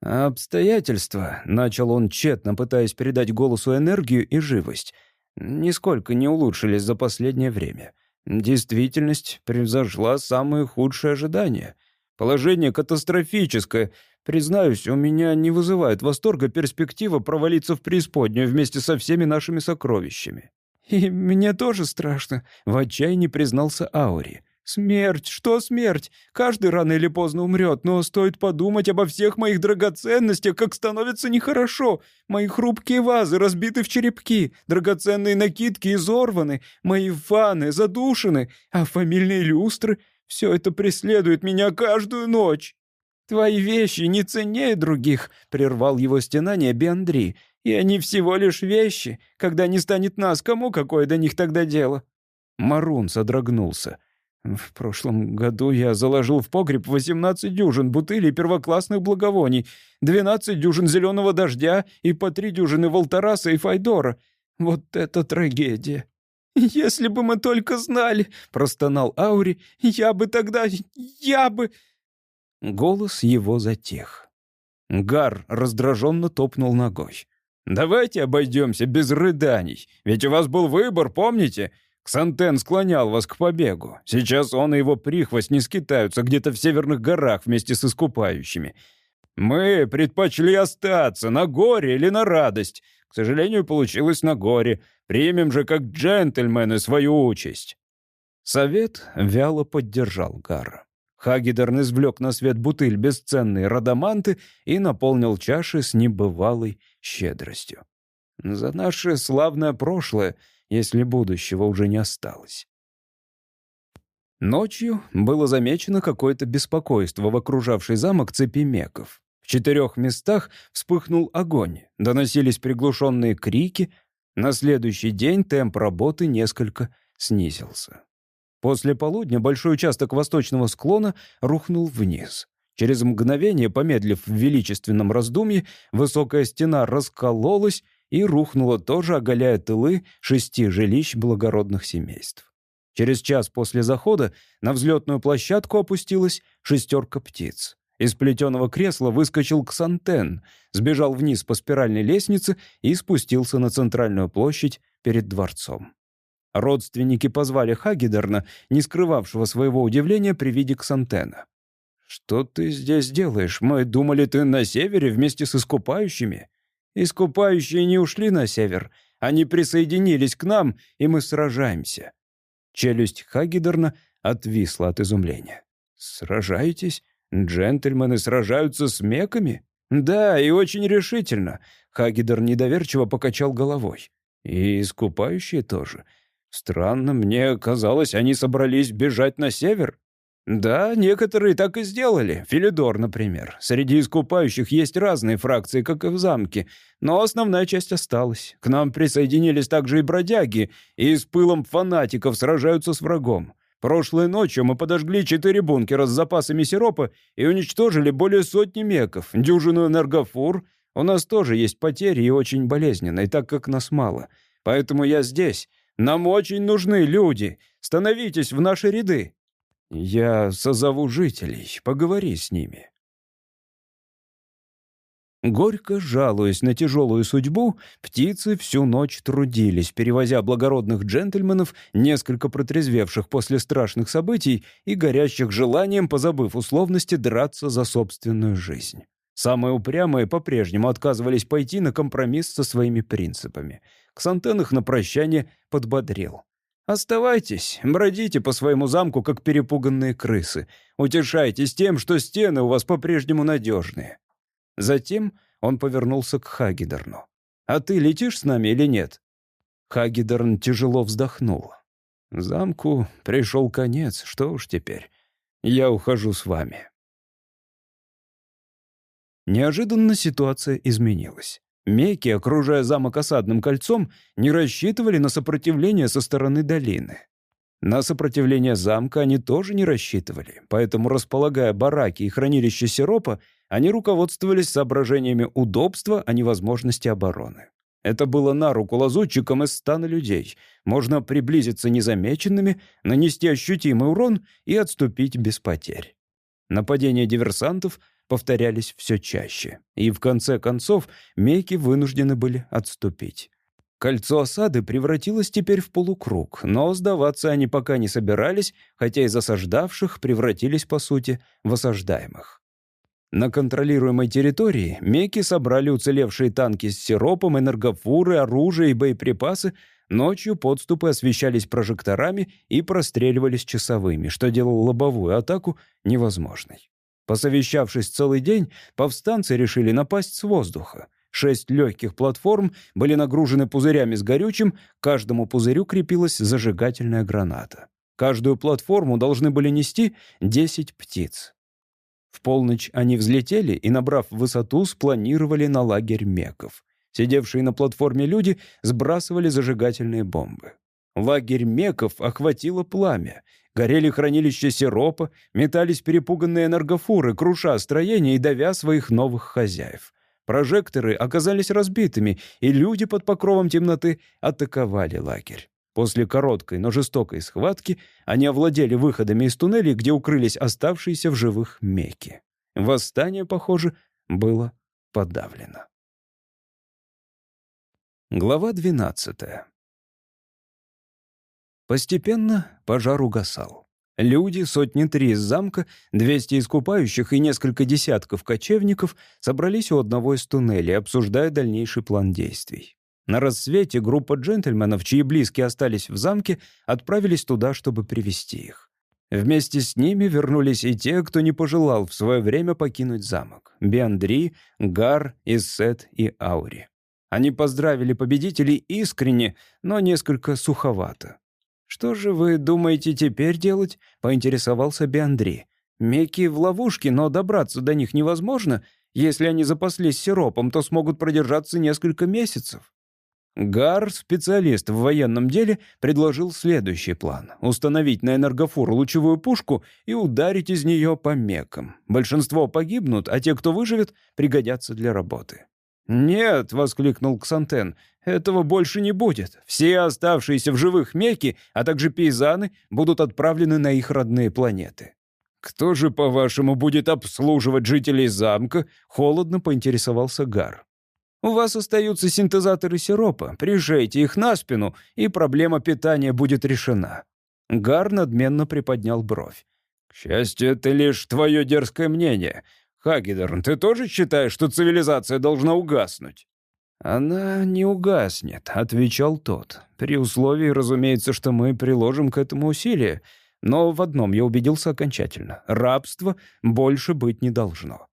«Обстоятельства», — начал он тщетно, пытаясь передать голосу энергию и живость, нисколько не улучшились за последнее время. Действительность превзошла самые худшие ожидания. Положение катастрофическое — Признаюсь, у меня не вызывает восторга перспектива провалиться в преисподнюю вместе со всеми нашими сокровищами. И мне тоже страшно, в отчаянии признался Аури. Смерть, что смерть? Каждый рано или поздно умрет, но стоит подумать обо всех моих драгоценностях, как становится нехорошо. Мои хрупкие вазы разбиты в черепки, драгоценные накидки изорваны, мои фаны задушены, а фамильные люстры — все это преследует меня каждую ночь. «Твои вещи не ценнее других», — прервал его стенание Бендри. «И они всего лишь вещи. Когда не станет нас, кому какое до них тогда дело?» Марун содрогнулся. «В прошлом году я заложил в погреб 18 дюжин бутылей первоклассных благовоний, 12 дюжин зеленого дождя и по три дюжины Волтараса и Файдора. Вот это трагедия!» «Если бы мы только знали!» — простонал Аури. «Я бы тогда... я бы...» Голос его затих. Гар раздраженно топнул ногой. «Давайте обойдемся без рыданий, ведь у вас был выбор, помните? Ксантен склонял вас к побегу. Сейчас он и его прихвост не скитаются где-то в северных горах вместе с искупающими. Мы предпочли остаться на горе или на радость. К сожалению, получилось на горе. Примем же как джентльмены свою участь». Совет вяло поддержал Гара. Хагедерн извлек на свет бутыль бесценные радаманты и наполнил чаши с небывалой щедростью. За наше славное прошлое, если будущего уже не осталось. Ночью было замечено какое-то беспокойство в окружавший замок цепи меков. Четырех местах вспыхнул огонь, доносились приглушенные крики. На следующий день темп работы несколько снизился. После полудня большой участок восточного склона рухнул вниз. Через мгновение, помедлив в величественном раздумье, высокая стена раскололась и рухнула тоже, оголяя тылы шести жилищ благородных семейств. Через час после захода на взлетную площадку опустилась шестерка птиц. Из плетеного кресла выскочил Ксантен, сбежал вниз по спиральной лестнице и спустился на центральную площадь перед дворцом. Родственники позвали Хагедерна, не скрывавшего своего удивления при виде Ксантена. «Что ты здесь делаешь? Мы думали, ты на севере вместе с искупающими». «Искупающие не ушли на север. Они присоединились к нам, и мы сражаемся». Челюсть Хагедерна отвисла от изумления. «Сражаетесь? Джентльмены сражаются с меками?» «Да, и очень решительно», — Хагидер недоверчиво покачал головой. «И искупающие тоже. Странно, мне казалось, они собрались бежать на север». «Да, некоторые так и сделали. Филидор, например. Среди искупающих есть разные фракции, как и в замке. Но основная часть осталась. К нам присоединились также и бродяги, и с пылом фанатиков сражаются с врагом. Прошлой ночью мы подожгли четыре бункера с запасами сиропа и уничтожили более сотни меков, дюжину энергофур. У нас тоже есть потери и очень болезненные, так как нас мало. Поэтому я здесь. Нам очень нужны люди. Становитесь в наши ряды». Я созову жителей, поговори с ними. Горько жалуясь на тяжелую судьбу, птицы всю ночь трудились, перевозя благородных джентльменов, несколько протрезвевших после страшных событий и горящих желанием, позабыв условности, драться за собственную жизнь. Самые упрямые по-прежнему отказывались пойти на компромисс со своими принципами. Ксантен их на прощание подбодрил. Оставайтесь, бродите по своему замку, как перепуганные крысы. Утешайтесь тем, что стены у вас по-прежнему надежные. Затем он повернулся к Хагидерну. «А ты летишь с нами или нет?» Хагидерн тяжело вздохнул. «Замку пришел конец, что уж теперь. Я ухожу с вами». Неожиданно ситуация изменилась. Меки, окружая замок осадным кольцом, не рассчитывали на сопротивление со стороны долины. На сопротивление замка они тоже не рассчитывали, поэтому, располагая бараки и хранилище сиропа, они руководствовались соображениями удобства, а не возможности обороны. Это было на руку лазутчикам из стана людей. Можно приблизиться незамеченными, нанести ощутимый урон и отступить без потерь. Нападения диверсантов повторялись все чаще. И в конце концов мейки вынуждены были отступить. Кольцо осады превратилось теперь в полукруг, но сдаваться они пока не собирались, хотя из осаждавших превратились, по сути, в осаждаемых. На контролируемой территории меки собрали уцелевшие танки с сиропом, энергофуры, оружие и боеприпасы, ночью подступы освещались прожекторами и простреливались часовыми, что делало лобовую атаку невозможной. Посовещавшись целый день, повстанцы решили напасть с воздуха. Шесть легких платформ были нагружены пузырями с горючим, к каждому пузырю крепилась зажигательная граната. Каждую платформу должны были нести 10 птиц. В полночь они взлетели и, набрав высоту, спланировали на лагерь меков. Сидевшие на платформе люди сбрасывали зажигательные бомбы. Лагерь меков охватило пламя. Горели хранилища сиропа, метались перепуганные энергофуры, круша строения и давя своих новых хозяев. Прожекторы оказались разбитыми, и люди под покровом темноты атаковали лагерь. После короткой, но жестокой схватки они овладели выходами из туннелей, где укрылись оставшиеся в живых меки. Восстание, похоже, было подавлено. Глава двенадцатая. Постепенно пожар угасал. Люди, сотни три из замка, двести искупающих и несколько десятков кочевников собрались у одного из туннелей, обсуждая дальнейший план действий. На рассвете группа джентльменов, чьи близкие остались в замке, отправились туда, чтобы привести их. Вместе с ними вернулись и те, кто не пожелал в свое время покинуть замок. Биандри, Гар, Иссет и Аури. Они поздравили победителей искренне, но несколько суховато. «Что же вы думаете теперь делать?» — поинтересовался Биандри. «Меки в ловушке, но добраться до них невозможно. Если они запаслись сиропом, то смогут продержаться несколько месяцев». Гар, специалист в военном деле, предложил следующий план — установить на энергофур лучевую пушку и ударить из нее по мекам. Большинство погибнут, а те, кто выживет, пригодятся для работы. «Нет», — воскликнул Ксантен, — «этого больше не будет. Все оставшиеся в живых меки, а также пейзаны, будут отправлены на их родные планеты». «Кто же, по-вашему, будет обслуживать жителей замка?» — холодно поинтересовался Гар. «У вас остаются синтезаторы сиропа. Прижейте их на спину, и проблема питания будет решена». Гар надменно приподнял бровь. «К счастью, это лишь твое дерзкое мнение. Хагедерн, ты тоже считаешь, что цивилизация должна угаснуть?» «Она не угаснет», — отвечал тот. «При условии, разумеется, что мы приложим к этому усилия. Но в одном я убедился окончательно. Рабства больше быть не должно.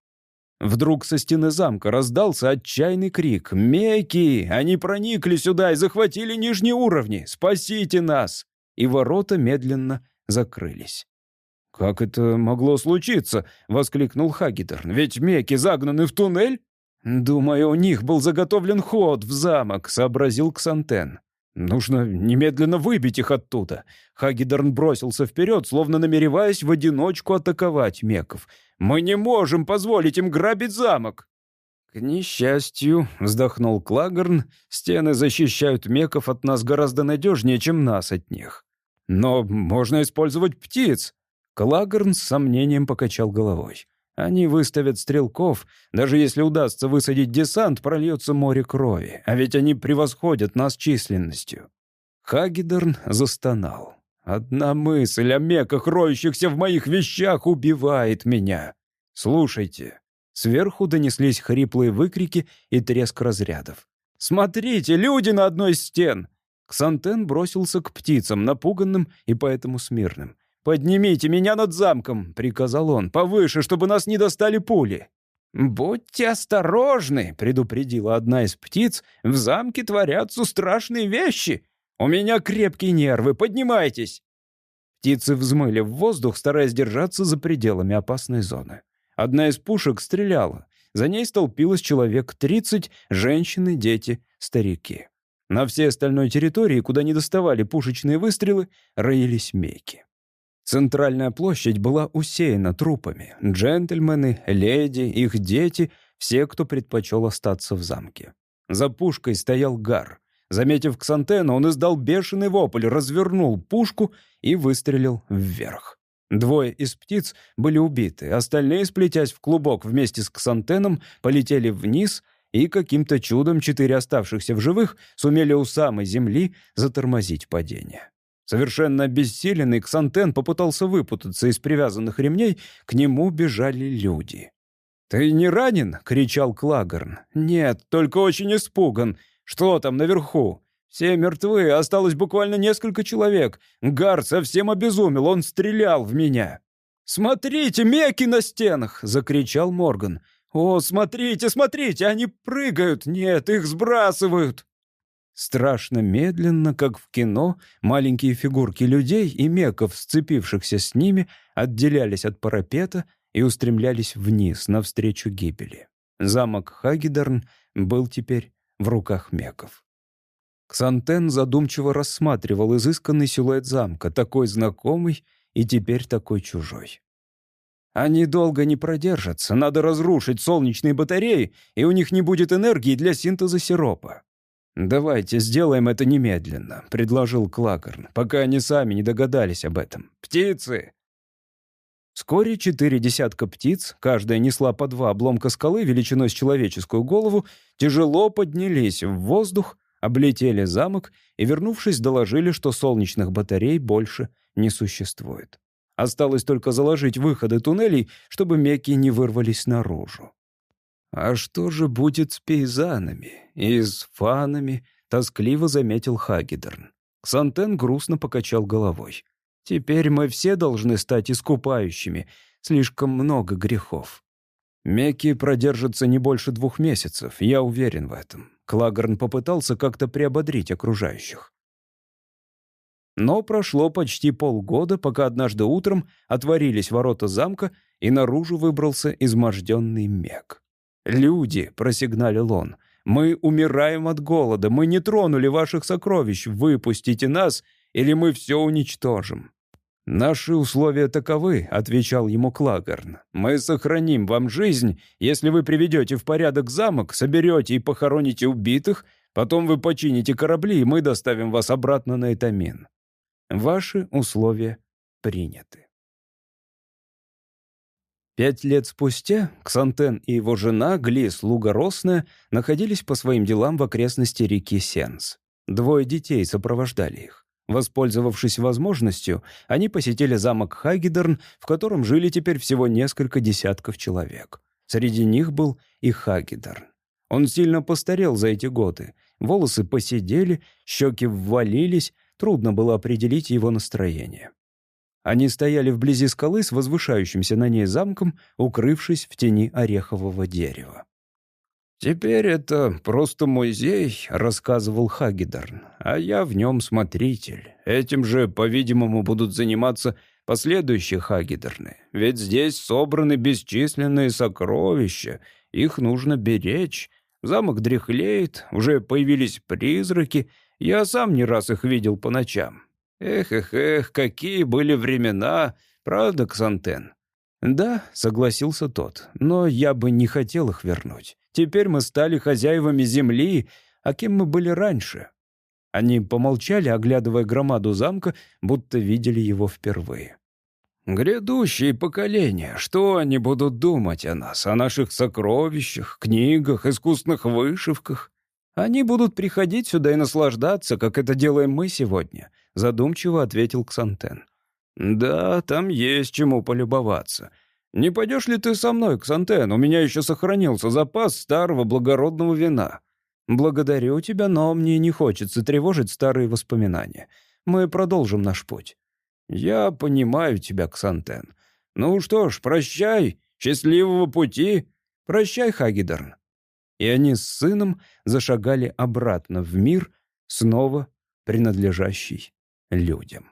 Вдруг со стены замка раздался отчаянный крик. «Меки! Они проникли сюда и захватили нижние уровни! Спасите нас!» И ворота медленно закрылись. «Как это могло случиться?» — воскликнул Хагидерн. «Ведь меки загнаны в туннель?» «Думаю, у них был заготовлен ход в замок», — сообразил Ксантен. «Нужно немедленно выбить их оттуда». Хагидерн бросился вперед, словно намереваясь в одиночку атаковать меков. «Мы не можем позволить им грабить замок!» «К несчастью», — вздохнул Клагерн, — «стены защищают меков от нас гораздо надежнее, чем нас от них. Но можно использовать птиц». Клагерн с сомнением покачал головой. Они выставят стрелков. Даже если удастся высадить десант, прольется море крови. А ведь они превосходят нас численностью. Хагидерн застонал. «Одна мысль о меках, роющихся в моих вещах, убивает меня. Слушайте». Сверху донеслись хриплые выкрики и треск разрядов. «Смотрите, люди на одной из стен!» Ксантен бросился к птицам, напуганным и поэтому смирным. «Поднимите меня над замком», — приказал он, — «повыше, чтобы нас не достали пули». «Будьте осторожны», — предупредила одна из птиц, — «в замке творятся страшные вещи. У меня крепкие нервы, поднимайтесь». Птицы взмыли в воздух, стараясь держаться за пределами опасной зоны. Одна из пушек стреляла. За ней столпилось человек тридцать, женщины, дети, старики. На всей остальной территории, куда не доставали пушечные выстрелы, роились мейки. Центральная площадь была усеяна трупами. Джентльмены, леди, их дети — все, кто предпочел остаться в замке. За пушкой стоял Гар. Заметив Ксантена, он издал бешеный вопль, развернул пушку и выстрелил вверх. Двое из птиц были убиты, остальные, сплетясь в клубок вместе с Ксантеном, полетели вниз, и каким-то чудом четыре оставшихся в живых сумели у самой земли затормозить падение. Совершенно обессиленный, Ксантен попытался выпутаться из привязанных ремней, к нему бежали люди. «Ты не ранен?» — кричал Клагерн. «Нет, только очень испуган. Что там наверху?» «Все мертвы, осталось буквально несколько человек. Гар совсем обезумел, он стрелял в меня». «Смотрите, меки на стенах!» — закричал Морган. «О, смотрите, смотрите, они прыгают! Нет, их сбрасывают!» Страшно медленно, как в кино, маленькие фигурки людей и меков, сцепившихся с ними, отделялись от парапета и устремлялись вниз, навстречу гибели. Замок Хагидерн был теперь в руках меков. Ксантен задумчиво рассматривал изысканный силуэт замка, такой знакомый и теперь такой чужой. Они долго не продержатся, надо разрушить солнечные батареи, и у них не будет энергии для синтеза сиропа. «Давайте сделаем это немедленно», — предложил Клакерн, пока они сами не догадались об этом. «Птицы!» Вскоре четыре десятка птиц, каждая несла по два обломка скалы величиной с человеческую голову, тяжело поднялись в воздух, облетели замок и, вернувшись, доложили, что солнечных батарей больше не существует. Осталось только заложить выходы туннелей, чтобы меки не вырвались наружу. «А что же будет с пейзанами и с фанами?» — тоскливо заметил Хагедерн. Ксантен грустно покачал головой. «Теперь мы все должны стать искупающими. Слишком много грехов». Мекки продержатся не больше двух месяцев, я уверен в этом. Клагерн попытался как-то приободрить окружающих. Но прошло почти полгода, пока однажды утром отворились ворота замка, и наружу выбрался изможденный Мек. «Люди», — просигналил он, — «мы умираем от голода, мы не тронули ваших сокровищ, выпустите нас, или мы все уничтожим». «Наши условия таковы», — отвечал ему Клагерн. «Мы сохраним вам жизнь, если вы приведете в порядок замок, соберете и похороните убитых, потом вы почините корабли, и мы доставим вас обратно на Этамин. Ваши условия приняты». Пять лет спустя Ксантен и его жена, Глис Лугоросная, находились по своим делам в окрестности реки Сенс. Двое детей сопровождали их. Воспользовавшись возможностью, они посетили замок Хагидерн, в котором жили теперь всего несколько десятков человек. Среди них был и Хагидерн. Он сильно постарел за эти годы. Волосы посидели, щеки ввалились, трудно было определить его настроение. Они стояли вблизи скалы с возвышающимся на ней замком, укрывшись в тени орехового дерева. «Теперь это просто музей», — рассказывал Хагедерн, «а я в нем смотритель. Этим же, по-видимому, будут заниматься последующие Хагедерны. Ведь здесь собраны бесчисленные сокровища, их нужно беречь. Замок дряхлеет, уже появились призраки, я сам не раз их видел по ночам. Эх-эх-эх, какие были времена, правда, Ксантен?» «Да», — согласился тот, — «но я бы не хотел их вернуть. Теперь мы стали хозяевами земли, а кем мы были раньше?» Они помолчали, оглядывая громаду замка, будто видели его впервые. «Грядущие поколения, что они будут думать о нас, о наших сокровищах, книгах, искусных вышивках? Они будут приходить сюда и наслаждаться, как это делаем мы сегодня», — задумчиво ответил Ксантен. «Да, там есть чему полюбоваться. Не пойдешь ли ты со мной, Ксантен? У меня еще сохранился запас старого благородного вина». «Благодарю тебя, но мне не хочется тревожить старые воспоминания. Мы продолжим наш путь». «Я понимаю тебя, Ксантен. Ну что ж, прощай, счастливого пути. Прощай, Хагидерн». И они с сыном зашагали обратно в мир, снова принадлежащий людям.